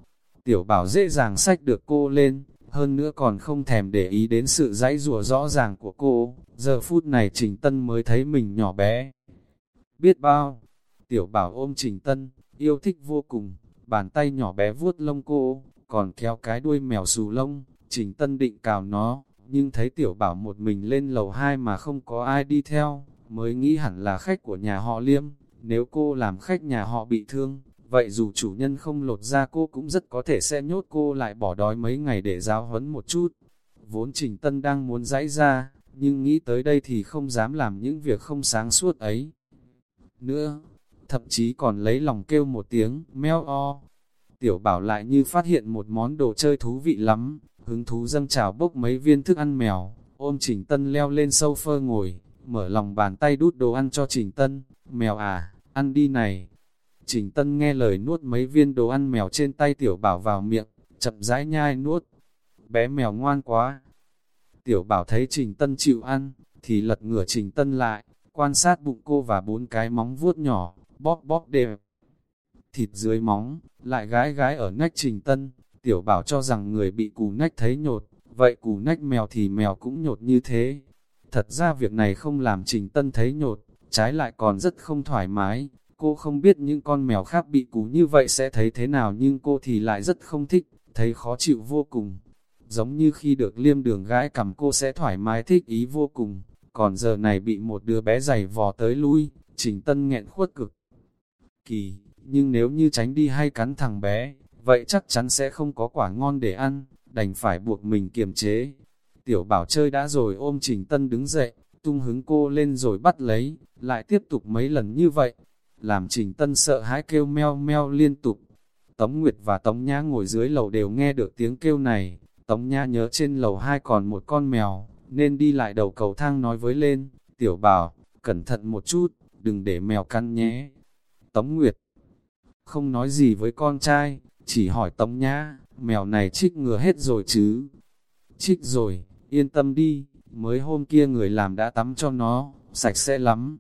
Speaker 1: Tiểu bảo dễ dàng sách được cô lên, hơn nữa còn không thèm để ý đến sự dãy rủa rõ ràng của cô. Giờ phút này Trình Tân mới thấy mình nhỏ bé. Biết bao, tiểu bảo ôm Trình Tân, yêu thích vô cùng, bàn tay nhỏ bé vuốt lông cô, còn kéo cái đuôi mèo xù lông, Trình Tân định cào nó, nhưng thấy tiểu bảo một mình lên lầu 2 mà không có ai đi theo, mới nghĩ hẳn là khách của nhà họ Liêm, nếu cô làm khách nhà họ bị thương, vậy dù chủ nhân không lột ra cô cũng rất có thể sẽ nhốt cô lại bỏ đói mấy ngày để giáo huấn một chút. Vốn Trình Tân đang muốn dãy ra, nhưng nghĩ tới đây thì không dám làm những việc không sáng suốt ấy. Nữa, thậm chí còn lấy lòng kêu một tiếng, meo o. Tiểu bảo lại như phát hiện một món đồ chơi thú vị lắm, hứng thú dâng trào bốc mấy viên thức ăn mèo, ôm Trình Tân leo lên sofa ngồi, mở lòng bàn tay đút đồ ăn cho Trình Tân, mèo à, ăn đi này. Trình Tân nghe lời nuốt mấy viên đồ ăn mèo trên tay tiểu bảo vào miệng, chậm rãi nhai nuốt. Bé mèo ngoan quá. Tiểu bảo thấy Trình Tân chịu ăn, thì lật ngửa Trình Tân lại, quan sát bụng cô và bốn cái móng vuốt nhỏ, bóp bóp đều. Thịt dưới móng, lại gái gái ở nách Trình Tân, tiểu bảo cho rằng người bị cù nách thấy nhột, vậy cù nách mèo thì mèo cũng nhột như thế. Thật ra việc này không làm Trình Tân thấy nhột, trái lại còn rất không thoải mái. Cô không biết những con mèo khác bị cú như vậy sẽ thấy thế nào nhưng cô thì lại rất không thích, thấy khó chịu vô cùng. Giống như khi được liêm đường gái cầm cô sẽ thoải mái thích ý vô cùng, còn giờ này bị một đứa bé giày vò tới lui, Trình Tân nghẹn khuất cực. Kỳ, nhưng nếu như tránh đi hay cắn thằng bé, vậy chắc chắn sẽ không có quả ngon để ăn, đành phải buộc mình kiềm chế. Tiểu bảo chơi đã rồi ôm Trình Tân đứng dậy, tung hứng cô lên rồi bắt lấy, lại tiếp tục mấy lần như vậy, làm Trình Tân sợ hãi kêu meo meo liên tục. Tống Nguyệt và Tống Nhã ngồi dưới lầu đều nghe được tiếng kêu này, Tống Nhã nhớ trên lầu hai còn một con mèo, nên đi lại đầu cầu thang nói với lên, tiểu bảo, cẩn thận một chút, đừng để mèo cắn nhé. Tống Nguyệt không nói gì với con trai, chỉ hỏi Tống Nhã, mèo này trích ngừa hết rồi chứ? Trích rồi, yên tâm đi, mới hôm kia người làm đã tắm cho nó, sạch sẽ lắm.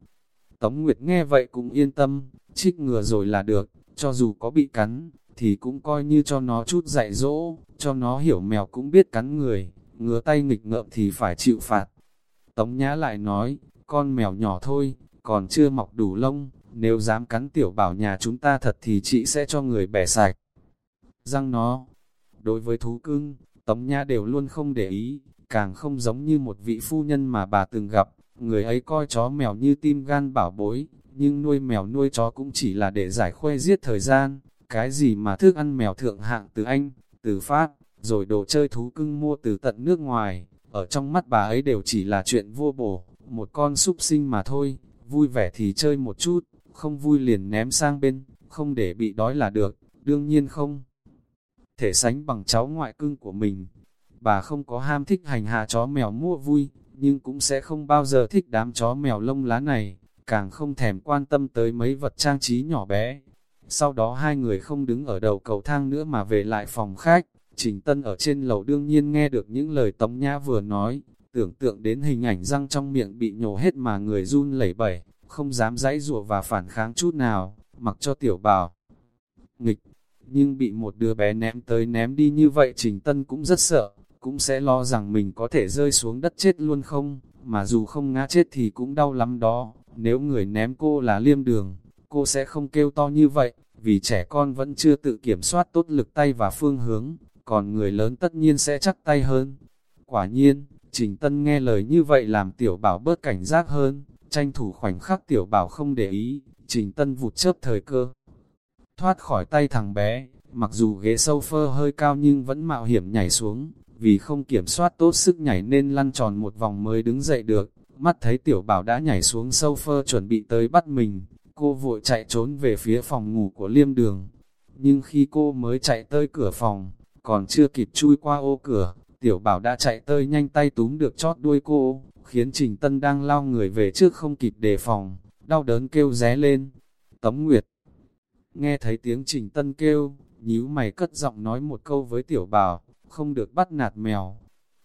Speaker 1: Tống Nguyệt nghe vậy cũng yên tâm, trích ngừa rồi là được, cho dù có bị cắn, thì cũng coi như cho nó chút dạy dỗ, cho nó hiểu mèo cũng biết cắn người, ngứa tay nghịch ngợm thì phải chịu phạt. Tống Nhã lại nói, con mèo nhỏ thôi, còn chưa mọc đủ lông, nếu dám cắn tiểu bảo nhà chúng ta thật thì chị sẽ cho người bẻ sạch. Răng nó, đối với thú cưng, Tống Nhã đều luôn không để ý, càng không giống như một vị phu nhân mà bà từng gặp, người ấy coi chó mèo như tim gan bảo bối, nhưng nuôi mèo nuôi chó cũng chỉ là để giải khuê giết thời gian, cái gì mà thức ăn mèo thượng hạng từ Anh, từ Pháp, rồi đồ chơi thú cưng mua từ tận nước ngoài, ở trong mắt bà ấy đều chỉ là chuyện vô bổ, một con súc sinh mà thôi, vui vẻ thì chơi một chút, không vui liền ném sang bên, không để bị đói là được, đương nhiên không. Thể sánh bằng cháu ngoại cưng của mình, bà không có ham thích hành hạ chó mèo mua vui, nhưng cũng sẽ không bao giờ thích đám chó mèo lông lá này, càng không thèm quan tâm tới mấy vật trang trí nhỏ bé. Sau đó hai người không đứng ở đầu cầu thang nữa mà về lại phòng khách, Trình Tân ở trên lầu đương nhiên nghe được những lời Tống Nhã vừa nói, tưởng tượng đến hình ảnh răng trong miệng bị nhổ hết mà người run lẩy bẩy, không dám dãy rủa và phản kháng chút nào, mặc cho tiểu bảo. Nghịch, nhưng bị một đứa bé ném tới ném đi như vậy Trình Tân cũng rất sợ, cũng sẽ lo rằng mình có thể rơi xuống đất chết luôn không, mà dù không ngã chết thì cũng đau lắm đó, nếu người ném cô là liêm đường, cô sẽ không kêu to như vậy, vì trẻ con vẫn chưa tự kiểm soát tốt lực tay và phương hướng, còn người lớn tất nhiên sẽ chắc tay hơn. Quả nhiên, Trình Tân nghe lời như vậy làm tiểu bảo bớt cảnh giác hơn, tranh thủ khoảnh khắc tiểu bảo không để ý, Trình Tân vụt chớp thời cơ. Thoát khỏi tay thằng bé, mặc dù ghế sofa hơi cao nhưng vẫn mạo hiểm nhảy xuống, vì không kiểm soát tốt sức nhảy nên lăn tròn một vòng mới đứng dậy được. Mắt thấy tiểu bảo đã nhảy xuống sofa chuẩn bị tới bắt mình, cô vội chạy trốn về phía phòng ngủ của liêm đường. Nhưng khi cô mới chạy tới cửa phòng, còn chưa kịp chui qua ô cửa, tiểu bảo đã chạy tới nhanh tay túm được chót đuôi cô, khiến Trình Tân đang lao người về trước không kịp đề phòng, đau đớn kêu ré lên. Tống Nguyệt nghe thấy tiếng Trình Tân kêu, nhíu mày cất giọng nói một câu với tiểu bảo, không được bắt nạt mèo.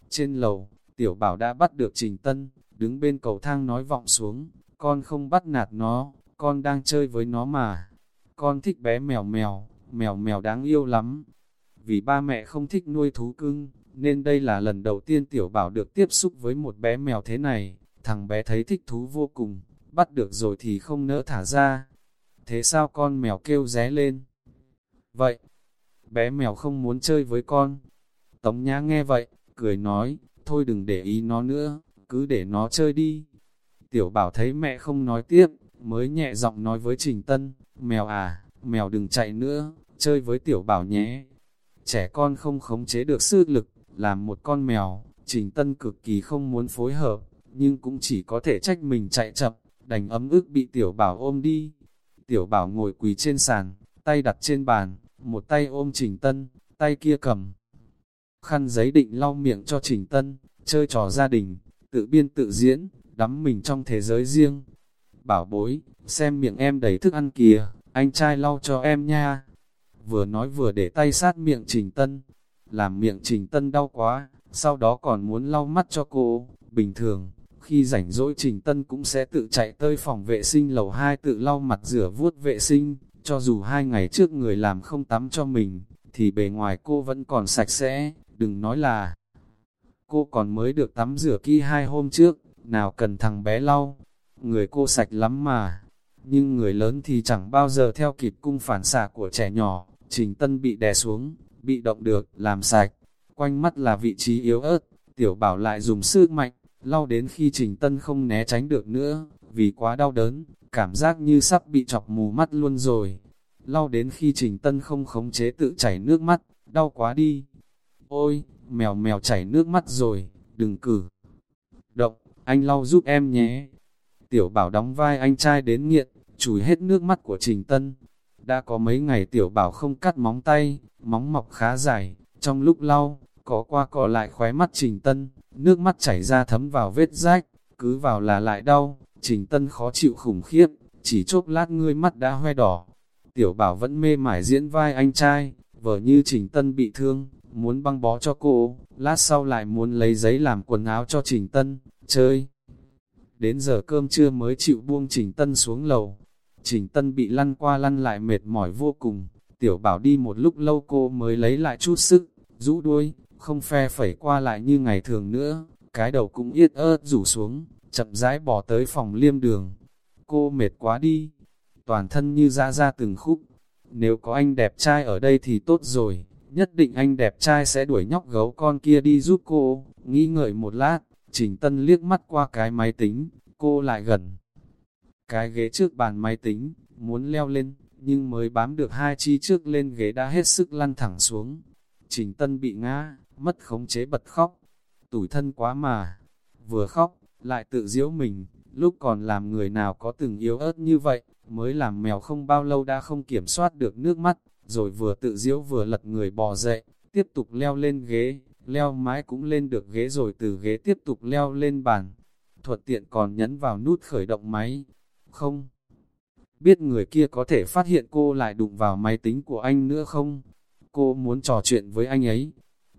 Speaker 1: Trên lầu, tiểu bảo đã bắt được Trình Tân, đứng bên cầu thang nói vọng xuống, con không bắt nạt nó, con đang chơi với nó mà. Con thích bé mèo mèo, mèo mèo đáng yêu lắm. Vì ba mẹ không thích nuôi thú cưng, nên đây là lần đầu tiên tiểu bảo được tiếp xúc với một bé mèo thế này. Thằng bé thấy thích thú vô cùng, bắt được rồi thì không nỡ thả ra. Thế sao con mèo kêu ré lên? Vậy, bé mèo không muốn chơi với con. Tống Nhã nghe vậy, cười nói, thôi đừng để ý nó nữa, cứ để nó chơi đi. Tiểu bảo thấy mẹ không nói tiếp, mới nhẹ giọng nói với Trình Tân, mèo à, mèo đừng chạy nữa, chơi với tiểu bảo nhé. Trẻ con không khống chế được sức lực, làm một con mèo, Trình Tân cực kỳ không muốn phối hợp, nhưng cũng chỉ có thể trách mình chạy chậm, đành ấm ức bị tiểu bảo ôm đi. Tiểu bảo ngồi quỳ trên sàn, tay đặt trên bàn, một tay ôm Trình Tân, tay kia cầm. Khăn giấy định lau miệng cho Trình Tân, chơi trò gia đình, tự biên tự diễn, đắm mình trong thế giới riêng. Bảo bối, xem miệng em đầy thức ăn kìa, anh trai lau cho em nha. Vừa nói vừa để tay sát miệng Trình Tân, làm miệng Trình Tân đau quá, sau đó còn muốn lau mắt cho cô, bình thường. Khi rảnh rỗi Trình Tân cũng sẽ tự chạy tới phòng vệ sinh lầu 2 tự lau mặt rửa vuốt vệ sinh, cho dù hai ngày trước người làm không tắm cho mình, thì bề ngoài cô vẫn còn sạch sẽ, đừng nói là cô còn mới được tắm rửa kia hai hôm trước, nào cần thằng bé lau, người cô sạch lắm mà. Nhưng người lớn thì chẳng bao giờ theo kịp cung phản xạ của trẻ nhỏ, Trình Tân bị đè xuống, bị động được, làm sạch, quanh mắt là vị trí yếu ớt, tiểu bảo lại dùng sức mạnh, lau đến khi Trình Tân không né tránh được nữa, vì quá đau đớn, cảm giác như sắp bị chọc mù mắt luôn rồi. Lau đến khi Trình Tân không khống chế tự chảy nước mắt, đau quá đi. Ôi, mèo mèo chảy nước mắt rồi, đừng cử. Động, anh lau giúp em nhé. Tiểu bảo đóng vai anh trai đến nghiện, chùi hết nước mắt của Trình Tân. Đã có mấy ngày tiểu bảo không cắt móng tay, móng mọc khá dài, trong lúc lau, có qua cọ lại khóe mắt Trình Tân, nước mắt chảy ra thấm vào vết rách, cứ vào là lại đau, Trình Tân khó chịu khủng khiếp, chỉ chốc lát ngươi mắt đã hoe đỏ. Tiểu bảo vẫn mê mải diễn vai anh trai, vờ như Trình Tân bị thương, muốn băng bó cho cô, lát sau lại muốn lấy giấy làm quần áo cho Trình Tân, chơi. Đến giờ cơm trưa mới chịu buông Trình Tân xuống lầu. Trình Tân bị lăn qua lăn lại mệt mỏi vô cùng, tiểu bảo đi một lúc lâu cô mới lấy lại chút sức, rũ đuôi, không phe phẩy qua lại như ngày thường nữa, cái đầu cũng yết ớt rủ xuống, chậm rãi bỏ tới phòng liêm đường. Cô mệt quá đi, toàn thân như ra ra từng khúc. Nếu có anh đẹp trai ở đây thì tốt rồi, nhất định anh đẹp trai sẽ đuổi nhóc gấu con kia đi giúp cô. Nghĩ ngợi một lát, Trình Tân liếc mắt qua cái máy tính, cô lại gần. Cái ghế trước bàn máy tính, muốn leo lên, nhưng mới bám được hai chi trước lên ghế đã hết sức lăn thẳng xuống. Trình Tân bị ngã, mất khống chế bật khóc. Tủi thân quá mà. Vừa khóc, lại tự diễu mình, lúc còn làm người nào có từng yếu ớt như vậy, mới làm mèo không bao lâu đã không kiểm soát được nước mắt, rồi vừa tự diễu vừa lật người bò dậy, tiếp tục leo lên ghế, leo mãi cũng lên được ghế rồi từ ghế tiếp tục leo lên bàn. Thuật tiện còn nhấn vào nút khởi động máy. Không. Biết người kia có thể phát hiện cô lại đụng vào máy tính của anh nữa không? Cô muốn trò chuyện với anh ấy,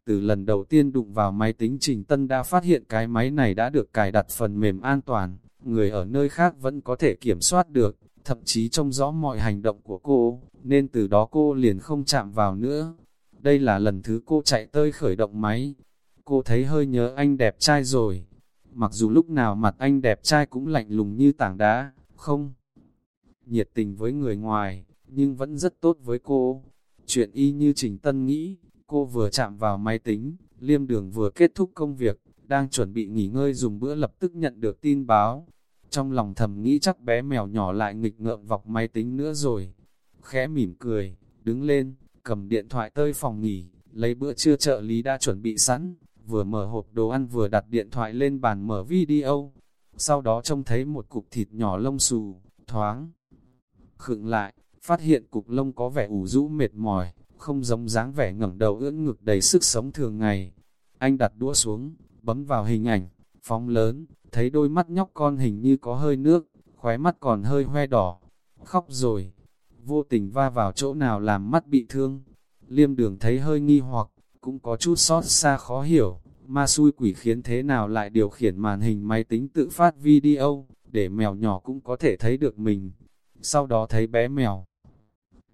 Speaker 1: từ lần đầu tiên đụng vào máy tính Trình Tân đã phát hiện cái máy này đã được cài đặt phần mềm an toàn, người ở nơi khác vẫn có thể kiểm soát được, thậm chí trông rõ mọi hành động của cô, nên từ đó cô liền không chạm vào nữa. Đây là lần thứ cô chạy tới khởi động máy. Cô thấy hơi nhớ anh đẹp trai rồi. Mặc dù lúc nào mặt anh đẹp trai cũng lạnh lùng như tảng đá, không nhiệt tình với người ngoài, nhưng vẫn rất tốt với cô. Chuyện y như Trình Tân nghĩ, Cô vừa chạm vào máy tính, liêm đường vừa kết thúc công việc, đang chuẩn bị nghỉ ngơi dùng bữa lập tức nhận được tin báo. Trong lòng thầm nghĩ chắc bé mèo nhỏ lại nghịch ngợm vọc máy tính nữa rồi. Khẽ mỉm cười, đứng lên, cầm điện thoại tới phòng nghỉ, lấy bữa trưa trợ lý đã chuẩn bị sẵn, vừa mở hộp đồ ăn vừa đặt điện thoại lên bàn mở video. Sau đó trông thấy một cục thịt nhỏ lông xù, thoáng. Khựng lại, phát hiện cục lông có vẻ ủ rũ mệt mỏi, không giống dáng vẻ ngẩng đầu ưỡn ngực đầy sức sống thường ngày. Anh đặt đũa xuống, bấm vào hình ảnh, phóng lớn, thấy đôi mắt nhóc con hình như có hơi nước, khóe mắt còn hơi hoe đỏ. Khóc rồi, vô tình va vào chỗ nào làm mắt bị thương. Liêm đường thấy hơi nghi hoặc, cũng có chút xót xa khó hiểu, ma xui quỷ khiến thế nào lại điều khiển màn hình máy tính tự phát video, để mèo nhỏ cũng có thể thấy được mình. Sau đó thấy bé mèo,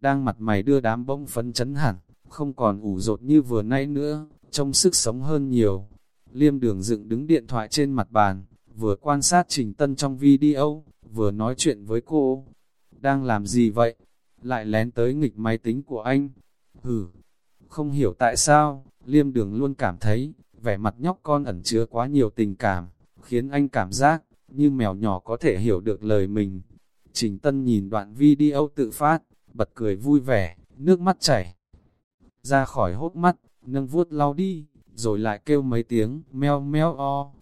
Speaker 1: đang mặt mày đưa đám bông phấn chấn hẳn, không còn ủ rột như vừa nay nữa, trông sức sống hơn nhiều. Liêm đường dựng đứng điện thoại trên mặt bàn, vừa quan sát Trình Tân trong video, vừa nói chuyện với cô. Đang làm gì vậy? Lại lén tới nghịch máy tính của anh. Hừ, không hiểu tại sao, Liêm đường luôn cảm thấy, vẻ mặt nhóc con ẩn chứa quá nhiều tình cảm, khiến anh cảm giác, như mèo nhỏ có thể hiểu được lời mình. Trình Tân nhìn đoạn video tự phát, bật cười vui vẻ, nước mắt chảy. Ra khỏi hốc mắt, nâng vuốt lau đi, rồi lại kêu mấy tiếng, meo meo o.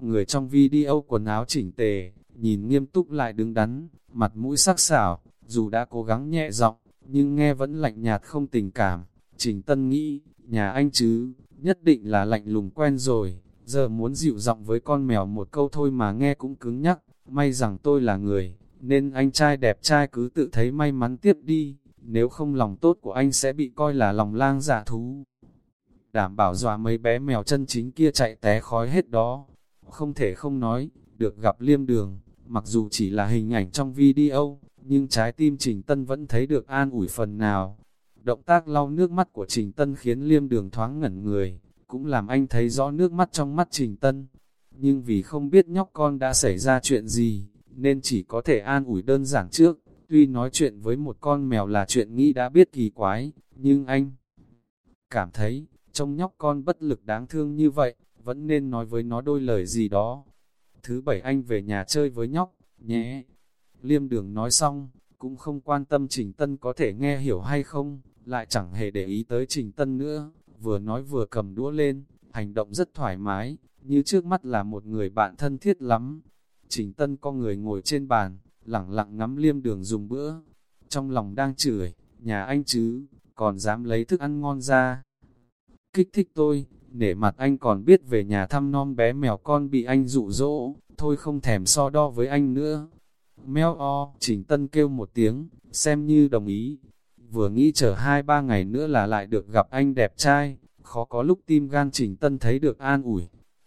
Speaker 1: Người trong video quần áo chỉnh tề, nhìn nghiêm túc lại đứng đắn, mặt mũi sắc sảo, dù đã cố gắng nhẹ giọng, nhưng nghe vẫn lạnh nhạt không tình cảm. Trình Tân nghĩ, nhà anh chứ, nhất định là lạnh lùng quen rồi, giờ muốn dịu giọng với con mèo một câu thôi mà nghe cũng cứng nhắc, may rằng tôi là người, nên anh trai đẹp trai cứ tự thấy may mắn tiếp đi, nếu không lòng tốt của anh sẽ bị coi là lòng lang giả thú. Đảm bảo dọa mấy bé mèo chân chính kia chạy té khói hết đó. Không thể không nói, được gặp liêm đường, mặc dù chỉ là hình ảnh trong video, nhưng trái tim Trình Tân vẫn thấy được an ủi phần nào. Động tác lau nước mắt của Trình Tân khiến liêm đường thoáng ngẩn người, cũng làm anh thấy rõ nước mắt trong mắt Trình Tân. Nhưng vì không biết nhóc con đã xảy ra chuyện gì, nên chỉ có thể an ủi đơn giản trước. Tuy nói chuyện với một con mèo là chuyện nghĩ đã biết kỳ quái, nhưng anh cảm thấy, trong nhóc con bất lực đáng thương như vậy, vẫn nên nói với nó đôi lời gì đó. Thứ bảy anh về nhà chơi với nhóc, nhé. Liêm đường nói xong, cũng không quan tâm Trình Tân có thể nghe hiểu hay không, lại chẳng hề để ý tới Trình Tân nữa, vừa nói vừa cầm đũa lên, hành động rất thoải mái, như trước mắt là một người bạn thân thiết lắm. Trình Tân có người ngồi trên bàn, lặng lặng ngắm liêm đường dùng bữa, trong lòng đang chửi, nhà anh chứ, còn dám lấy thức ăn ngon ra. Kích thích tôi, nể mặt anh còn biết về nhà thăm non bé mèo con bị anh dụ dỗ, thôi không thèm so đo với anh nữa. Mèo o, Trình Tân kêu một tiếng, xem như đồng ý. Vừa nghĩ chờ hai ba ngày nữa là lại được gặp anh đẹp trai, khó có lúc tim gan Trình Tân thấy được an ủi.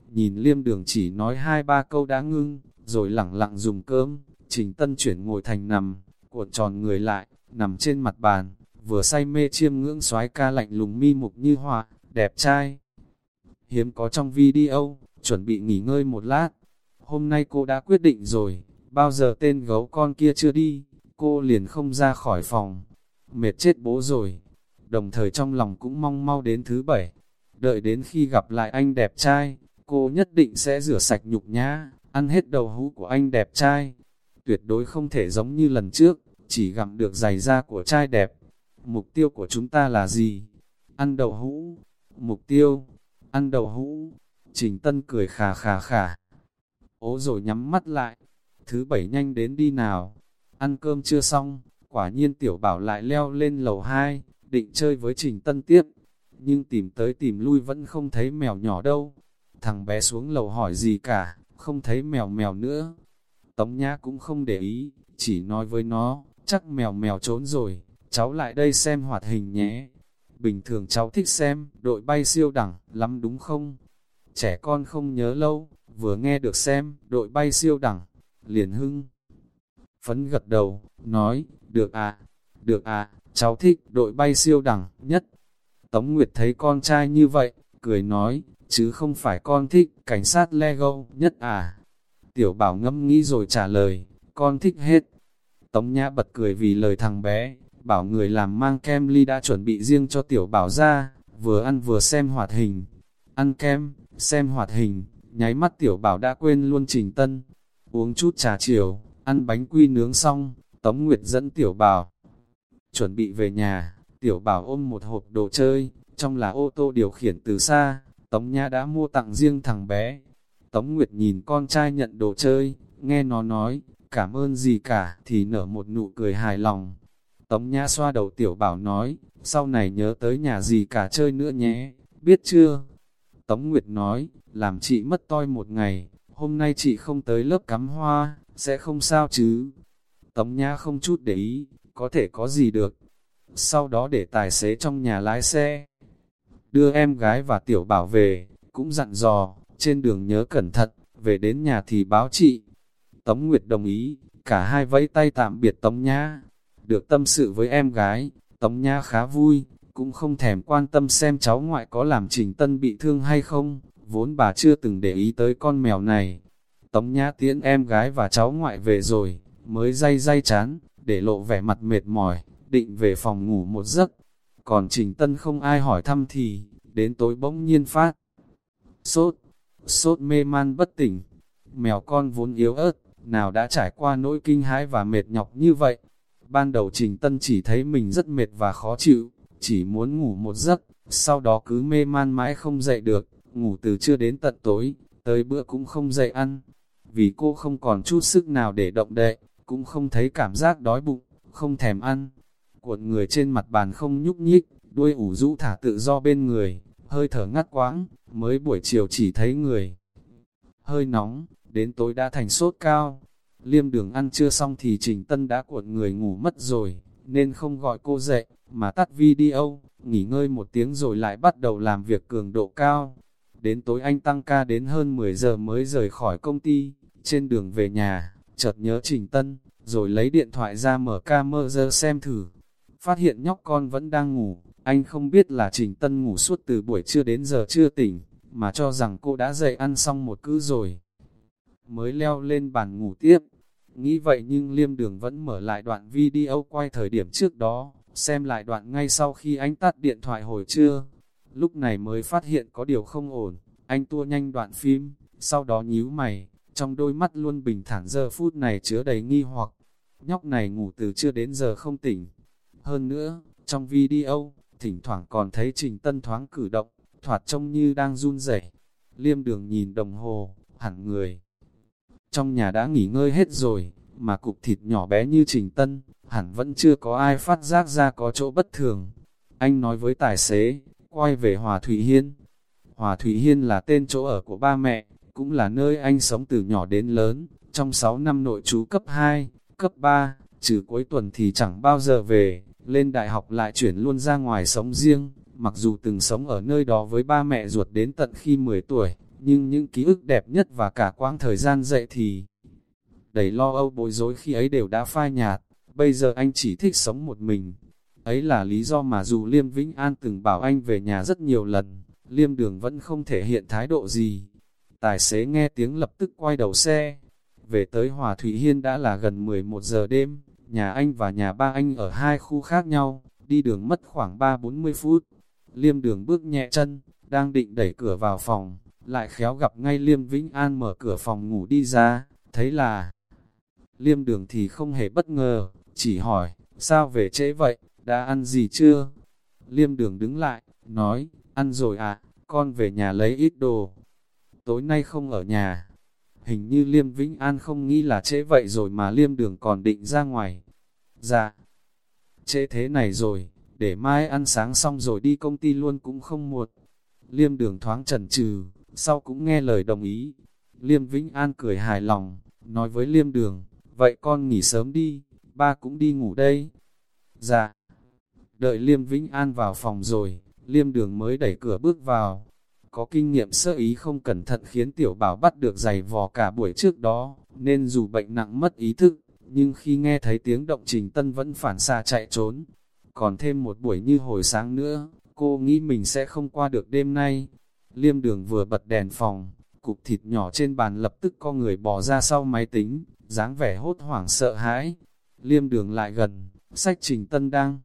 Speaker 1: Nhìn liêm đường chỉ nói hai ba câu đã ngưng, rồi lẳng lặng dùng cơm, Trình Tân chuyển ngồi thành nằm, cuộn tròn người lại, nằm trên mặt bàn, vừa say mê chiêm ngưỡng soái ca lạnh lùng mi mục như họa, đẹp trai. Hiếm có trong video, chuẩn bị nghỉ ngơi một lát. Hôm nay cô đã quyết định rồi, bao giờ tên gấu con kia chưa đi, cô liền không ra khỏi phòng. Mệt chết bố rồi. Đồng thời trong lòng cũng mong mau đến thứ bảy. Đợi đến khi gặp lại anh đẹp trai, cô nhất định sẽ rửa sạch nhục nhã, ăn hết đầu hũ của anh đẹp trai. Tuyệt đối không thể giống như lần trước, chỉ gặm được giày da của trai đẹp. Mục tiêu của chúng ta là gì? Ăn đầu hũ. Mục tiêu, ăn đầu hũ. Trình Tân cười khà khà khà. Ố rồi nhắm mắt lại. Thứ bảy nhanh đến đi nào. Ăn cơm chưa xong, quả nhiên tiểu bảo lại leo lên lầu 2, định chơi với Trình Tân tiếp. Nhưng tìm tới tìm lui vẫn không thấy mèo nhỏ đâu. Thằng bé xuống lầu hỏi gì cả, không thấy mèo mèo nữa. Tống Nhã cũng không để ý, chỉ nói với nó, chắc mèo mèo trốn rồi, cháu lại đây xem hoạt hình nhé. Bình thường cháu thích xem, đội bay siêu đẳng, lắm đúng không? Trẻ con không nhớ lâu, vừa nghe được xem, đội bay siêu đẳng, liền hưng. Phấn gật đầu, nói, được à, được à, cháu thích đội bay siêu đẳng nhất. Tống Nguyệt thấy con trai như vậy, cười nói, chứ không phải con thích cảnh sát Lego nhất à. Tiểu bảo ngâm nghĩ rồi trả lời, con thích hết. Tống Nhã bật cười vì lời thằng bé, bảo người làm mang kem ly đã chuẩn bị riêng cho tiểu bảo ra, vừa ăn vừa xem hoạt hình. Ăn kem, xem hoạt hình, nháy mắt tiểu bảo đã quên luôn trình tân. Uống chút trà chiều, ăn bánh quy nướng xong, Tống Nguyệt dẫn tiểu bảo. Chuẩn bị về nhà, tiểu bảo ôm một hộp đồ chơi, trong là ô tô điều khiển từ xa, Tống Nhã đã mua tặng riêng thằng bé. Tống Nguyệt nhìn con trai nhận đồ chơi, nghe nó nói, cảm ơn gì cả, thì nở một nụ cười hài lòng. Tống Nhã xoa đầu tiểu bảo nói, sau này nhớ tới nhà gì cả chơi nữa nhé, biết chưa? Tống Nguyệt nói, làm chị mất toi một ngày, hôm nay chị không tới lớp cắm hoa, sẽ không sao chứ. Tống Nhã không chút để ý, có thể có gì được. Sau đó để tài xế trong nhà lái xe, đưa em gái và tiểu bảo về, cũng dặn dò, trên đường nhớ cẩn thận, về đến nhà thì báo chị. Tống Nguyệt đồng ý, cả hai vẫy tay tạm biệt Tống Nhã. Được tâm sự với em gái, Tống Nhã khá vui, cũng không thèm quan tâm xem cháu ngoại có làm Trình Tân bị thương hay không, vốn bà chưa từng để ý tới con mèo này. Tống Nhã tiễn em gái và cháu ngoại về rồi, mới day day chán, để lộ vẻ mặt mệt mỏi, định về phòng ngủ một giấc. Còn Trình Tân không ai hỏi thăm thì, đến tối bỗng nhiên phát. Sốt, sốt mê man bất tỉnh. Mèo con vốn yếu ớt, nào đã trải qua nỗi kinh hãi và mệt nhọc như vậy. Ban đầu Trình Tân chỉ thấy mình rất mệt và khó chịu, chỉ muốn ngủ một giấc, sau đó cứ mê man mãi không dậy được, ngủ từ trưa đến tận tối, tới bữa cũng không dậy ăn. Vì cô không còn chút sức nào để động đậy, cũng không thấy cảm giác đói bụng, không thèm ăn. Cuộn người trên mặt bàn không nhúc nhích, đuôi ủ rũ thả tự do bên người, hơi thở ngắt quãng, mới buổi chiều chỉ thấy người. Hơi nóng, đến tối đã thành sốt cao. Liêm đường ăn chưa xong thì Trình Tân đã cuộn người ngủ mất rồi, nên không gọi cô dậy, mà tắt video, nghỉ ngơi một tiếng rồi lại bắt đầu làm việc cường độ cao. Đến tối anh tăng ca đến hơn 10 giờ mới rời khỏi công ty, trên đường về nhà, chợt nhớ Trình Tân, rồi lấy điện thoại ra mở camera xem thử. Phát hiện nhóc con vẫn đang ngủ, anh không biết là Trình Tân ngủ suốt từ buổi trưa đến giờ chưa tỉnh, mà cho rằng cô đã dậy ăn xong một cữ rồi. Mới leo lên bàn ngủ tiếp. Nghĩ vậy nhưng liêm đường vẫn mở lại đoạn video quay thời điểm trước đó, xem lại đoạn ngay sau khi anh tắt điện thoại hồi trưa. Lúc này mới phát hiện có điều không ổn, anh tua nhanh đoạn phim, sau đó nhíu mày, trong đôi mắt luôn bình thản giờ phút này chứa đầy nghi hoặc. Nhóc này ngủ từ chưa đến giờ không tỉnh. Hơn nữa, trong video, thỉnh thoảng còn thấy Trình Tân thoáng cử động, thoạt trông như đang run rẩy. Liêm đường nhìn đồng hồ, hẳn người. Trong nhà đã nghỉ ngơi hết rồi, mà cục thịt nhỏ bé như Trình Tân, hẳn vẫn chưa có ai phát giác ra có chỗ bất thường. Anh nói với tài xế, quay về Hòa Thủy Hiên. Hòa Thủy Hiên là tên chỗ ở của ba mẹ, cũng là nơi anh sống từ nhỏ đến lớn, trong 6 năm nội trú cấp 2, cấp 3, trừ cuối tuần thì chẳng bao giờ về, lên đại học lại chuyển luôn ra ngoài sống riêng, mặc dù từng sống ở nơi đó với ba mẹ ruột đến tận khi 10 tuổi, nhưng những ký ức đẹp nhất và cả quãng thời gian dậy thì đầy lo âu bối rối khi ấy đều đã phai nhạt, bây giờ anh chỉ thích sống một mình. Ấy là lý do mà dù Liêm Vĩnh An từng bảo anh về nhà rất nhiều lần, Liêm Đường vẫn không thể hiện thái độ gì. Tài xế nghe tiếng lập tức quay đầu xe. Về tới Hòa Thủy Hiên đã là gần 11 giờ đêm, nhà anh và nhà ba anh ở hai khu khác nhau, đi đường mất khoảng 3-40 phút. Liêm đường bước nhẹ chân, đang định đẩy cửa vào phòng, lại khéo gặp ngay Liêm Vĩnh An mở cửa phòng ngủ đi ra, thấy là Liêm đường thì không hề bất ngờ, chỉ hỏi, sao về trễ vậy, đã ăn gì chưa? Liêm đường đứng lại, nói, ăn rồi à, con về nhà lấy ít đồ. Tối nay không ở nhà. Hình như Liêm Vĩnh An không nghĩ là trễ vậy rồi mà Liêm đường còn định ra ngoài. Dạ, trễ thế này rồi, để mai ăn sáng xong rồi đi công ty luôn cũng không muộn. Liêm đường thoáng trần trừ, sau cũng nghe lời đồng ý. Liêm Vĩnh An cười hài lòng, nói với Liêm đường, vậy con nghỉ sớm đi, ba cũng đi ngủ đây. Dạ. Đợi Liêm Vĩnh An vào phòng rồi, Liêm đường mới đẩy cửa bước vào. Có kinh nghiệm sơ ý không cẩn thận khiến tiểu bảo bắt được giày vò cả buổi trước đó, nên dù bệnh nặng mất ý thức, nhưng khi nghe thấy tiếng động trình tân vẫn phản xa chạy trốn. Còn thêm một buổi như hồi sáng nữa, cô nghĩ mình sẽ không qua được đêm nay. Liêm đường vừa bật đèn phòng, cục thịt nhỏ trên bàn lập tức có người bò ra sau máy tính, dáng vẻ hốt hoảng sợ hãi. Liêm đường lại gần, sách Trình Tân đang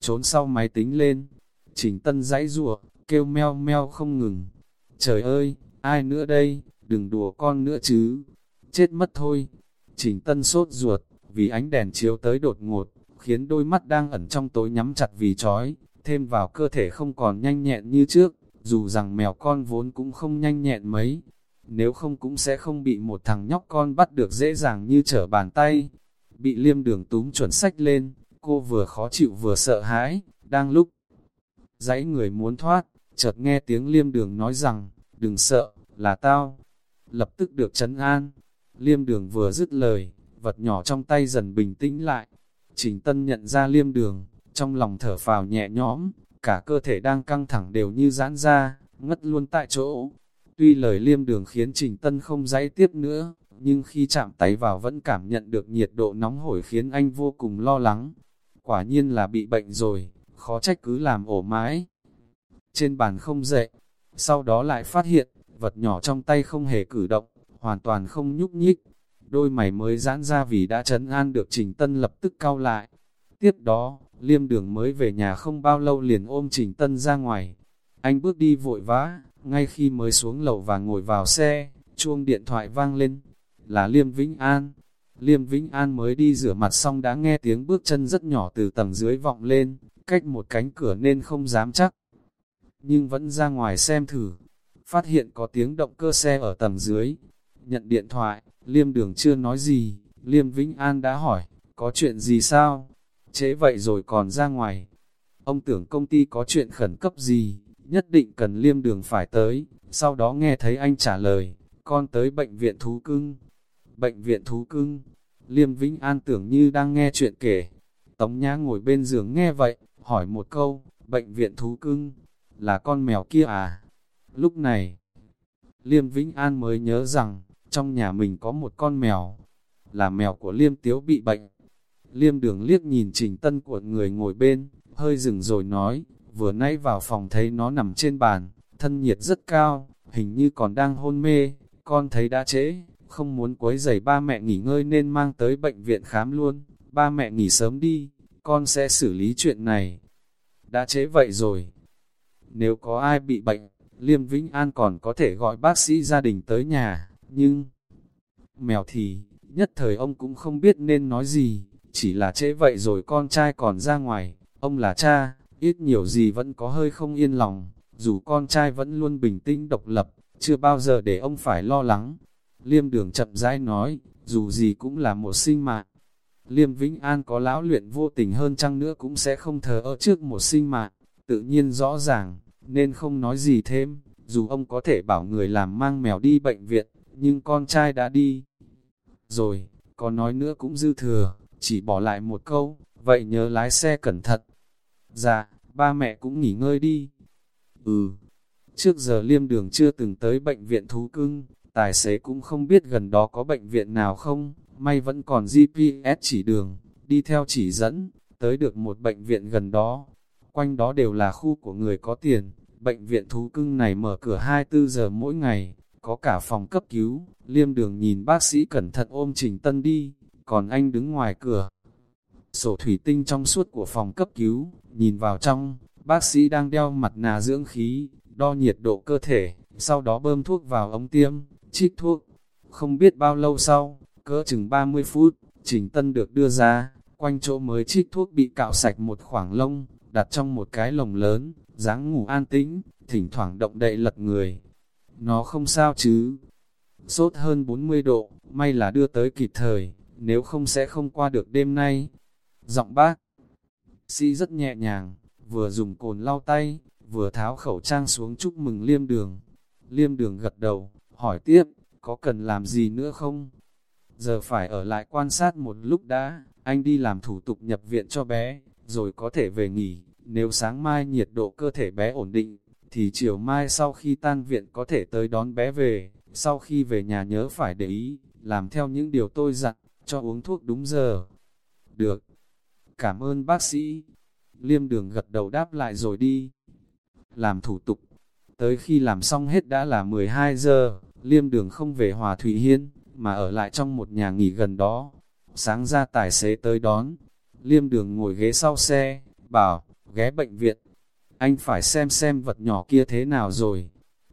Speaker 1: trốn sau máy tính lên. Trình Tân dãy rủa kêu meo meo không ngừng. Trời ơi, ai nữa đây, đừng đùa con nữa chứ. Chết mất thôi. Trình Tân sốt ruột, vì ánh đèn chiếu tới đột ngột, khiến đôi mắt đang ẩn trong tối nhắm chặt vì chói, thêm vào cơ thể không còn nhanh nhẹn như trước, dù rằng mèo con vốn cũng không nhanh nhẹn mấy, nếu không cũng sẽ không bị một thằng nhóc con bắt được dễ dàng như trở bàn tay. Bị liêm đường túm chuẩn sách lên, Cô vừa khó chịu vừa sợ hãi, đang lúc dãy người muốn thoát, chợt nghe tiếng liêm đường nói rằng, đừng sợ, là tao. Lập tức được chấn an, liêm đường vừa dứt lời, vật nhỏ trong tay dần bình tĩnh lại. Trình Tân nhận ra liêm đường, trong lòng thở phào nhẹ nhõm, cả cơ thể đang căng thẳng đều như giãn ra, ngất luôn tại chỗ. Tuy lời liêm đường khiến Trình Tân không dãy tiếp nữa, nhưng khi chạm tay vào vẫn cảm nhận được nhiệt độ nóng hổi khiến anh vô cùng lo lắng. Quả nhiên là bị bệnh rồi, khó trách cứ làm ổ mái. Trên bàn không dậy, sau đó lại phát hiện, vật nhỏ trong tay không hề cử động, hoàn toàn không nhúc nhích. Đôi mày mới giãn ra vì đã chấn an được Trình Tân lập tức cau lại. Tiếp đó, liêm đường mới về nhà không bao lâu liền ôm Trình Tân ra ngoài. Anh bước đi vội vã, ngay khi mới xuống lầu và ngồi vào xe, chuông điện thoại vang lên, là Liêm Vĩnh An. Liêm Vĩnh An mới đi rửa mặt xong đã nghe tiếng bước chân rất nhỏ từ tầng dưới vọng lên, cách một cánh cửa nên không dám chắc. Nhưng vẫn ra ngoài xem thử, phát hiện có tiếng động cơ xe ở tầng dưới. Nhận điện thoại, Liêm Đường chưa nói gì, Liêm Vĩnh An đã hỏi, có chuyện gì sao? Chế vậy rồi còn ra ngoài. Ông tưởng công ty có chuyện khẩn cấp gì, nhất định cần Liêm Đường phải tới, sau đó nghe thấy anh trả lời, con tới bệnh viện thú cưng. Bệnh viện thú cưng, Liêm Vĩnh An tưởng như đang nghe chuyện kể. Tống Nhã ngồi bên giường nghe vậy, hỏi một câu, bệnh viện thú cưng, là con mèo kia à? Lúc này, Liêm Vĩnh An mới nhớ rằng, trong nhà mình có một con mèo, là mèo của Liêm Tiếu bị bệnh. Liêm đường liếc nhìn trình tân của người ngồi bên, hơi dừng rồi nói, vừa nãy vào phòng thấy nó nằm trên bàn, thân nhiệt rất cao, hình như còn đang hôn mê, con thấy đã trễ, không muốn quấy rầy ba mẹ nghỉ ngơi nên mang tới bệnh viện khám luôn, ba mẹ nghỉ sớm đi, con sẽ xử lý chuyện này. Đã chế vậy rồi, nếu có ai bị bệnh, Liêm Vĩnh An còn có thể gọi bác sĩ gia đình tới nhà, nhưng... Mèo thì, nhất thời ông cũng không biết nên nói gì, chỉ là chế vậy rồi con trai còn ra ngoài, ông là cha, ít nhiều gì vẫn có hơi không yên lòng, dù con trai vẫn luôn bình tĩnh độc lập, chưa bao giờ để ông phải lo lắng. Liêm đường chậm rãi nói, dù gì cũng là một sinh mạng. Liêm Vĩnh An có lão luyện vô tình hơn chăng nữa cũng sẽ không thờ ở trước một sinh mạng, tự nhiên rõ ràng, nên không nói gì thêm, dù ông có thể bảo người làm mang mèo đi bệnh viện, nhưng con trai đã đi. Rồi, có nói nữa cũng dư thừa, chỉ bỏ lại một câu, vậy nhớ lái xe cẩn thận. Dạ, ba mẹ cũng nghỉ ngơi đi. Ừ, trước giờ liêm đường chưa từng tới bệnh viện thú cưng, tài xế cũng không biết gần đó có bệnh viện nào không, may vẫn còn GPS chỉ đường, đi theo chỉ dẫn, tới được một bệnh viện gần đó, quanh đó đều là khu của người có tiền. Bệnh viện thú cưng này mở cửa 24 giờ mỗi ngày, có cả phòng cấp cứu, liêm đường nhìn bác sĩ cẩn thận ôm Trình Tân đi, còn anh đứng ngoài cửa. Sổ thủy tinh trong suốt của phòng cấp cứu, nhìn vào trong, bác sĩ đang đeo mặt nà dưỡng khí, đo nhiệt độ cơ thể, sau đó bơm thuốc vào ống tiêm, trích thuốc. Không biết bao lâu sau, cỡ chừng 30 phút, Trình Tân được đưa ra, quanh chỗ mới trích thuốc bị cạo sạch một khoảng lông, đặt trong một cái lồng lớn, dáng ngủ an tĩnh, thỉnh thoảng động đậy lật người. Nó không sao chứ. Sốt hơn 40 độ, may là đưa tới kịp thời, nếu không sẽ không qua được đêm nay. Giọng bác sĩ rất nhẹ nhàng, vừa dùng cồn lau tay, vừa tháo khẩu trang xuống chúc mừng liêm đường. Liêm đường gật đầu, hỏi tiếp, có cần làm gì nữa không? Giờ phải ở lại quan sát một lúc đã, anh đi làm thủ tục nhập viện cho bé, rồi có thể về nghỉ. Nếu sáng mai nhiệt độ cơ thể bé ổn định, thì chiều mai sau khi tan viện có thể tới đón bé về. Sau khi về nhà nhớ phải để ý, làm theo những điều tôi dặn, cho uống thuốc đúng giờ. Được. Cảm ơn bác sĩ. Liêm đường gật đầu đáp lại rồi đi. Làm thủ tục. Tới khi làm xong hết đã là 12 giờ, liêm đường không về Hòa Thủy Hiên, mà ở lại trong một nhà nghỉ gần đó. Sáng ra tài xế tới đón, liêm đường ngồi ghế sau xe, bảo, ghé bệnh viện. Anh phải xem xem vật nhỏ kia thế nào rồi.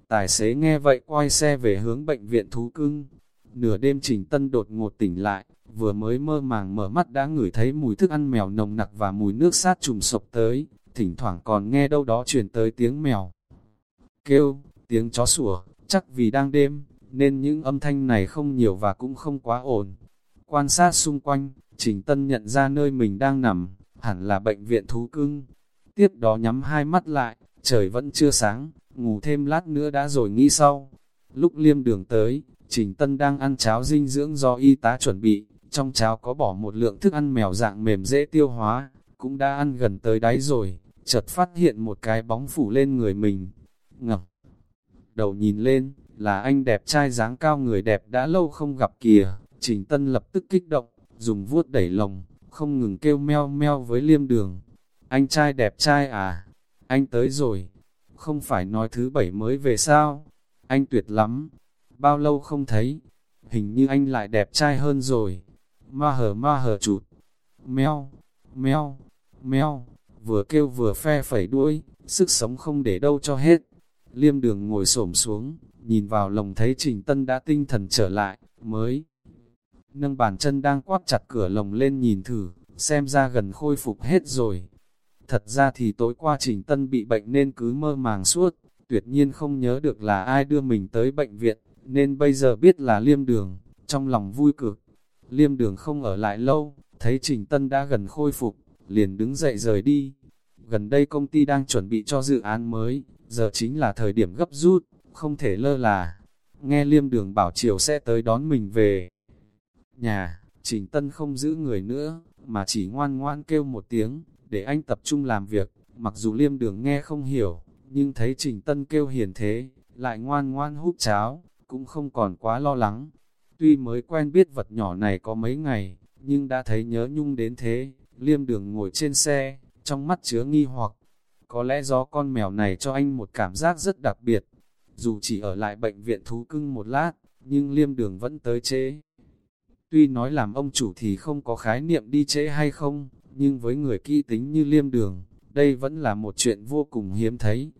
Speaker 1: Tài xế nghe vậy quay xe về hướng bệnh viện thú cưng. Nửa đêm Trình Tân đột ngột tỉnh lại, vừa mới mơ màng mở mắt đã ngửi thấy mùi thức ăn mèo nồng nặc và mùi nước sát trùng sộc tới, thỉnh thoảng còn nghe đâu đó truyền tới tiếng mèo. Kêu, tiếng chó sủa, chắc vì đang đêm, nên những âm thanh này không nhiều và cũng không quá ổn. Quan sát xung quanh, Trình Tân nhận ra nơi mình đang nằm, hẳn là bệnh viện thú cưng. Tiếp đó nhắm hai mắt lại, trời vẫn chưa sáng, ngủ thêm lát nữa đã rồi nghĩ sau. Lúc liêm đường tới, Trình Tân đang ăn cháo dinh dưỡng do y tá chuẩn bị, trong cháo có bỏ một lượng thức ăn mèo dạng mềm dễ tiêu hóa, cũng đã ăn gần tới đáy rồi, chợt phát hiện một cái bóng phủ lên người mình ngập đầu nhìn lên, là anh đẹp trai dáng cao người đẹp đã lâu không gặp kìa, Trình Tân lập tức kích động, dùng vuốt đẩy lồng, không ngừng kêu meo meo với liêm đường. Anh trai đẹp trai à? Anh tới rồi. Không phải nói thứ bảy mới về sao? Anh tuyệt lắm. Bao lâu không thấy? Hình như anh lại đẹp trai hơn rồi. Ma hờ ma hờ chụt. Meo, meo, meo. Vừa kêu vừa phe phẩy đuôi, sức sống không để đâu cho hết. Liêm đường ngồi xổm xuống, nhìn vào lồng thấy Trình Tân đã tinh thần trở lại, mới nâng bàn chân đang quát chặt cửa lồng lên nhìn thử, xem ra gần khôi phục hết rồi. Thật ra thì tối qua Trình Tân bị bệnh nên cứ mơ màng suốt, tuyệt nhiên không nhớ được là ai đưa mình tới bệnh viện, nên bây giờ biết là liêm đường, trong lòng vui cực. Liêm đường không ở lại lâu, thấy Trình Tân đã gần khôi phục, liền đứng dậy rời đi. Gần đây công ty đang chuẩn bị cho dự án mới, giờ chính là thời điểm gấp rút, không thể lơ là. Nghe liêm đường bảo chiều sẽ tới đón mình về. Nhà, Trình Tân không giữ người nữa, mà chỉ ngoan ngoan kêu một tiếng, để anh tập trung làm việc, mặc dù liêm đường nghe không hiểu, nhưng thấy Trình Tân kêu hiền thế, lại ngoan ngoan hút cháo, cũng không còn quá lo lắng. Tuy mới quen biết vật nhỏ này có mấy ngày, nhưng đã thấy nhớ nhung đến thế, liêm đường ngồi trên xe, trong mắt chứa nghi hoặc. Có lẽ do con mèo này cho anh một cảm giác rất đặc biệt, dù chỉ ở lại bệnh viện thú cưng một lát, nhưng liêm đường vẫn tới chế. Tuy nói làm ông chủ thì không có khái niệm đi chế hay không, nhưng với người kỹ tính như liêm đường, đây vẫn là một chuyện vô cùng hiếm thấy.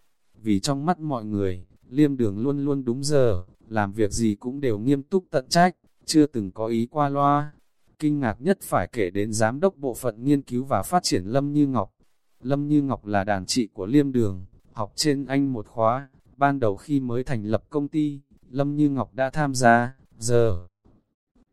Speaker 1: Vì trong mắt mọi người, liêm đường luôn luôn đúng giờ, làm việc gì cũng đều nghiêm túc tận trách, chưa từng có ý qua loa. Kinh ngạc nhất phải kể đến giám đốc bộ phận nghiên cứu và phát triển Lâm Như Ngọc. Lâm Như Ngọc là đàn trị của liêm đường, học trên anh một khóa, ban đầu khi mới thành lập công ty, Lâm Như Ngọc đã tham gia, giờ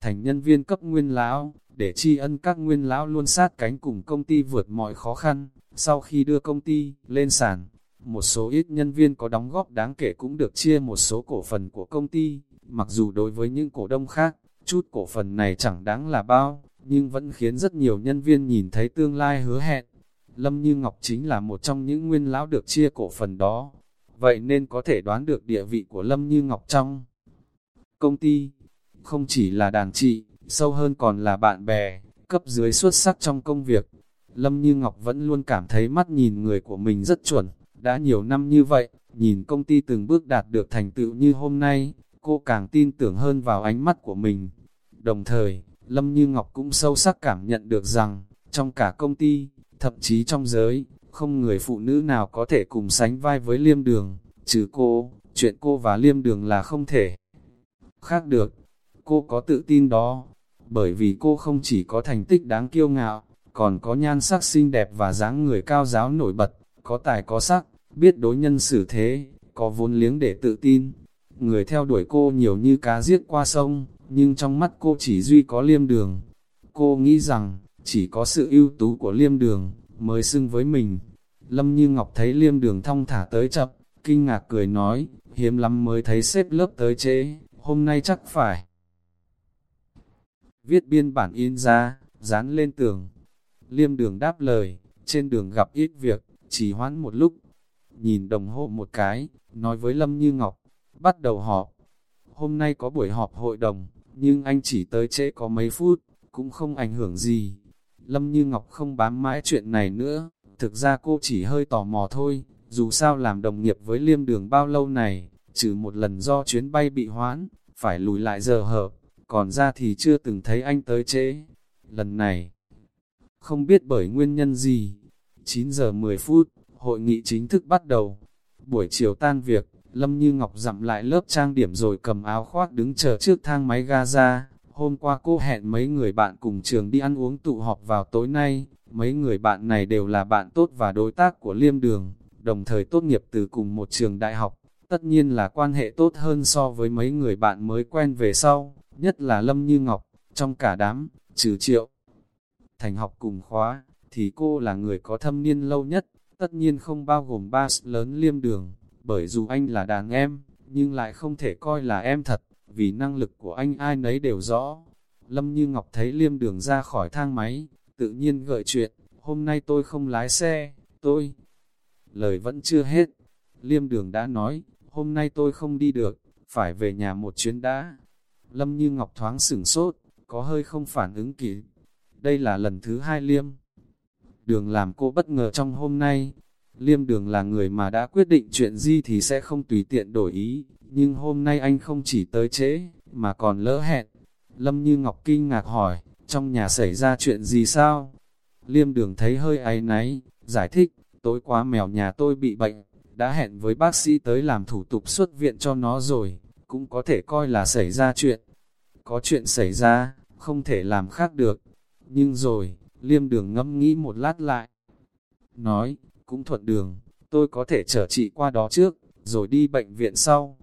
Speaker 1: thành nhân viên cấp nguyên lão, để tri ân các nguyên lão luôn sát cánh cùng công ty vượt mọi khó khăn. Sau khi đưa công ty lên sàn, một số ít nhân viên có đóng góp đáng kể cũng được chia một số cổ phần của công ty, mặc dù đối với những cổ đông khác, chút cổ phần này chẳng đáng là bao, nhưng vẫn khiến rất nhiều nhân viên nhìn thấy tương lai hứa hẹn. Lâm Như Ngọc chính là một trong những nguyên lão được chia cổ phần đó, vậy nên có thể đoán được địa vị của Lâm Như Ngọc trong công ty không chỉ là đàn chị, sâu hơn còn là bạn bè, cấp dưới xuất sắc trong công việc. Lâm Như Ngọc vẫn luôn cảm thấy mắt nhìn người của mình rất chuẩn, đã nhiều năm như vậy, nhìn công ty từng bước đạt được thành tựu như hôm nay, cô càng tin tưởng hơn vào ánh mắt của mình. Đồng thời, Lâm Như Ngọc cũng sâu sắc cảm nhận được rằng, trong cả công ty, thậm chí trong giới, không người phụ nữ nào có thể cùng sánh vai với Liêm Đường, trừ cô, chuyện cô và Liêm Đường là không thể khác được cô có tự tin đó, bởi vì cô không chỉ có thành tích đáng kiêu ngạo, còn có nhan sắc xinh đẹp và dáng người cao giáo nổi bật, có tài có sắc, biết đối nhân xử thế, có vốn liếng để tự tin. Người theo đuổi cô nhiều như cá giết qua sông, nhưng trong mắt cô chỉ duy có liêm đường. Cô nghĩ rằng, chỉ có sự ưu tú của liêm đường, mới xưng với mình. Lâm Như Ngọc thấy liêm đường thong thả tới chậm, kinh ngạc cười nói, hiếm lắm mới thấy xếp lớp tới chế, hôm nay chắc phải viết biên bản in ra, dán lên tường. Liêm đường đáp lời, trên đường gặp ít việc, chỉ hoãn một lúc. Nhìn đồng hồ một cái, nói với Lâm Như Ngọc, bắt đầu họp. Hôm nay có buổi họp hội đồng, nhưng anh chỉ tới trễ có mấy phút, cũng không ảnh hưởng gì. Lâm Như Ngọc không bám mãi chuyện này nữa, thực ra cô chỉ hơi tò mò thôi, dù sao làm đồng nghiệp với liêm đường bao lâu này, trừ một lần do chuyến bay bị hoãn, phải lùi lại giờ hợp, còn ra thì chưa từng thấy anh tới trễ. Lần này, không biết bởi nguyên nhân gì, 9 giờ 10 phút, hội nghị chính thức bắt đầu. Buổi chiều tan việc, Lâm Như Ngọc dặm lại lớp trang điểm rồi cầm áo khoác đứng chờ trước thang máy ga ra. Hôm qua cô hẹn mấy người bạn cùng trường đi ăn uống tụ họp vào tối nay. Mấy người bạn này đều là bạn tốt và đối tác của Liêm Đường, đồng thời tốt nghiệp từ cùng một trường đại học. Tất nhiên là quan hệ tốt hơn so với mấy người bạn mới quen về sau nhất là Lâm Như Ngọc, trong cả đám, trừ triệu. Thành học cùng khóa, thì cô là người có thâm niên lâu nhất, tất nhiên không bao gồm ba lớn liêm đường, bởi dù anh là đàn em, nhưng lại không thể coi là em thật, vì năng lực của anh ai nấy đều rõ. Lâm Như Ngọc thấy liêm đường ra khỏi thang máy, tự nhiên gợi chuyện, hôm nay tôi không lái xe, tôi... Lời vẫn chưa hết, liêm đường đã nói, hôm nay tôi không đi được, phải về nhà một chuyến đã. Lâm Như Ngọc thoáng sửng sốt, có hơi không phản ứng kịp. Đây là lần thứ hai liêm. Đường làm cô bất ngờ trong hôm nay. Liêm đường là người mà đã quyết định chuyện gì thì sẽ không tùy tiện đổi ý, nhưng hôm nay anh không chỉ tới trễ, mà còn lỡ hẹn. Lâm Như Ngọc kinh ngạc hỏi, trong nhà xảy ra chuyện gì sao? Liêm đường thấy hơi áy náy, giải thích, tối qua mèo nhà tôi bị bệnh, đã hẹn với bác sĩ tới làm thủ tục xuất viện cho nó rồi, cũng có thể coi là xảy ra chuyện. Có chuyện xảy ra, không thể làm khác được. Nhưng rồi, liêm đường ngẫm nghĩ một lát lại. Nói, cũng thuận đường, tôi có thể chở chị qua đó trước, rồi đi bệnh viện sau.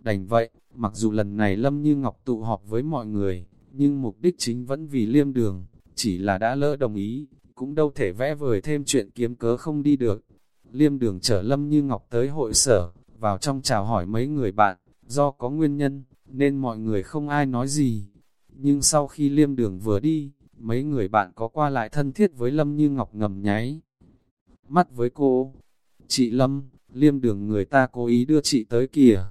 Speaker 1: Đành vậy, mặc dù lần này Lâm Như Ngọc tụ họp với mọi người, nhưng mục đích chính vẫn vì liêm đường, chỉ là đã lỡ đồng ý, cũng đâu thể vẽ vời thêm chuyện kiếm cớ không đi được. Liêm đường chở Lâm Như Ngọc tới hội sở, vào trong chào hỏi mấy người bạn, do có nguyên nhân, nên mọi người không ai nói gì. Nhưng sau khi liêm đường vừa đi, mấy người bạn có qua lại thân thiết với Lâm Như Ngọc ngầm nháy. Mắt với cô, chị Lâm, liêm đường người ta cố ý đưa chị tới kìa.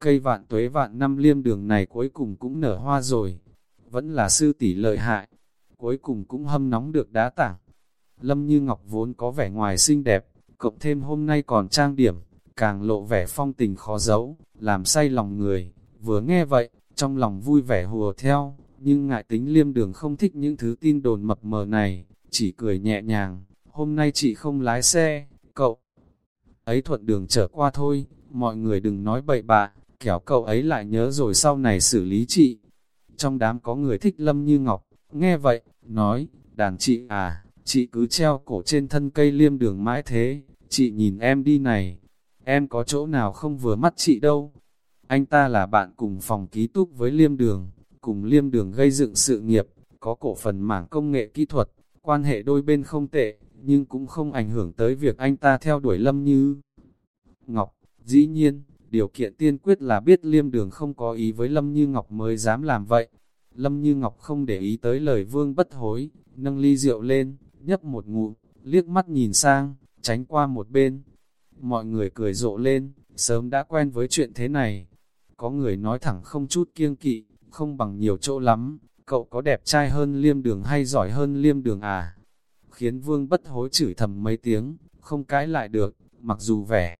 Speaker 1: Cây vạn tuế vạn năm liêm đường này cuối cùng cũng nở hoa rồi, vẫn là sư tỷ lợi hại, cuối cùng cũng hâm nóng được đá tảng. Lâm Như Ngọc vốn có vẻ ngoài xinh đẹp, cộng thêm hôm nay còn trang điểm, càng lộ vẻ phong tình khó giấu, làm say lòng người. Vừa nghe vậy, trong lòng vui vẻ hùa theo, nhưng ngại tính liêm đường không thích những thứ tin đồn mập mờ này, chỉ cười nhẹ nhàng, hôm nay chị không lái xe, cậu ấy thuận đường trở qua thôi, mọi người đừng nói bậy bạ, kéo cậu ấy lại nhớ rồi sau này xử lý chị. Trong đám có người thích Lâm Như Ngọc, nghe vậy, nói, đàn chị à, chị cứ treo cổ trên thân cây liêm đường mãi thế, chị nhìn em đi này, em có chỗ nào không vừa mắt chị đâu. Anh ta là bạn cùng phòng ký túc với liêm đường, cùng liêm đường gây dựng sự nghiệp, có cổ phần mảng công nghệ kỹ thuật, quan hệ đôi bên không tệ, nhưng cũng không ảnh hưởng tới việc anh ta theo đuổi lâm như. Ngọc, dĩ nhiên, điều kiện tiên quyết là biết liêm đường không có ý với Lâm Như Ngọc mới dám làm vậy. Lâm Như Ngọc không để ý tới lời vương bất hối, nâng ly rượu lên, nhấp một ngụm, liếc mắt nhìn sang, tránh qua một bên. Mọi người cười rộ lên, sớm đã quen với chuyện thế này. Có người nói thẳng không chút kiêng kỵ, không bằng nhiều chỗ lắm, cậu có đẹp trai hơn liêm đường hay giỏi hơn liêm đường à? Khiến vương bất hối chửi thầm mấy tiếng, không cãi lại được, mặc dù vẻ.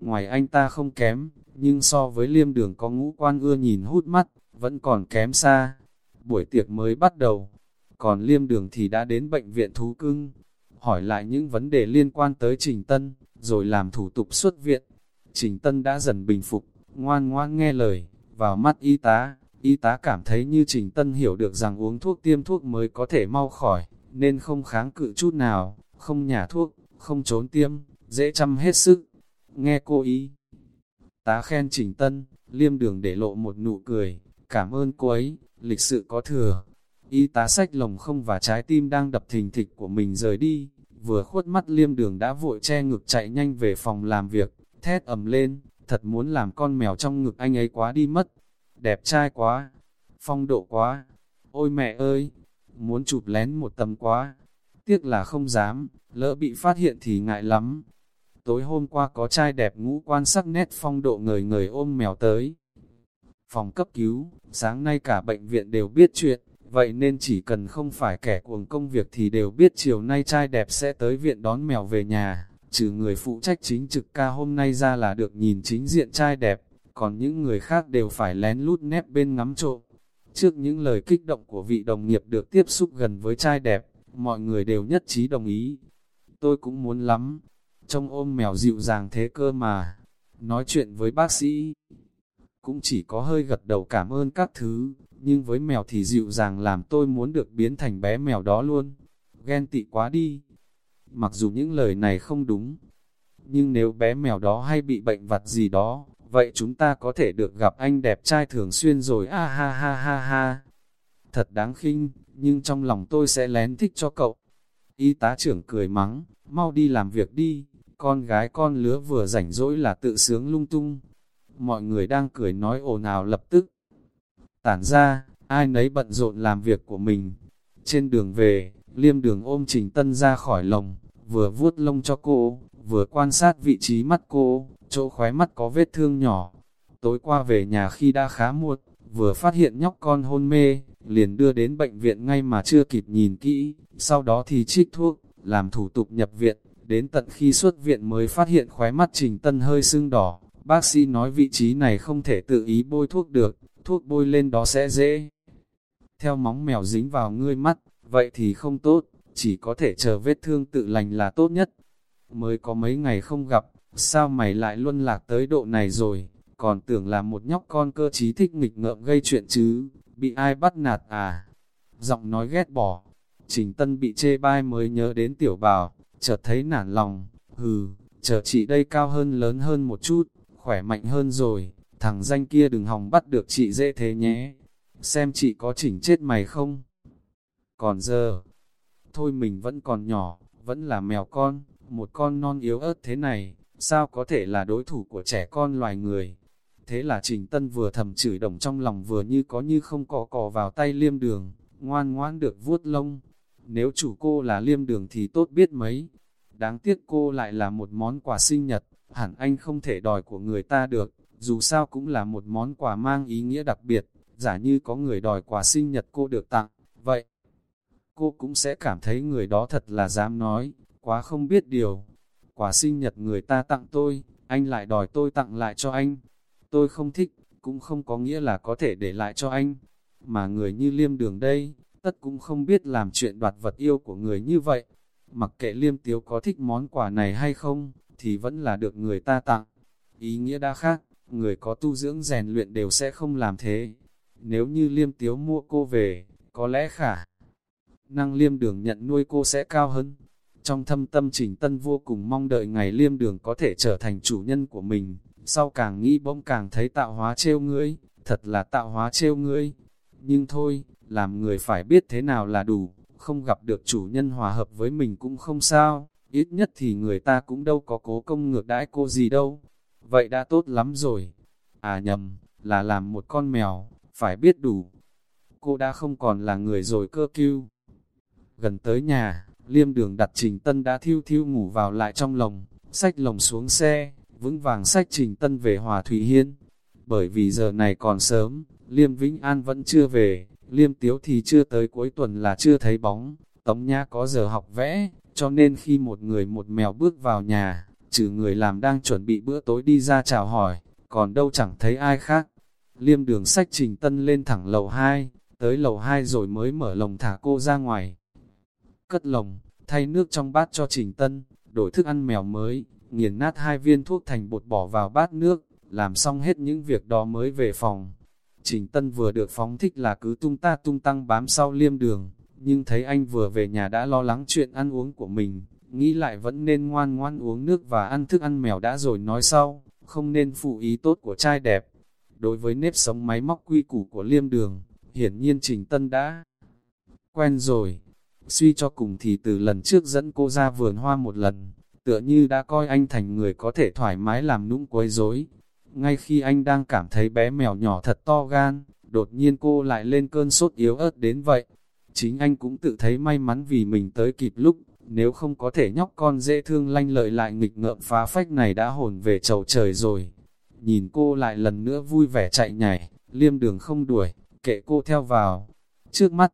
Speaker 1: Ngoài anh ta không kém, nhưng so với liêm đường có ngũ quan ưa nhìn hút mắt, vẫn còn kém xa. Buổi tiệc mới bắt đầu, còn liêm đường thì đã đến bệnh viện thú cưng, hỏi lại những vấn đề liên quan tới Trình Tân, rồi làm thủ tục xuất viện. Trình Tân đã dần bình phục, ngoan ngoan nghe lời, vào mắt y tá, y tá cảm thấy như Trình Tân hiểu được rằng uống thuốc tiêm thuốc mới có thể mau khỏi, nên không kháng cự chút nào, không nhả thuốc, không trốn tiêm, dễ chăm hết sức. Nghe cô ý, tá khen Trình Tân, liêm đường để lộ một nụ cười, cảm ơn cô ấy, lịch sự có thừa, Y tá sách lồng không và trái tim đang đập thình thịch của mình rời đi, vừa khuất mắt liêm đường đã vội che ngực chạy nhanh về phòng làm việc, thét ầm lên, thật muốn làm con mèo trong ngực anh ấy quá đi mất, đẹp trai quá, phong độ quá, ôi mẹ ơi, muốn chụp lén một tầm quá, tiếc là không dám, lỡ bị phát hiện thì ngại lắm. Tối hôm qua có trai đẹp ngũ quan sắc nét phong độ người người ôm mèo tới. Phòng cấp cứu, sáng nay cả bệnh viện đều biết chuyện, Vậy nên chỉ cần không phải kẻ cuồng công việc thì đều biết chiều nay trai đẹp sẽ tới viện đón mèo về nhà, trừ người phụ trách chính trực ca hôm nay ra là được nhìn chính diện trai đẹp, còn những người khác đều phải lén lút nép bên ngắm trộm. Trước những lời kích động của vị đồng nghiệp được tiếp xúc gần với trai đẹp, mọi người đều nhất trí đồng ý. Tôi cũng muốn lắm, trong ôm mèo dịu dàng thế cơ mà. Nói chuyện với bác sĩ, cũng chỉ có hơi gật đầu cảm ơn các thứ, nhưng với mèo thì dịu dàng làm tôi muốn được biến thành bé mèo đó luôn. Ghen tị quá đi. Mặc dù những lời này không đúng, nhưng nếu bé mèo đó hay bị bệnh vặt gì đó, vậy chúng ta có thể được gặp anh đẹp trai thường xuyên rồi a ha ha ha ha. Thật đáng khinh, nhưng trong lòng tôi sẽ lén thích cho cậu. Y tá trưởng cười mắng, mau đi làm việc đi, con gái con lứa vừa rảnh rỗi là tự sướng lung tung. Mọi người đang cười nói ồn ào lập tức. Tản ra, ai nấy bận rộn làm việc của mình. Trên đường về, liêm đường ôm Trình Tân ra khỏi lồng, vừa vuốt lông cho cô, vừa quan sát vị trí mắt cô, chỗ khóe mắt có vết thương nhỏ. Tối qua về nhà khi đã khá muộn, vừa phát hiện nhóc con hôn mê, liền đưa đến bệnh viện ngay mà chưa kịp nhìn kỹ, sau đó thì trích thuốc, làm thủ tục nhập viện, đến tận khi xuất viện mới phát hiện khóe mắt Trình Tân hơi sưng đỏ. Bác sĩ nói vị trí này không thể tự ý bôi thuốc được, thuốc bôi lên đó sẽ dễ. Theo móng mèo dính vào ngươi mắt, vậy thì không tốt, chỉ có thể chờ vết thương tự lành là tốt nhất. Mới có mấy ngày không gặp, sao mày lại luân lạc tới độ này rồi, còn tưởng là một nhóc con cơ trí thích nghịch ngợm gây chuyện chứ, bị ai bắt nạt à? Giọng nói ghét bỏ, Trình Tân bị chê bai mới nhớ đến tiểu bào, chợt thấy nản lòng, hừ, chờ chị đây cao hơn lớn hơn một chút, khỏe mạnh hơn rồi, thằng danh kia đừng hòng bắt được chị dễ thế nhé, xem chị có chỉnh chết mày không? Còn giờ, thôi mình vẫn còn nhỏ, vẫn là mèo con, một con non yếu ớt thế này, sao có thể là đối thủ của trẻ con loài người? Thế là Trình Tân vừa thầm chửi đồng trong lòng vừa như có như không cọ cò vào tay liêm đường, ngoan ngoan được vuốt lông. Nếu chủ cô là liêm đường thì tốt biết mấy. Đáng tiếc cô lại là một món quà sinh nhật, hẳn anh không thể đòi của người ta được, dù sao cũng là một món quà mang ý nghĩa đặc biệt, giả như có người đòi quà sinh nhật cô được tặng, vậy cô cũng sẽ cảm thấy người đó thật là dám nói, quá không biết điều. Quà sinh nhật người ta tặng tôi, anh lại đòi tôi tặng lại cho anh. Tôi không thích, cũng không có nghĩa là có thể để lại cho anh. Mà người như liêm đường đây, tất cũng không biết làm chuyện đoạt vật yêu của người như vậy. Mặc kệ liêm tiếu có thích món quà này hay không, thì vẫn là được người ta tặng. Ý nghĩa đã khác, người có tu dưỡng rèn luyện đều sẽ không làm thế. Nếu như liêm tiếu mua cô về, có lẽ khả năng liêm đường nhận nuôi cô sẽ cao hơn. Trong thâm tâm trình tân vô cùng mong đợi ngày liêm đường có thể trở thành chủ nhân của mình, sau càng nghĩ bỗng càng thấy tạo hóa trêu ngươi, thật là tạo hóa trêu ngươi. Nhưng thôi, làm người phải biết thế nào là đủ, không gặp được chủ nhân hòa hợp với mình cũng không sao, ít nhất thì người ta cũng đâu có cố công ngược đãi cô gì đâu. Vậy đã tốt lắm rồi. À nhầm, là làm một con mèo, phải biết đủ. Cô đã không còn là người rồi cơ cứu. Gần tới nhà, liêm đường đặt trình tân đã thiêu thiêu ngủ vào lại trong lồng, sách lồng xuống xe, vững vàng sách trình tân về Hòa Thủy Hiên. Bởi vì giờ này còn sớm, liêm Vĩnh An vẫn chưa về, liêm tiếu thì chưa tới cuối tuần là chưa thấy bóng, tống nha có giờ học vẽ, cho nên khi một người một mèo bước vào nhà, trừ người làm đang chuẩn bị bữa tối đi ra chào hỏi, còn đâu chẳng thấy ai khác. Liêm đường sách trình tân lên thẳng lầu 2, tới lầu 2 rồi mới mở lồng thả cô ra ngoài cất lồng, thay nước trong bát cho Trình Tân, đổi thức ăn mèo mới, nghiền nát hai viên thuốc thành bột bỏ vào bát nước, làm xong hết những việc đó mới về phòng. Trình Tân vừa được phóng thích là cứ tung ta tung tăng bám sau liêm đường, nhưng thấy anh vừa về nhà đã lo lắng chuyện ăn uống của mình, nghĩ lại vẫn nên ngoan ngoan uống nước và ăn thức ăn mèo đã rồi nói sau, không nên phụ ý tốt của trai đẹp. Đối với nếp sống máy móc quy củ của liêm đường, hiển nhiên Trình Tân đã quen rồi, Suy cho cùng thì từ lần trước dẫn cô ra vườn hoa một lần, tựa như đã coi anh thành người có thể thoải mái làm nũng quấy rối. Ngay khi anh đang cảm thấy bé mèo nhỏ thật to gan, đột nhiên cô lại lên cơn sốt yếu ớt đến vậy. Chính anh cũng tự thấy may mắn vì mình tới kịp lúc, nếu không có thể nhóc con dễ thương lanh lợi lại nghịch ngợm phá phách này đã hồn về chầu trời rồi. Nhìn cô lại lần nữa vui vẻ chạy nhảy, liêm đường không đuổi, kệ cô theo vào. Trước mắt,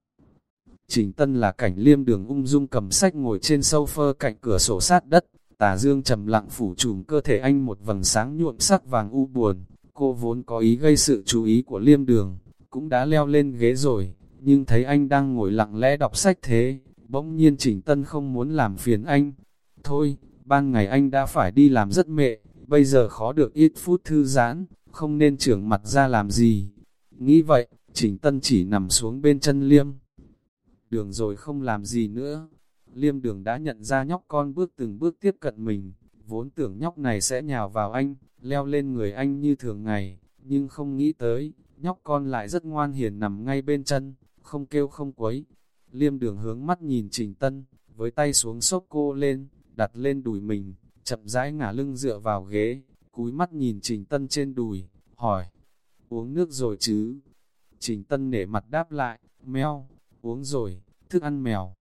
Speaker 1: Trình Tân là cảnh liêm đường ung dung cầm sách ngồi trên sofa cạnh cửa sổ sát đất, tà dương trầm lặng phủ trùm cơ thể anh một vầng sáng nhuộm sắc vàng u buồn. Cô vốn có ý gây sự chú ý của liêm đường, cũng đã leo lên ghế rồi, nhưng thấy anh đang ngồi lặng lẽ đọc sách thế, bỗng nhiên Trình Tân không muốn làm phiền anh. Thôi, ban ngày anh đã phải đi làm rất mệ, bây giờ khó được ít phút thư giãn, không nên trưởng mặt ra làm gì. Nghĩ vậy, Trình Tân chỉ nằm xuống bên chân liêm đường rồi không làm gì nữa. Liêm đường đã nhận ra nhóc con bước từng bước tiếp cận mình, vốn tưởng nhóc này sẽ nhào vào anh, leo lên người anh như thường ngày, nhưng không nghĩ tới, nhóc con lại rất ngoan hiền nằm ngay bên chân, không kêu không quấy. Liêm đường hướng mắt nhìn Trình Tân, với tay xuống xốp cô lên, đặt lên đùi mình, chậm rãi ngả lưng dựa vào ghế, cúi mắt nhìn Trình Tân trên đùi, hỏi, uống nước rồi chứ? Trình Tân nể mặt đáp lại, meo, uống rồi, thức ăn mèo.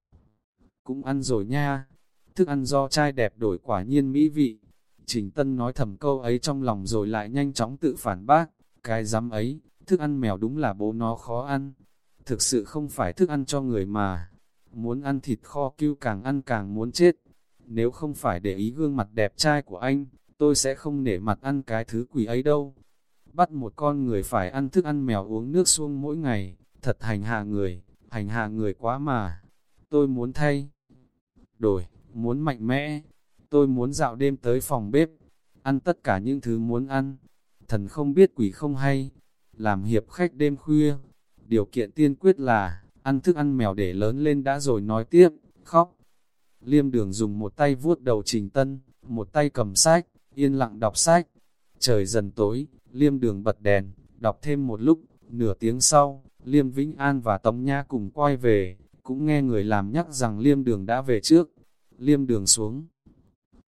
Speaker 1: Cũng ăn rồi nha, thức ăn do trai đẹp đổi quả nhiên mỹ vị. Trình Tân nói thầm câu ấy trong lòng rồi lại nhanh chóng tự phản bác, cái dám ấy, thức ăn mèo đúng là bố nó khó ăn. Thực sự không phải thức ăn cho người mà, muốn ăn thịt kho cưu càng ăn càng muốn chết. Nếu không phải để ý gương mặt đẹp trai của anh, tôi sẽ không nể mặt ăn cái thứ quỷ ấy đâu. Bắt một con người phải ăn thức ăn mèo uống nước suông mỗi ngày, thật hành hạ người, hành hạ người quá mà. Tôi muốn thay, đổi, muốn mạnh mẽ, tôi muốn dạo đêm tới phòng bếp, ăn tất cả những thứ muốn ăn. Thần không biết quỷ không hay, làm hiệp khách đêm khuya. Điều kiện tiên quyết là, ăn thức ăn mèo để lớn lên đã rồi nói tiếp, khóc. Liêm đường dùng một tay vuốt đầu trình tân, một tay cầm sách, yên lặng đọc sách. Trời dần tối, liêm đường bật đèn, đọc thêm một lúc, nửa tiếng sau, liêm Vĩnh An và Tống Nha cùng quay về, cũng nghe người làm nhắc rằng liêm đường đã về trước. Liêm đường xuống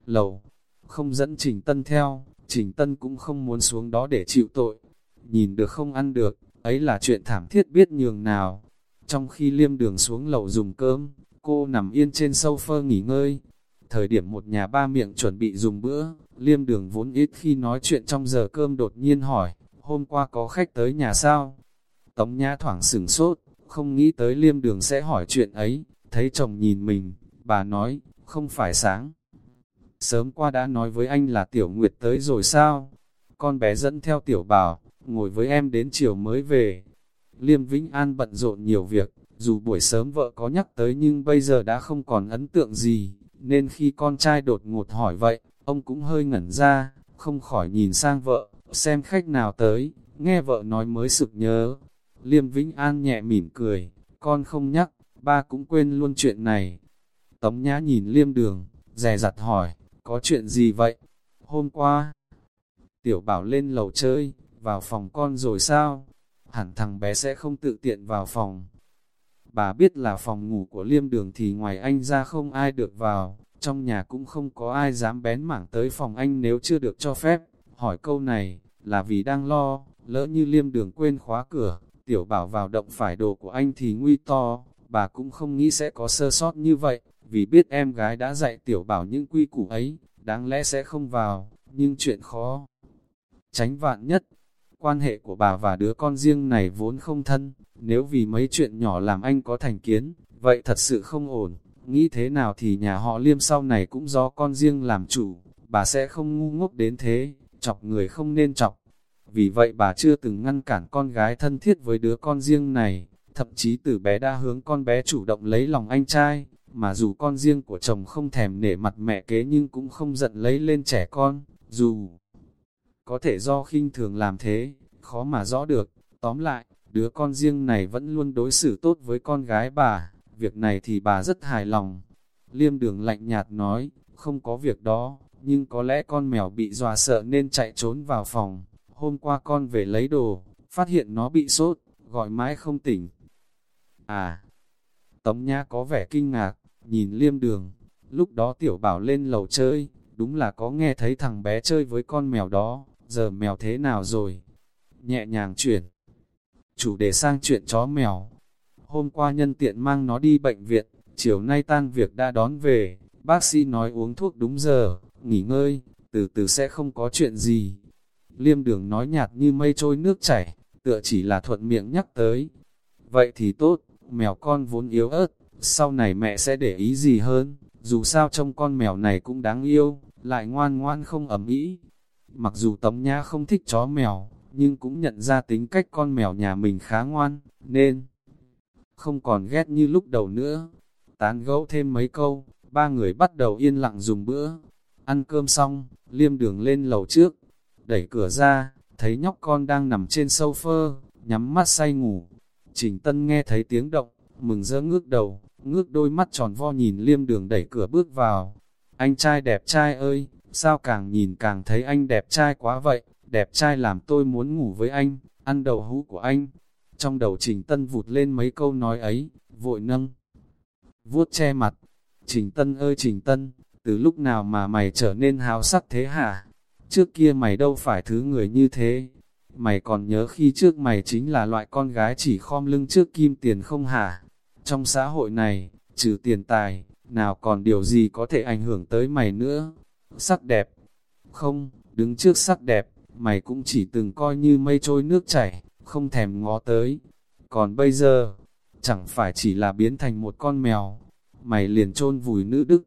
Speaker 1: lầu, không dẫn Trình Tân theo, Trình Tân cũng không muốn xuống đó để chịu tội. Nhìn được không ăn được, ấy là chuyện thảm thiết biết nhường nào. Trong khi liêm đường xuống lầu dùng cơm, cô nằm yên trên sofa nghỉ ngơi. Thời điểm một nhà ba miệng chuẩn bị dùng bữa, liêm đường vốn ít khi nói chuyện trong giờ cơm đột nhiên hỏi, hôm qua có khách tới nhà sao? Tống Nhã thoảng sửng sốt, không nghĩ tới liêm đường sẽ hỏi chuyện ấy, thấy chồng nhìn mình, bà nói, không phải sáng. Sớm qua đã nói với anh là Tiểu Nguyệt tới rồi sao? Con bé dẫn theo Tiểu Bảo, ngồi với em đến chiều mới về. Liêm Vĩnh An bận rộn nhiều việc, dù buổi sớm vợ có nhắc tới nhưng bây giờ đã không còn ấn tượng gì, nên khi con trai đột ngột hỏi vậy, ông cũng hơi ngẩn ra, không khỏi nhìn sang vợ, xem khách nào tới, nghe vợ nói mới sực nhớ. Liêm Vĩnh An nhẹ mỉm cười, con không nhắc, ba cũng quên luôn chuyện này. Tống Nhã nhìn Liêm Đường, dè dặt hỏi, có chuyện gì vậy? Hôm qua, Tiểu Bảo lên lầu chơi, vào phòng con rồi sao? Hẳn thằng bé sẽ không tự tiện vào phòng. Bà biết là phòng ngủ của liêm đường thì ngoài anh ra không ai được vào, trong nhà cũng không có ai dám bén mảng tới phòng anh nếu chưa được cho phép. Hỏi câu này, là vì đang lo, lỡ như liêm đường quên khóa cửa, tiểu bảo vào động phải đồ của anh thì nguy to, bà cũng không nghĩ sẽ có sơ sót như vậy, vì biết em gái đã dạy tiểu bảo những quy củ ấy, đáng lẽ sẽ không vào, nhưng chuyện khó. Tránh vạn nhất, quan hệ của bà và đứa con riêng này vốn không thân, nếu vì mấy chuyện nhỏ làm anh có thành kiến, vậy thật sự không ổn, nghĩ thế nào thì nhà họ liêm sau này cũng do con riêng làm chủ, bà sẽ không ngu ngốc đến thế, chọc người không nên chọc. Vì vậy bà chưa từng ngăn cản con gái thân thiết với đứa con riêng này, thậm chí từ bé đã hướng con bé chủ động lấy lòng anh trai, mà dù con riêng của chồng không thèm nể mặt mẹ kế nhưng cũng không giận lấy lên trẻ con, dù có thể do khinh thường làm thế, khó mà rõ được, tóm lại, đứa con riêng này vẫn luôn đối xử tốt với con gái bà, việc này thì bà rất hài lòng. Liêm đường lạnh nhạt nói, không có việc đó, nhưng có lẽ con mèo bị dọa sợ nên chạy trốn vào phòng. Hôm qua con về lấy đồ, phát hiện nó bị sốt, gọi mãi không tỉnh. À, Tống Nhã có vẻ kinh ngạc, nhìn liêm đường, lúc đó tiểu bảo lên lầu chơi, đúng là có nghe thấy thằng bé chơi với con mèo đó, giờ mèo thế nào rồi? Nhẹ nhàng chuyển, chủ đề sang chuyện chó mèo. Hôm qua nhân tiện mang nó đi bệnh viện, chiều nay tan việc đã đón về, bác sĩ nói uống thuốc đúng giờ, nghỉ ngơi, từ từ sẽ không có chuyện gì. Liêm đường nói nhạt như mây trôi nước chảy, tựa chỉ là thuận miệng nhắc tới. Vậy thì tốt, mèo con vốn yếu ớt, sau này mẹ sẽ để ý gì hơn, dù sao trong con mèo này cũng đáng yêu, lại ngoan ngoan không ẩm ý. Mặc dù Tống Nhã không thích chó mèo, nhưng cũng nhận ra tính cách con mèo nhà mình khá ngoan, nên không còn ghét như lúc đầu nữa. Tán gẫu thêm mấy câu, ba người bắt đầu yên lặng dùng bữa. Ăn cơm xong, liêm đường lên lầu trước, đẩy cửa ra, thấy nhóc con đang nằm trên sofa, nhắm mắt say ngủ. Trình Tân nghe thấy tiếng động, mừng rỡ ngước đầu, ngước đôi mắt tròn vo nhìn liêm đường đẩy cửa bước vào. Anh trai đẹp trai ơi, sao càng nhìn càng thấy anh đẹp trai quá vậy, đẹp trai làm tôi muốn ngủ với anh, ăn đầu hũ của anh. Trong đầu trình tân vụt lên mấy câu nói ấy, vội nâng, vuốt che mặt. Trình Tân ơi Trình Tân, từ lúc nào mà mày trở nên hào sắc thế hả? Trước kia mày đâu phải thứ người như thế. Mày còn nhớ khi trước mày chính là loại con gái chỉ khom lưng trước kim tiền không hả? Trong xã hội này, trừ tiền tài, nào còn điều gì có thể ảnh hưởng tới mày nữa? Sắc đẹp. Không, đứng trước sắc đẹp, mày cũng chỉ từng coi như mây trôi nước chảy, không thèm ngó tới. Còn bây giờ, chẳng phải chỉ là biến thành một con mèo, mày liền chôn vùi nữ đức.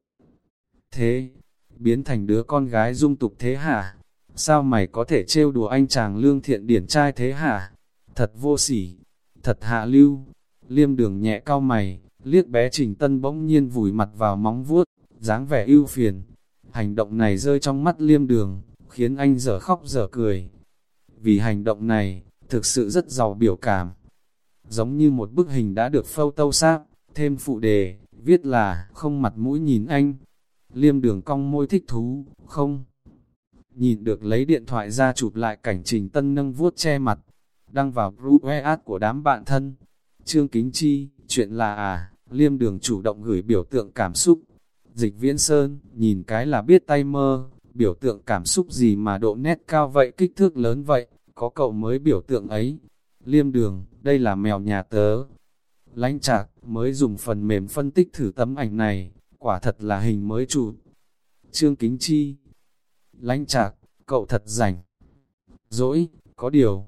Speaker 1: Thế, biến thành đứa con gái dung tục thế hả? Sao mày có thể trêu đùa anh chàng lương thiện điển trai thế hả? Thật vô sỉ, thật hạ lưu. Liêm đường nhẹ cao mày, liếc bé Trình Tân bỗng nhiên vùi mặt vào móng vuốt, dáng vẻ ưu phiền. Hành động này rơi trong mắt liêm đường, khiến anh dở khóc dở cười. Vì hành động này, thực sự rất giàu biểu cảm. Giống như một bức hình đã được phâu tâu sáp, thêm phụ đề, viết là không mặt mũi nhìn anh. Liêm đường cong môi thích thú, không. Nhìn được lấy điện thoại ra chụp lại cảnh trình tân nâng vuốt che mặt, đăng vào group WeChat của đám bạn thân. Trương Kính Chi, chuyện là à, liêm đường chủ động gửi biểu tượng cảm xúc. Dịch viễn sơn, nhìn cái là biết tay mơ, biểu tượng cảm xúc gì mà độ nét cao vậy kích thước lớn vậy, có cậu mới biểu tượng ấy. Liêm đường, đây là mèo nhà tớ. Lánh chạc, mới dùng phần mềm phân tích thử tấm ảnh này, quả thật là hình mới chụp. Trương Kính Chi Lánh chạc, cậu thật rảnh. Dỗi, có điều.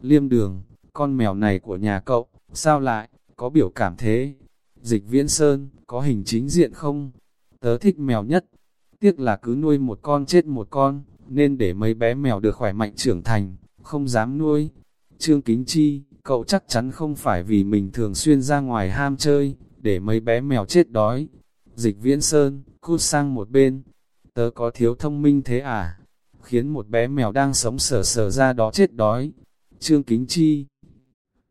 Speaker 1: Liêm đường, con mèo này của nhà cậu, sao lại, có biểu cảm thế? Dịch viễn sơn, có hình chính diện không? Tớ thích mèo nhất. Tiếc là cứ nuôi một con chết một con, nên để mấy bé mèo được khỏe mạnh trưởng thành, không dám nuôi. Trương Kính Chi, cậu chắc chắn không phải vì mình thường xuyên ra ngoài ham chơi, để mấy bé mèo chết đói. Dịch viễn sơn, cút sang một bên. Tớ có thiếu thông minh thế à? Khiến một bé mèo đang sống sờ sờ ra đó chết đói. Trương Kính Chi,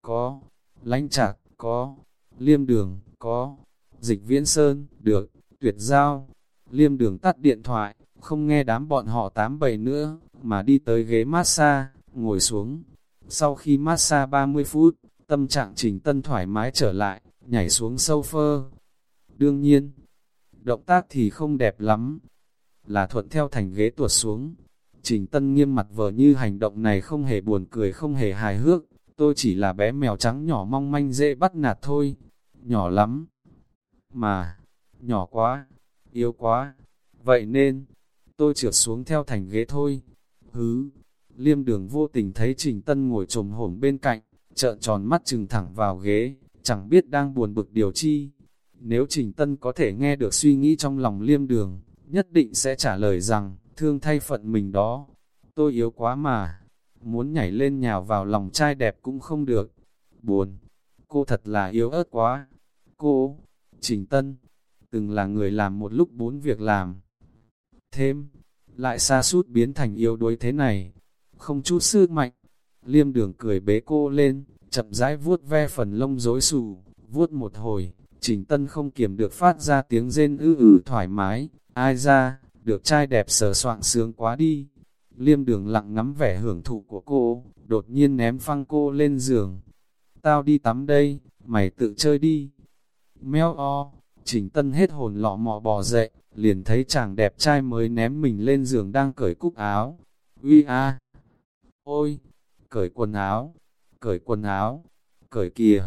Speaker 1: có. Lánh trạc có. Liêm đường, có. Dịch viễn sơn, được. Tuyệt giao. Liêm đường tắt điện thoại, không nghe đám bọn họ tám bầy nữa, mà đi tới ghế massage, ngồi xuống. Sau khi massage 30 phút, tâm trạng trình tân thoải mái trở lại, nhảy xuống sofa. Đương nhiên, động tác thì không đẹp lắm, là thuận theo thành ghế tuột xuống. Trình tân nghiêm mặt vờ như hành động này không hề buồn cười không hề hài hước, tôi chỉ là bé mèo trắng nhỏ mong manh dễ bắt nạt thôi, nhỏ lắm. Mà, nhỏ quá, yếu quá, vậy nên, tôi trượt xuống theo thành ghế thôi. Hứ, liêm đường vô tình thấy Trình Tân ngồi trồm hổm bên cạnh, trợn tròn mắt trừng thẳng vào ghế, chẳng biết đang buồn bực điều chi. Nếu Trình Tân có thể nghe được suy nghĩ trong lòng liêm đường, nhất định sẽ trả lời rằng, thương thay phận mình đó. Tôi yếu quá mà, muốn nhảy lên nhào vào lòng trai đẹp cũng không được. Buồn, cô thật là yếu ớt quá. Cô, Trình Tân, từng là người làm một lúc bốn việc làm. Thêm, lại xa sút biến thành yếu đuối thế này, không chút sức mạnh. Liêm đường cười bế cô lên, chậm rãi vuốt ve phần lông rối xù, vuốt một hồi, Trình Tân không kiềm được phát ra tiếng rên ư ử thoải mái, ai ra, được trai đẹp sờ soạn sướng quá đi. Liêm đường lặng ngắm vẻ hưởng thụ của cô, đột nhiên ném phăng cô lên giường. Tao đi tắm đây, mày tự chơi đi. Mèo o, Trình Tân hết hồn lọ mọ bò dậy, liền thấy chàng đẹp trai mới ném mình lên giường đang cởi cúc áo. Uy a, ôi, cởi quần áo, cởi quần áo, cởi kìa.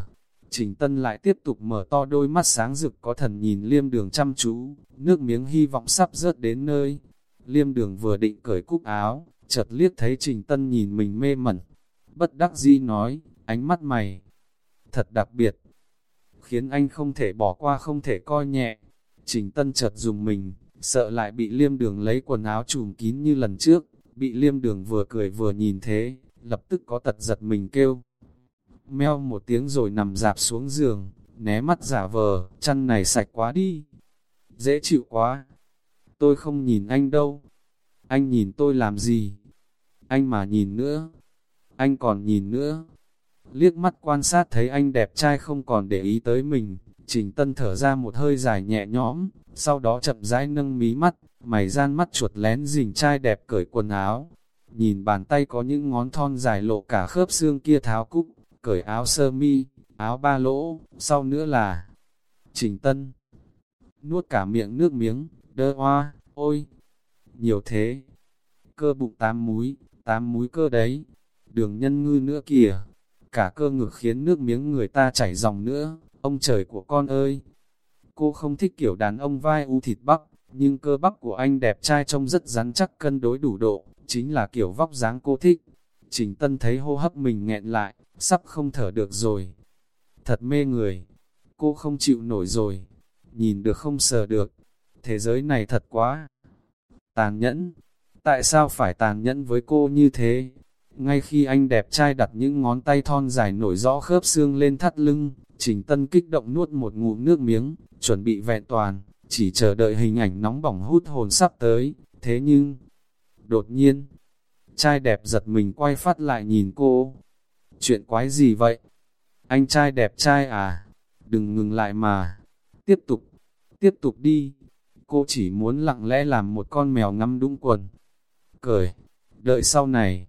Speaker 1: Trình Tân lại tiếp tục mở to đôi mắt sáng rực có thần nhìn liêm đường chăm chú, nước miếng hy vọng sắp rớt đến nơi. Liêm đường vừa định cởi cúc áo, chợt liếc thấy Trình Tân nhìn mình mê mẩn. Bất đắc dĩ nói, ánh mắt mày, thật đặc biệt, khiến anh không thể bỏ qua không thể coi nhẹ. Trình Tân chợt dùng mình, sợ lại bị liêm đường lấy quần áo trùm kín như lần trước, bị liêm đường vừa cười vừa nhìn thế, lập tức có tật giật mình kêu. Meo một tiếng rồi nằm dạp xuống giường, né mắt giả vờ, chăn này sạch quá đi. Dễ chịu quá. Tôi không nhìn anh đâu. Anh nhìn tôi làm gì? Anh mà nhìn nữa. Anh còn nhìn nữa liếc mắt quan sát thấy anh đẹp trai không còn để ý tới mình, Trình Tân thở ra một hơi dài nhẹ nhõm, sau đó chậm rãi nâng mí mắt, mày gian mắt chuột lén dình trai đẹp cởi quần áo. Nhìn bàn tay có những ngón thon dài lộ cả khớp xương kia tháo cúc, cởi áo sơ mi, áo ba lỗ, sau nữa là Trình Tân. nuốt cả miệng nước miếng, đơ hoa, ôi, nhiều thế. Cơ bụng tám múi, tám múi cơ đấy, đường nhân ngư nữa kìa, cả cơ ngực khiến nước miếng người ta chảy dòng nữa, ông trời của con ơi. Cô không thích kiểu đàn ông vai u thịt bắp, nhưng cơ bắp của anh đẹp trai trông rất rắn chắc cân đối đủ độ, chính là kiểu vóc dáng cô thích. Trình Tân thấy hô hấp mình nghẹn lại, sắp không thở được rồi. Thật mê người, cô không chịu nổi rồi, nhìn được không sờ được, thế giới này thật quá. Tàn nhẫn, tại sao phải tàn nhẫn với cô như thế? Ngay khi anh đẹp trai đặt những ngón tay thon dài nổi rõ khớp xương lên thắt lưng, Trình Tân kích động nuốt một ngụm nước miếng, chuẩn bị vẹn toàn, chỉ chờ đợi hình ảnh nóng bỏng hút hồn sắp tới, thế nhưng... Đột nhiên, trai đẹp giật mình quay phát lại nhìn cô. Chuyện quái gì vậy? Anh trai đẹp trai à? Đừng ngừng lại mà. Tiếp tục, tiếp tục đi. Cô chỉ muốn lặng lẽ làm một con mèo ngâm đúng quần. Cười, đợi sau này.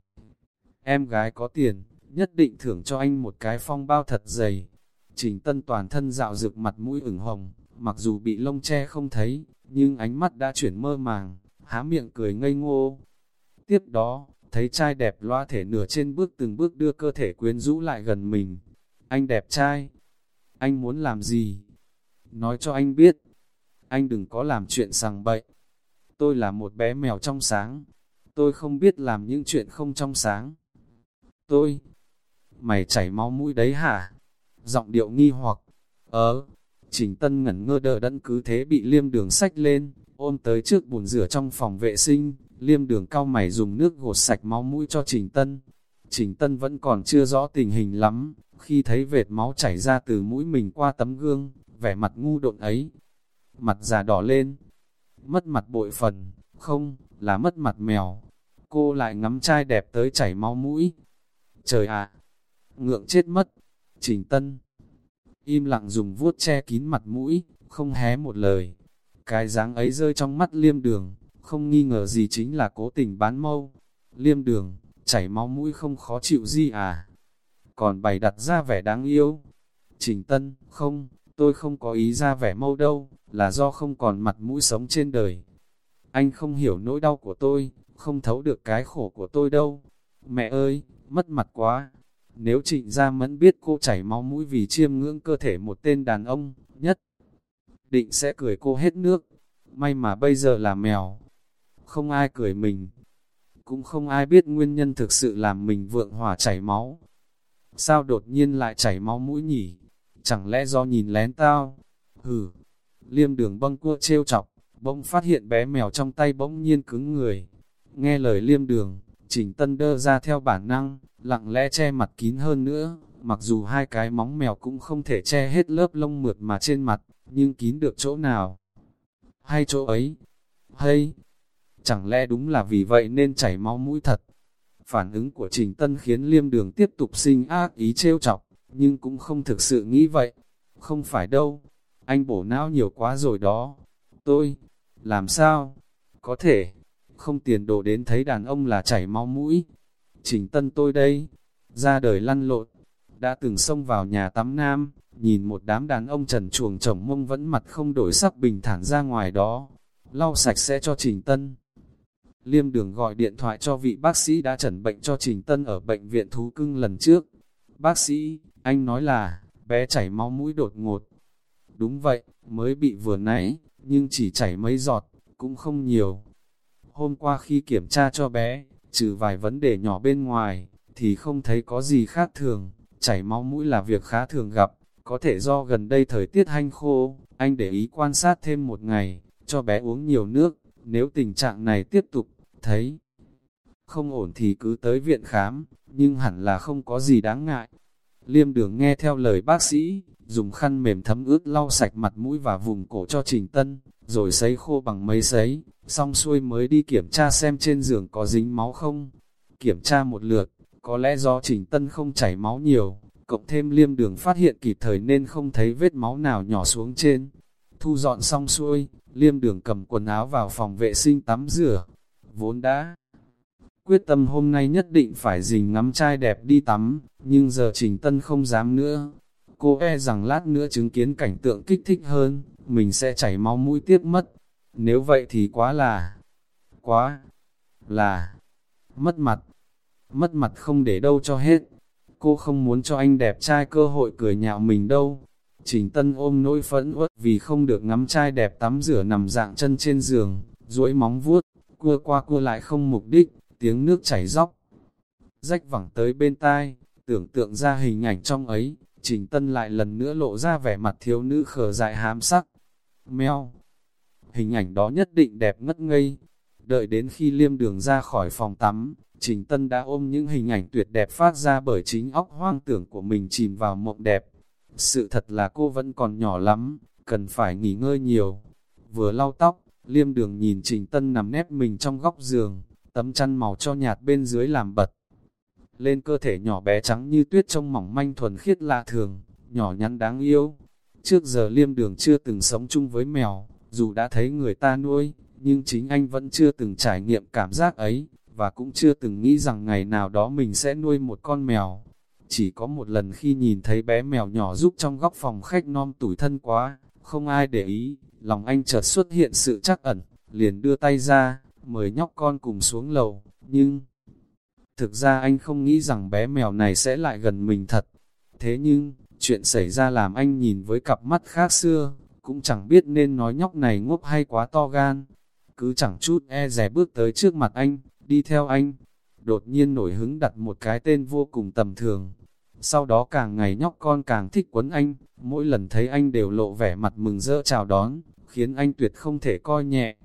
Speaker 1: Em gái có tiền, nhất định thưởng cho anh một cái phong bao thật dày. Trình tân toàn thân dạo rực mặt mũi ửng hồng, mặc dù bị lông che không thấy, nhưng ánh mắt đã chuyển mơ màng, há miệng cười ngây ngô. Tiếp đó, thấy trai đẹp loa thể nửa trên bước từng bước đưa cơ thể quyến rũ lại gần mình. Anh đẹp trai, anh muốn làm gì? Nói cho anh biết, anh đừng có làm chuyện sằng bậy. Tôi là một bé mèo trong sáng, tôi không biết làm những chuyện không trong sáng. Tôi, mày chảy máu mũi đấy hả? Giọng điệu nghi hoặc, ờ, Trình Tân ngẩn ngơ đỡ đẫn cứ thế bị liêm đường sách lên, ôm tới trước bồn rửa trong phòng vệ sinh, liêm đường cao mày dùng nước gột sạch máu mũi cho Trình Tân. Trình Tân vẫn còn chưa rõ tình hình lắm, khi thấy vệt máu chảy ra từ mũi mình qua tấm gương, vẻ mặt ngu độn ấy. Mặt già đỏ lên, mất mặt bội phần, không, là mất mặt mèo. Cô lại ngắm trai đẹp tới chảy máu mũi. Trời ạ, ngượng chết mất. Trình Tân im lặng dùng vuốt che kín mặt mũi, không hé một lời. Cái dáng ấy rơi trong mắt liêm đường, không nghi ngờ gì chính là cố tình bán mâu. Liêm đường, chảy máu mũi không khó chịu gì à? Còn bày đặt ra vẻ đáng yêu. Trình Tân, không, tôi không có ý ra vẻ mâu đâu, là do không còn mặt mũi sống trên đời. Anh không hiểu nỗi đau của tôi, không thấu được cái khổ của tôi đâu. Mẹ ơi, mất mặt quá. Nếu trịnh Gia Mẫn biết cô chảy máu mũi vì chiêm ngưỡng cơ thể một tên đàn ông, nhất định sẽ cười cô hết nước. May mà bây giờ là mèo. Không ai cười mình. Cũng không ai biết nguyên nhân thực sự làm mình vượng hỏa chảy máu. Sao đột nhiên lại chảy máu mũi nhỉ? Chẳng lẽ do nhìn lén tao? Hừ, liêm đường bâng cua trêu chọc, bỗng phát hiện bé mèo trong tay bỗng nhiên cứng người. Nghe lời liêm đường, Trình Tân đơ ra theo bản năng, lặng lẽ che mặt kín hơn nữa, mặc dù hai cái móng mèo cũng không thể che hết lớp lông mượt mà trên mặt, nhưng kín được chỗ nào? Hay chỗ ấy? Hay? Chẳng lẽ đúng là vì vậy nên chảy máu mũi thật? Phản ứng của Trình Tân khiến liêm đường tiếp tục sinh ác ý trêu chọc, nhưng cũng không thực sự nghĩ vậy. Không phải đâu, anh bổ não nhiều quá rồi đó. Tôi, làm sao? Có thể, không tiền đồ đến thấy đàn ông là chảy máu mũi. Trình tân tôi đây, ra đời lăn lộn, đã từng xông vào nhà tắm nam, nhìn một đám đàn ông trần chuồng chồng mông vẫn mặt không đổi sắc bình thản ra ngoài đó, lau sạch sẽ cho Trình Tân. Liêm đường gọi điện thoại cho vị bác sĩ đã chẩn bệnh cho Trình Tân ở bệnh viện thú cưng lần trước. Bác sĩ, anh nói là, bé chảy máu mũi đột ngột. Đúng vậy, mới bị vừa nãy, nhưng chỉ chảy mấy giọt, cũng không nhiều. Hôm qua khi kiểm tra cho bé, trừ vài vấn đề nhỏ bên ngoài, thì không thấy có gì khác thường. Chảy máu mũi là việc khá thường gặp, có thể do gần đây thời tiết hanh khô, anh để ý quan sát thêm một ngày, cho bé uống nhiều nước, nếu tình trạng này tiếp tục, thấy không ổn thì cứ tới viện khám, nhưng hẳn là không có gì đáng ngại. Liêm đường nghe theo lời bác sĩ, dùng khăn mềm thấm ướt lau sạch mặt mũi và vùng cổ cho Trình Tân, rồi sấy khô bằng mấy sấy, xong xuôi mới đi kiểm tra xem trên giường có dính máu không. Kiểm tra một lượt, có lẽ do Trình Tân không chảy máu nhiều, cộng thêm liêm đường phát hiện kịp thời nên không thấy vết máu nào nhỏ xuống trên. Thu dọn xong xuôi, liêm đường cầm quần áo vào phòng vệ sinh tắm rửa, vốn đã quyết tâm hôm nay nhất định phải dình ngắm trai đẹp đi tắm, nhưng giờ Trình Tân không dám nữa. Cô e rằng lát nữa chứng kiến cảnh tượng kích thích hơn, mình sẽ chảy máu mũi tiếp mất. Nếu vậy thì quá là, quá là, mất mặt, mất mặt không để đâu cho hết. Cô không muốn cho anh đẹp trai cơ hội cười nhạo mình đâu. Trình Tân ôm nỗi phẫn uất vì không được ngắm trai đẹp tắm rửa nằm dạng chân trên giường, duỗi móng vuốt, cua qua cua lại không mục đích, tiếng nước chảy róc. Rách vẳng tới bên tai, tưởng tượng ra hình ảnh trong ấy, Trình Tân lại lần nữa lộ ra vẻ mặt thiếu nữ khờ dại hám sắc. Mèo! Hình ảnh đó nhất định đẹp ngất ngây. Đợi đến khi liêm đường ra khỏi phòng tắm, Trình Tân đã ôm những hình ảnh tuyệt đẹp phát ra bởi chính óc hoang tưởng của mình chìm vào mộng đẹp. Sự thật là cô vẫn còn nhỏ lắm, cần phải nghỉ ngơi nhiều. Vừa lau tóc, liêm đường nhìn Trình Tân nằm nép mình trong góc giường, tấm chăn màu cho nhạt bên dưới làm bật. Lên cơ thể nhỏ bé trắng như tuyết trong mỏng manh thuần khiết lạ thường, nhỏ nhắn đáng yêu. Trước giờ liêm đường chưa từng sống chung với mèo, dù đã thấy người ta nuôi, nhưng chính anh vẫn chưa từng trải nghiệm cảm giác ấy, và cũng chưa từng nghĩ rằng ngày nào đó mình sẽ nuôi một con mèo. Chỉ có một lần khi nhìn thấy bé mèo nhỏ giúp trong góc phòng khách non tủi thân quá, không ai để ý, lòng anh chợt xuất hiện sự chắc ẩn, liền đưa tay ra, mời nhóc con cùng xuống lầu, nhưng... Thực ra anh không nghĩ rằng bé mèo này sẽ lại gần mình thật. Thế nhưng, chuyện xảy ra làm anh nhìn với cặp mắt khác xưa, cũng chẳng biết nên nói nhóc này ngốc hay quá to gan. Cứ chẳng chút e rẻ bước tới trước mặt anh, đi theo anh. Đột nhiên nổi hứng đặt một cái tên vô cùng tầm thường. Sau đó càng ngày nhóc con càng thích quấn anh, mỗi lần thấy anh đều lộ vẻ mặt mừng rỡ chào đón, khiến anh tuyệt không thể coi nhẹ.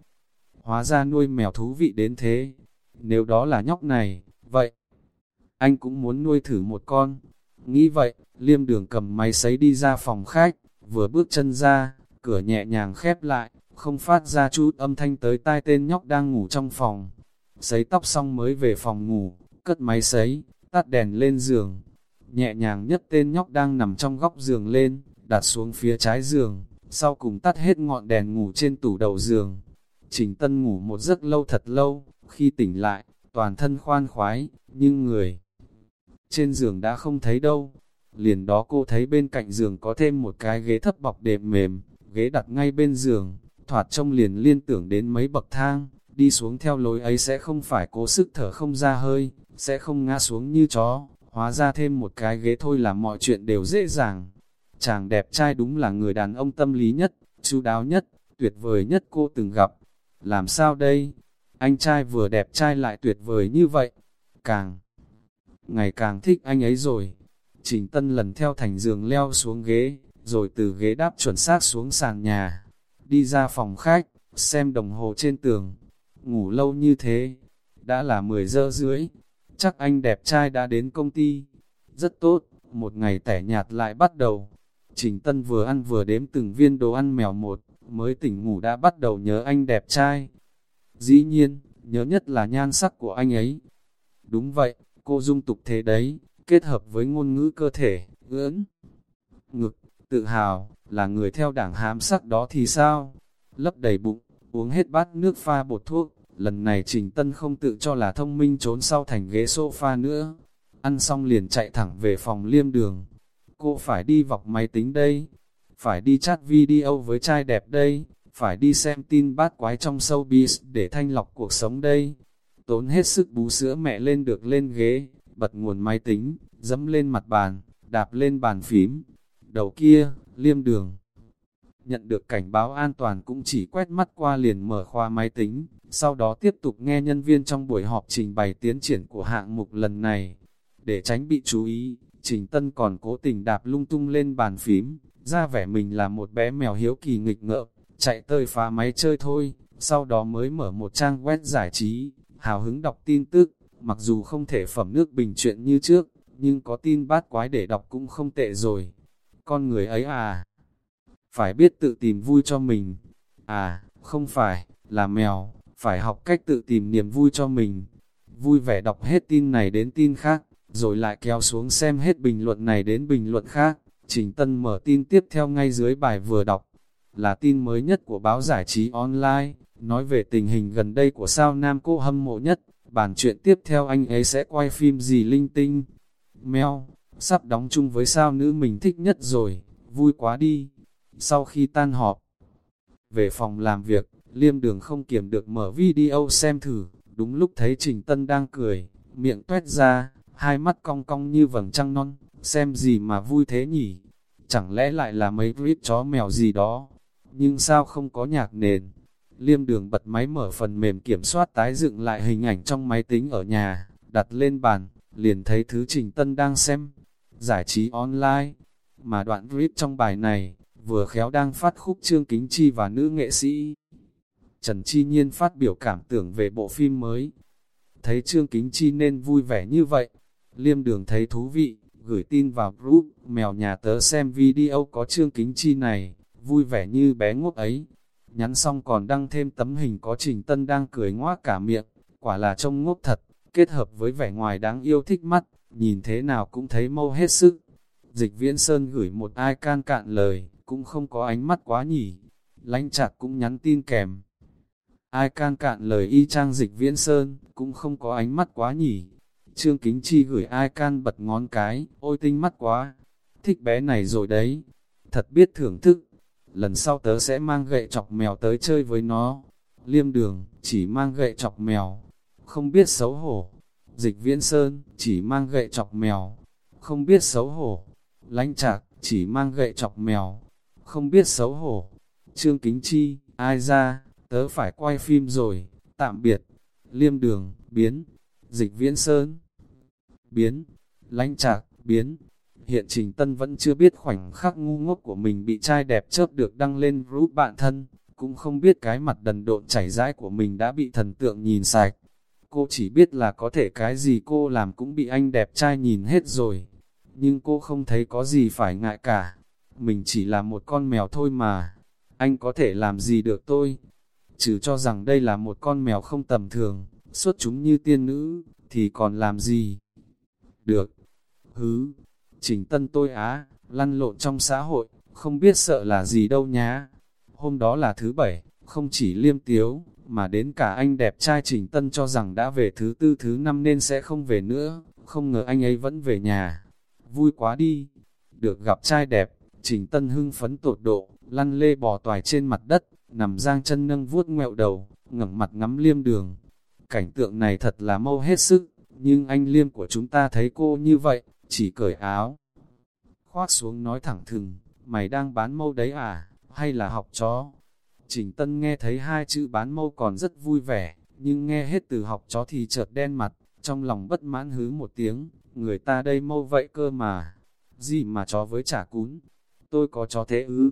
Speaker 1: Hóa ra nuôi mèo thú vị đến thế. Nếu đó là nhóc này, vậy anh cũng muốn nuôi thử một con. Nghĩ vậy, liêm đường cầm máy sấy đi ra phòng khách, vừa bước chân ra, cửa nhẹ nhàng khép lại, không phát ra chút âm thanh tới tai tên nhóc đang ngủ trong phòng. Sấy tóc xong mới về phòng ngủ, cất máy sấy, tắt đèn lên giường. Nhẹ nhàng nhất tên nhóc đang nằm trong góc giường lên, đặt xuống phía trái giường, sau cùng tắt hết ngọn đèn ngủ trên tủ đầu giường. Trình Tân ngủ một giấc lâu thật lâu, khi tỉnh lại, toàn thân khoan khoái, nhưng người trên giường đã không thấy đâu. Liền đó cô thấy bên cạnh giường có thêm một cái ghế thấp bọc đệm mềm, ghế đặt ngay bên giường, thoạt trông liền liên tưởng đến mấy bậc thang, đi xuống theo lối ấy sẽ không phải cố sức thở không ra hơi, sẽ không ngã xuống như chó, hóa ra thêm một cái ghế thôi là mọi chuyện đều dễ dàng. Chàng đẹp trai đúng là người đàn ông tâm lý nhất, chú đáo nhất, tuyệt vời nhất cô từng gặp. Làm sao đây? Anh trai vừa đẹp trai lại tuyệt vời như vậy. Càng ngày càng thích anh ấy rồi. Trình Tân lần theo thành giường leo xuống ghế, rồi từ ghế đáp chuẩn xác xuống sàn nhà. Đi ra phòng khách, xem đồng hồ trên tường. Ngủ lâu như thế, đã là 10 giờ rưỡi. Chắc anh đẹp trai đã đến công ty. Rất tốt, một ngày tẻ nhạt lại bắt đầu. Trình Tân vừa ăn vừa đếm từng viên đồ ăn mèo một, mới tỉnh ngủ đã bắt đầu nhớ anh đẹp trai. Dĩ nhiên, nhớ nhất là nhan sắc của anh ấy. Đúng vậy, cô dung tục thế đấy, kết hợp với ngôn ngữ cơ thể, ưỡn, ngực, tự hào, là người theo đảng hám sắc đó thì sao? Lấp đầy bụng, uống hết bát nước pha bột thuốc, lần này Trình Tân không tự cho là thông minh trốn sau thành ghế sofa nữa. Ăn xong liền chạy thẳng về phòng liêm đường. Cô phải đi vọc máy tính đây, phải đi chat video với trai đẹp đây, phải đi xem tin bát quái trong showbiz để thanh lọc cuộc sống đây. Tốn hết sức bú sữa mẹ lên được lên ghế, bật nguồn máy tính, dẫm lên mặt bàn, đạp lên bàn phím. Đầu kia, liêm đường. Nhận được cảnh báo an toàn cũng chỉ quét mắt qua liền mở khoa máy tính, sau đó tiếp tục nghe nhân viên trong buổi họp trình bày tiến triển của hạng mục lần này. Để tránh bị chú ý, Trình Tân còn cố tình đạp lung tung lên bàn phím, ra vẻ mình là một bé mèo hiếu kỳ nghịch ngợm, chạy tơi phá máy chơi thôi, sau đó mới mở một trang web giải trí, hào hứng đọc tin tức, mặc dù không thể phẩm nước bình chuyện như trước, nhưng có tin bát quái để đọc cũng không tệ rồi. Con người ấy à, phải biết tự tìm vui cho mình. À, không phải, là mèo, phải học cách tự tìm niềm vui cho mình. Vui vẻ đọc hết tin này đến tin khác, rồi lại kéo xuống xem hết bình luận này đến bình luận khác. Trình Tân mở tin tiếp theo ngay dưới bài vừa đọc, là tin mới nhất của báo giải trí online, nói về tình hình gần đây của sao nam cô hâm mộ nhất, bản chuyện tiếp theo anh ấy sẽ quay phim gì linh tinh. Mèo, sắp đóng chung với sao nữ mình thích nhất rồi, vui quá đi. Sau khi tan họp, Về phòng làm việc, liêm đường không kiểm được mở video xem thử, đúng lúc thấy Trình Tân đang cười, miệng tuét ra, hai mắt cong cong như vầng trăng non, xem gì mà vui thế nhỉ? Chẳng lẽ lại là mấy clip chó mèo gì đó? Nhưng sao không có nhạc nền? Liêm đường bật máy mở phần mềm kiểm soát tái dựng lại hình ảnh trong máy tính ở nhà, đặt lên bàn, liền thấy thứ Trình Tân đang xem. Giải trí online, mà đoạn clip trong bài này, vừa khéo đang phát khúc Trương Kính Chi và nữ nghệ sĩ. Trần Chi Nhiên phát biểu cảm tưởng về bộ phim mới. Thấy Trương Kính Chi nên vui vẻ như vậy. Liêm đường thấy thú vị, gửi tin vào group, mèo nhà tớ xem video có Trương Kính Chi này, vui vẻ như bé ngốc ấy. Nhắn xong còn đăng thêm tấm hình có Trình Tân đang cười ngoác cả miệng, quả là trông ngốc thật, kết hợp với vẻ ngoài đáng yêu thích mắt, nhìn thế nào cũng thấy mâu hết sức. Dịch viễn Sơn gửi một ai can cạn lời, cũng không có ánh mắt quá nhỉ. Lánh chạc cũng nhắn tin kèm. Ai can cạn lời y trang dịch viễn Sơn, cũng không có ánh mắt quá nhỉ. Trương Kính Chi gửi ai can bật ngón cái, ôi tinh mắt quá. Thích bé này rồi đấy. Thật biết thưởng thức. Lần sau tớ sẽ mang gậy chọc mèo tới chơi với nó. Liêm đường, chỉ mang gậy chọc mèo. Không biết xấu hổ. Dịch viễn Sơn, chỉ mang gậy chọc mèo. Không biết xấu hổ. Lánh Trạc chỉ mang gậy chọc mèo không biết xấu hổ. Trương Kính Chi, ai ra, tớ phải quay phim rồi, tạm biệt. Liêm đường, biến, dịch viễn sơn, biến, lánh trạc, biến. Hiện Trình Tân vẫn chưa biết khoảnh khắc ngu ngốc của mình bị trai đẹp chớp được đăng lên group bạn thân, cũng không biết cái mặt đần độn chảy rãi của mình đã bị thần tượng nhìn sạch. Cô chỉ biết là có thể cái gì cô làm cũng bị anh đẹp trai nhìn hết rồi, nhưng cô không thấy có gì phải ngại cả mình chỉ là một con mèo thôi mà, anh có thể làm gì được tôi? Trừ cho rằng đây là một con mèo không tầm thường, xuất chúng như tiên nữ, thì còn làm gì? Được. Hứ, trình tân tôi á, lăn lộn trong xã hội, không biết sợ là gì đâu nhá. Hôm đó là thứ bảy, không chỉ liêm tiếu, mà đến cả anh đẹp trai trình tân cho rằng đã về thứ tư thứ năm nên sẽ không về nữa, không ngờ anh ấy vẫn về nhà. Vui quá đi, được gặp trai đẹp, Trình Tân hưng phấn tột độ, lăn lê bò toài trên mặt đất, nằm giang chân nâng vuốt ngẹo đầu, ngẩng mặt ngắm liêm đường. Cảnh tượng này thật là mâu hết sức, nhưng anh liêm của chúng ta thấy cô như vậy, chỉ cởi áo. Khoác xuống nói thẳng thừng, mày đang bán mâu đấy à, hay là học chó? Trình Tân nghe thấy hai chữ bán mâu còn rất vui vẻ, nhưng nghe hết từ học chó thì chợt đen mặt, trong lòng bất mãn hứ một tiếng, người ta đây mâu vậy cơ mà. Gì mà chó với chả cún, tôi có chó thế ư,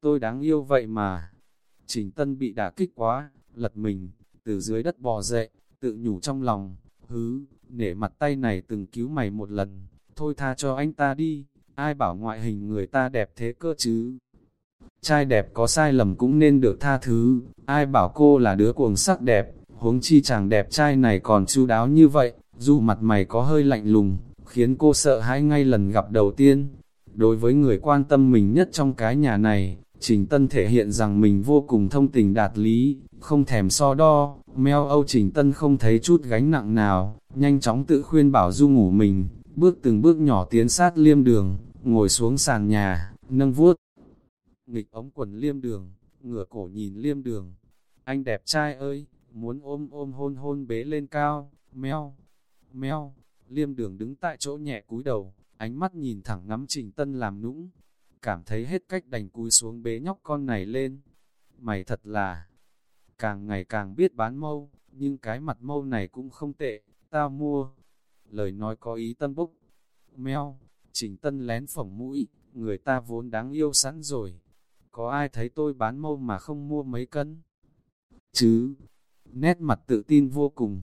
Speaker 1: tôi đáng yêu vậy mà. Trình Tân bị đả kích quá, lật mình, từ dưới đất bò dậy, tự nhủ trong lòng, hứ, nể mặt tay này từng cứu mày một lần, thôi tha cho anh ta đi, ai bảo ngoại hình người ta đẹp thế cơ chứ. Trai đẹp có sai lầm cũng nên được tha thứ, ai bảo cô là đứa cuồng sắc đẹp, huống chi chàng đẹp trai này còn chu đáo như vậy, dù mặt mày có hơi lạnh lùng, khiến cô sợ hãi ngay lần gặp đầu tiên, Đối với người quan tâm mình nhất trong cái nhà này, Trình Tân thể hiện rằng mình vô cùng thông tình đạt lý, không thèm so đo, meo Âu Trình Tân không thấy chút gánh nặng nào, nhanh chóng tự khuyên bảo du ngủ mình, bước từng bước nhỏ tiến sát liêm đường, ngồi xuống sàn nhà, nâng vuốt. Nghịch ống quần liêm đường, ngửa cổ nhìn liêm đường. Anh đẹp trai ơi, muốn ôm ôm hôn hôn bế lên cao, meo, meo, liêm đường đứng tại chỗ nhẹ cúi đầu, ánh mắt nhìn thẳng ngắm Trình Tân làm nũng, cảm thấy hết cách đành cúi xuống bế nhóc con này lên. Mày thật là, càng ngày càng biết bán mâu, nhưng cái mặt mâu này cũng không tệ, tao mua. Lời nói có ý tân bốc. Mèo, Trình Tân lén phỏng mũi, người ta vốn đáng yêu sẵn rồi. Có ai thấy tôi bán mâu mà không mua mấy cân? Chứ, nét mặt tự tin vô cùng.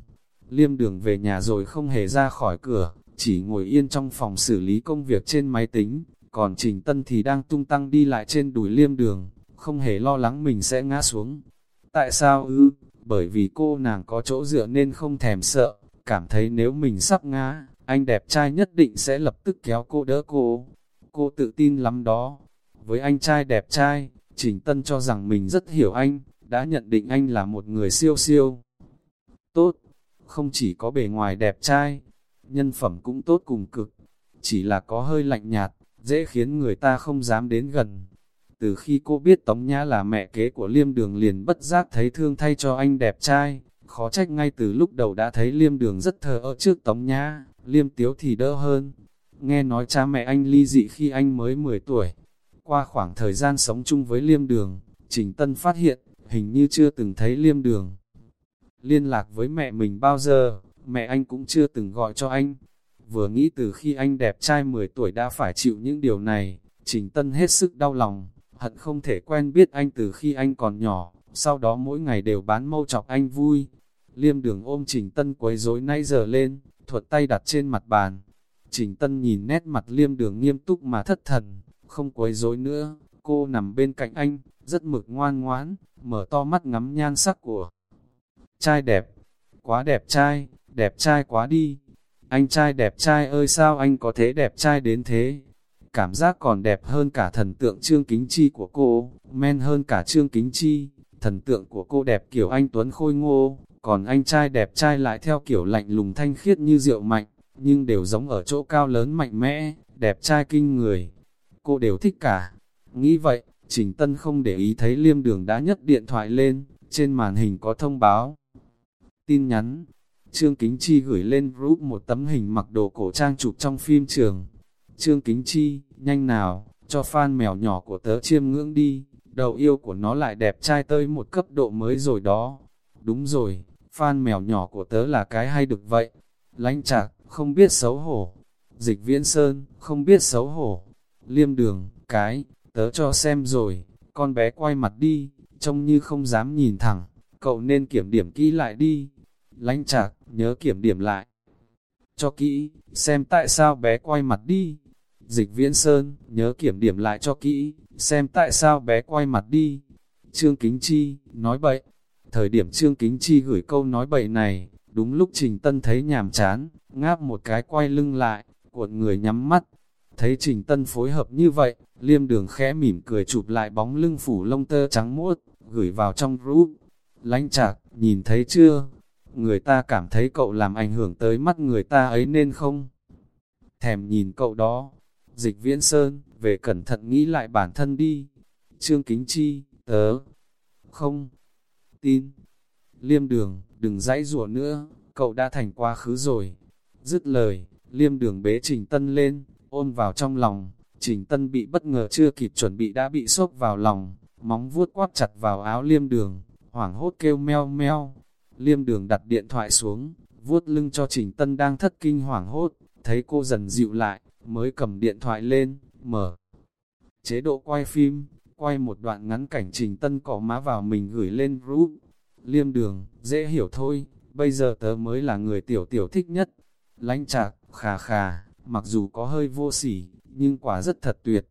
Speaker 1: Liêm đường về nhà rồi không hề ra khỏi cửa, chỉ ngồi yên trong phòng xử lý công việc trên máy tính, còn Trình Tân thì đang tung tăng đi lại trên đùi liêm đường, không hề lo lắng mình sẽ ngã xuống. Tại sao ư? Bởi vì cô nàng có chỗ dựa nên không thèm sợ, cảm thấy nếu mình sắp ngã, anh đẹp trai nhất định sẽ lập tức kéo cô đỡ cô. Cô tự tin lắm đó. Với anh trai đẹp trai, Trình Tân cho rằng mình rất hiểu anh, đã nhận định anh là một người siêu siêu. Tốt, không chỉ có bề ngoài đẹp trai, nhân phẩm cũng tốt cùng cực, chỉ là có hơi lạnh nhạt, dễ khiến người ta không dám đến gần. Từ khi cô biết Tống Nhã là mẹ kế của Liêm Đường liền bất giác thấy thương thay cho anh đẹp trai, khó trách ngay từ lúc đầu đã thấy Liêm Đường rất thờ ơ trước Tống Nhã, Liêm Tiếu thì đỡ hơn. Nghe nói cha mẹ anh ly dị khi anh mới 10 tuổi. Qua khoảng thời gian sống chung với Liêm Đường, Trình Tân phát hiện, hình như chưa từng thấy Liêm Đường. Liên lạc với mẹ mình bao giờ, mẹ anh cũng chưa từng gọi cho anh. Vừa nghĩ từ khi anh đẹp trai 10 tuổi đã phải chịu những điều này, Trình Tân hết sức đau lòng, hận không thể quen biết anh từ khi anh còn nhỏ, sau đó mỗi ngày đều bán mâu chọc anh vui. Liêm đường ôm Trình Tân quấy rối nay giờ lên, thuật tay đặt trên mặt bàn. Trình Tân nhìn nét mặt liêm đường nghiêm túc mà thất thần, không quấy rối nữa, cô nằm bên cạnh anh, rất mực ngoan ngoãn, mở to mắt ngắm nhan sắc của trai đẹp, quá đẹp trai, đẹp trai quá đi. Anh trai đẹp trai ơi sao anh có thể đẹp trai đến thế? Cảm giác còn đẹp hơn cả thần tượng Trương Kính Chi của cô, men hơn cả Trương Kính Chi. Thần tượng của cô đẹp kiểu anh Tuấn Khôi Ngô, còn anh trai đẹp trai lại theo kiểu lạnh lùng thanh khiết như rượu mạnh, nhưng đều giống ở chỗ cao lớn mạnh mẽ, đẹp trai kinh người. Cô đều thích cả. Nghĩ vậy, Trình Tân không để ý thấy liêm đường đã nhấc điện thoại lên, trên màn hình có thông báo. Tin nhắn, Trương Kính Chi gửi lên group một tấm hình mặc đồ cổ trang chụp trong phim trường. Trương Kính Chi, nhanh nào, cho fan mèo nhỏ của tớ chiêm ngưỡng đi, đầu yêu của nó lại đẹp trai tới một cấp độ mới rồi đó. Đúng rồi, fan mèo nhỏ của tớ là cái hay được vậy. Lánh chạc, không biết xấu hổ. Dịch viễn sơn, không biết xấu hổ. Liêm đường, cái, tớ cho xem rồi, con bé quay mặt đi, trông như không dám nhìn thẳng, cậu nên kiểm điểm kỹ lại đi. Lánh chạc, nhớ kiểm điểm lại. Cho kỹ, xem tại sao bé quay mặt đi. Dịch viễn sơn, nhớ kiểm điểm lại cho kỹ, xem tại sao bé quay mặt đi. Trương Kính Chi, nói bậy. Thời điểm Trương Kính Chi gửi câu nói bậy này, đúng lúc Trình Tân thấy nhàm chán, ngáp một cái quay lưng lại, cuộn người nhắm mắt. Thấy Trình Tân phối hợp như vậy, liêm đường khẽ mỉm cười chụp lại bóng lưng phủ lông tơ trắng muốt, gửi vào trong group. Lánh chạc, nhìn thấy chưa? Người ta cảm thấy cậu làm ảnh hưởng tới mắt người ta ấy nên không? Thèm nhìn cậu đó. Dịch viễn sơn, về cẩn thận nghĩ lại bản thân đi. Trương Kính Chi, tớ. Không. Tin. Liêm đường, đừng dãy rủa nữa, cậu đã thành quá khứ rồi. Dứt lời, liêm đường bế Trình Tân lên, ôm vào trong lòng. Trình Tân bị bất ngờ chưa kịp chuẩn bị đã bị xốp vào lòng, móng vuốt quát chặt vào áo liêm đường, hoảng hốt kêu meo meo. Liêm đường đặt điện thoại xuống, vuốt lưng cho Trình Tân đang thất kinh hoảng hốt, thấy cô dần dịu lại, mới cầm điện thoại lên, mở. Chế độ quay phim, quay một đoạn ngắn cảnh Trình Tân cỏ má vào mình gửi lên group. Liêm đường, dễ hiểu thôi, bây giờ tớ mới là người tiểu tiểu thích nhất. Lánh chạc, khà khà, mặc dù có hơi vô sỉ, nhưng quả rất thật tuyệt.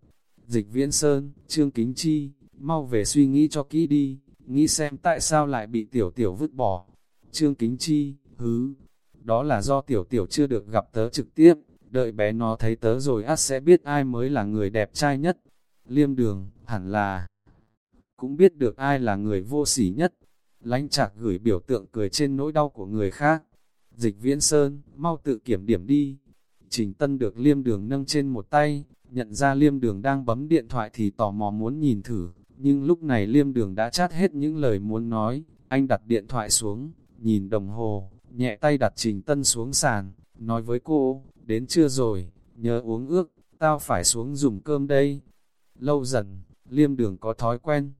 Speaker 1: Dịch viễn sơn, trương kính chi, mau về suy nghĩ cho kỹ đi, nghĩ xem tại sao lại bị tiểu tiểu vứt bỏ. Trương kính chi, hứ, đó là do tiểu tiểu chưa được gặp tớ trực tiếp, đợi bé nó thấy tớ rồi át sẽ biết ai mới là người đẹp trai nhất. Liêm đường, hẳn là, cũng biết được ai là người vô sỉ nhất. Lánh chạc gửi biểu tượng cười trên nỗi đau của người khác. Dịch viễn sơn, mau tự kiểm điểm đi. Trình tân được liêm đường nâng trên một tay, nhận ra liêm đường đang bấm điện thoại thì tò mò muốn nhìn thử. Nhưng lúc này liêm đường đã chát hết những lời muốn nói, anh đặt điện thoại xuống, nhìn đồng hồ, nhẹ tay đặt trình tân xuống sàn, nói với cô, đến trưa rồi, nhớ uống ước, tao phải xuống dùng cơm đây. Lâu dần, liêm đường có thói quen.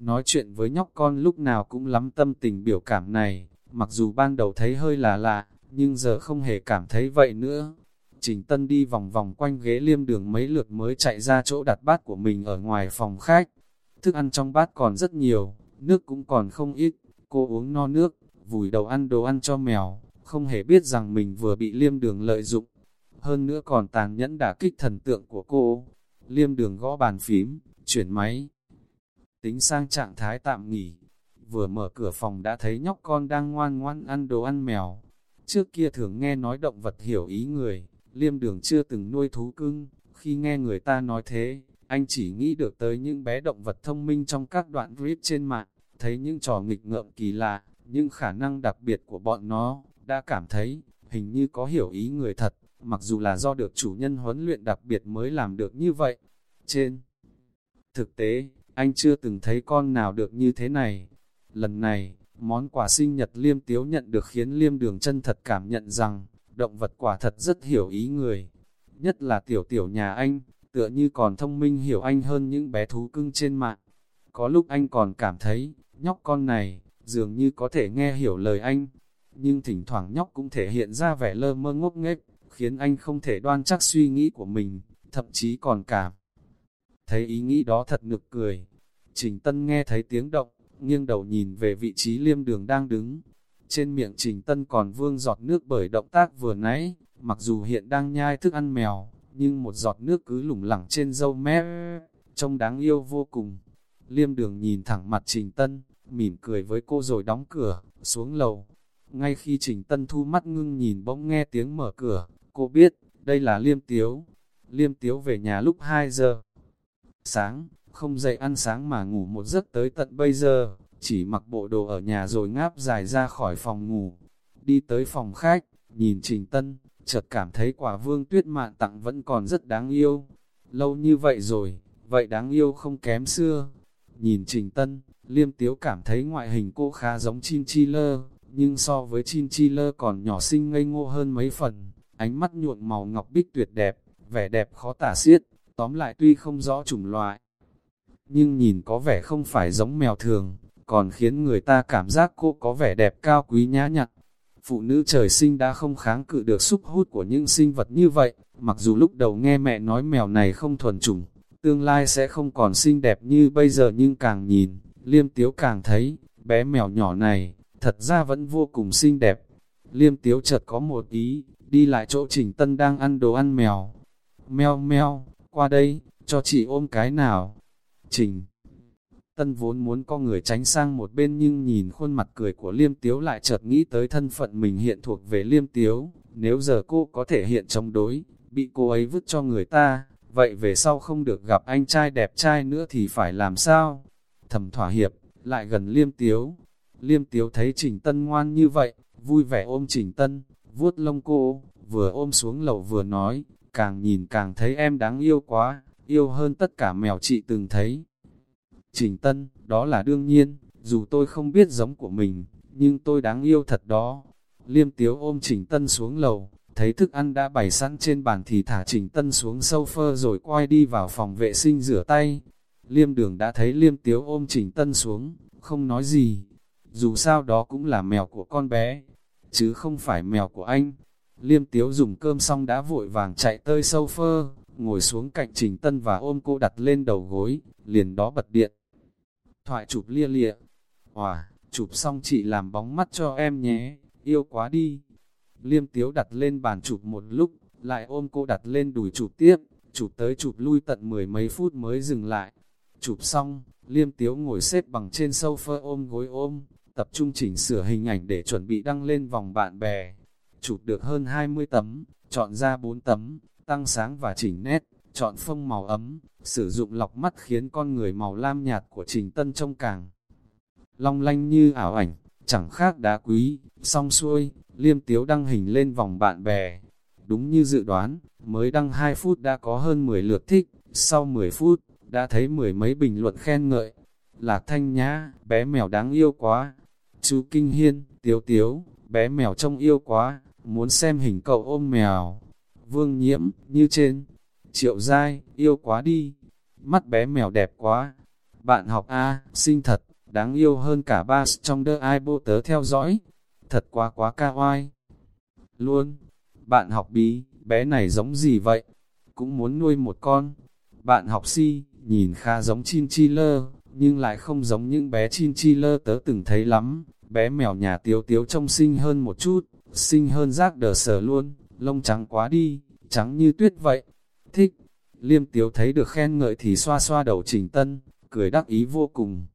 Speaker 1: Nói chuyện với nhóc con lúc nào cũng lắm tâm tình biểu cảm này, mặc dù ban đầu thấy hơi là lạ, nhưng giờ không hề cảm thấy vậy nữa. Trình Tân đi vòng vòng quanh ghế liêm đường mấy lượt mới chạy ra chỗ đặt bát của mình ở ngoài phòng khách. Thức ăn trong bát còn rất nhiều, nước cũng còn không ít, cô uống no nước, vùi đầu ăn đồ ăn cho mèo, không hề biết rằng mình vừa bị liêm đường lợi dụng. Hơn nữa còn tàn nhẫn đả kích thần tượng của cô. Liêm đường gõ bàn phím, chuyển máy. Tính sang trạng thái tạm nghỉ. Vừa mở cửa phòng đã thấy nhóc con đang ngoan ngoan ăn đồ ăn mèo. Trước kia thường nghe nói động vật hiểu ý người, liêm đường chưa từng nuôi thú cưng. Khi nghe người ta nói thế, anh chỉ nghĩ được tới những bé động vật thông minh trong các đoạn clip trên mạng, thấy những trò nghịch ngợm kỳ lạ, nhưng khả năng đặc biệt của bọn nó, đã cảm thấy, hình như có hiểu ý người thật, mặc dù là do được chủ nhân huấn luyện đặc biệt mới làm được như vậy. Trên Thực tế, anh chưa từng thấy con nào được như thế này. Lần này, món quà sinh nhật liêm tiếu nhận được khiến liêm đường chân thật cảm nhận rằng, động vật quả thật rất hiểu ý người. Nhất là tiểu tiểu nhà anh, tựa như còn thông minh hiểu anh hơn những bé thú cưng trên mạng. Có lúc anh còn cảm thấy, nhóc con này, dường như có thể nghe hiểu lời anh. Nhưng thỉnh thoảng nhóc cũng thể hiện ra vẻ lơ mơ ngốc nghếch, khiến anh không thể đoan chắc suy nghĩ của mình, thậm chí còn cảm. Thấy ý nghĩ đó thật nực cười. Trình Tân nghe thấy tiếng động, nghiêng đầu nhìn về vị trí liêm đường đang đứng. Trên miệng Trình Tân còn vương giọt nước bởi động tác vừa nãy, mặc dù hiện đang nhai thức ăn mèo, nhưng một giọt nước cứ lủng lẳng trên dâu mép, trông đáng yêu vô cùng. Liêm đường nhìn thẳng mặt Trình Tân, mỉm cười với cô rồi đóng cửa, xuống lầu. Ngay khi Trình Tân thu mắt ngưng nhìn bỗng nghe tiếng mở cửa, cô biết, đây là Liêm Tiếu. Liêm Tiếu về nhà lúc 2 giờ. Sáng, không dậy ăn sáng mà ngủ một giấc tới tận bây giờ, chỉ mặc bộ đồ ở nhà rồi ngáp dài ra khỏi phòng ngủ. Đi tới phòng khách, nhìn Trình Tân, chợt cảm thấy quả vương tuyết mạn tặng vẫn còn rất đáng yêu. Lâu như vậy rồi, vậy đáng yêu không kém xưa. Nhìn Trình Tân, Liêm Tiếu cảm thấy ngoại hình cô khá giống Chim Chi Lơ, nhưng so với Chim Chi Lơ còn nhỏ xinh ngây ngô hơn mấy phần, ánh mắt nhuộm màu ngọc bích tuyệt đẹp, vẻ đẹp khó tả xiết, tóm lại tuy không rõ chủng loại. Nhưng nhìn có vẻ không phải giống mèo thường, còn khiến người ta cảm giác cô có vẻ đẹp cao quý nhã nhặn. Phụ nữ trời sinh đã không kháng cự được xúc hút của những sinh vật như vậy, mặc dù lúc đầu nghe mẹ nói mèo này không thuần chủng, tương lai sẽ không còn xinh đẹp như bây giờ nhưng càng nhìn, liêm tiếu càng thấy, bé mèo nhỏ này, thật ra vẫn vô cùng xinh đẹp. Liêm tiếu chợt có một ý, đi lại chỗ Trình Tân đang ăn đồ ăn mèo. Mèo mèo, qua đây, cho chị ôm cái nào. Trình Tân vốn muốn có người tránh sang một bên nhưng nhìn khuôn mặt cười của Liêm Tiếu lại chợt nghĩ tới thân phận mình hiện thuộc về Liêm Tiếu. Nếu giờ cô có thể hiện chống đối, bị cô ấy vứt cho người ta, vậy về sau không được gặp anh trai đẹp trai nữa thì phải làm sao? Thầm thỏa hiệp, lại gần Liêm Tiếu. Liêm Tiếu thấy Trình Tân ngoan như vậy, vui vẻ ôm Trình Tân, vuốt lông cô, vừa ôm xuống lầu vừa nói, càng nhìn càng thấy em đáng yêu quá, yêu hơn tất cả mèo chị từng thấy. Trình Tân, đó là đương nhiên, dù tôi không biết giống của mình, nhưng tôi đáng yêu thật đó. Liêm Tiếu ôm Trình Tân xuống lầu, thấy thức ăn đã bày sẵn trên bàn thì thả Trình Tân xuống sofa rồi quay đi vào phòng vệ sinh rửa tay. Liêm đường đã thấy Liêm Tiếu ôm Trình Tân xuống, không nói gì. Dù sao đó cũng là mèo của con bé, chứ không phải mèo của anh. Liêm Tiếu dùng cơm xong đã vội vàng chạy tới sofa, ngồi xuống cạnh Trình Tân và ôm cô đặt lên đầu gối, liền đó bật điện. Thoại chụp lia lịa. Hòa, chụp xong chị làm bóng mắt cho em nhé, yêu quá đi. Liêm tiếu đặt lên bàn chụp một lúc, lại ôm cô đặt lên đùi chụp tiếp, chụp tới chụp lui tận mười mấy phút mới dừng lại. Chụp xong, liêm tiếu ngồi xếp bằng trên sofa ôm gối ôm, tập trung chỉnh sửa hình ảnh để chuẩn bị đăng lên vòng bạn bè. Chụp được hơn 20 tấm, chọn ra 4 tấm, tăng sáng và chỉnh nét, chọn phông màu ấm, sử dụng lọc mắt khiến con người màu lam nhạt của Trình Tân trông càng long lanh như ảo ảnh, chẳng khác đá quý, xong xuôi, liêm tiếu đăng hình lên vòng bạn bè. Đúng như dự đoán, mới đăng 2 phút đã có hơn 10 lượt thích, sau 10 phút, đã thấy mười mấy bình luận khen ngợi. Lạc thanh nhã, bé mèo đáng yêu quá. Chú Kinh Hiên, tiếu tiếu, bé mèo trông yêu quá, muốn xem hình cậu ôm mèo. Vương nhiễm, như trên. Triệu giai yêu quá đi. Mắt bé mèo đẹp quá. Bạn học A, xinh thật, đáng yêu hơn cả ba trong đơ ai bộ tớ theo dõi. Thật quá quá ca oai. Luôn. Bạn học bí, bé này giống gì vậy? Cũng muốn nuôi một con. Bạn học si, nhìn khá giống chin chi lơ, nhưng lại không giống những bé chin chi lơ tớ từng thấy lắm. Bé mèo nhà tiếu tiếu trông xinh hơn một chút, xinh hơn rác đờ sở luôn, lông trắng quá đi, trắng như tuyết vậy. Thích, liêm tiếu thấy được khen ngợi thì xoa xoa đầu trình tân, cười đắc ý vô cùng.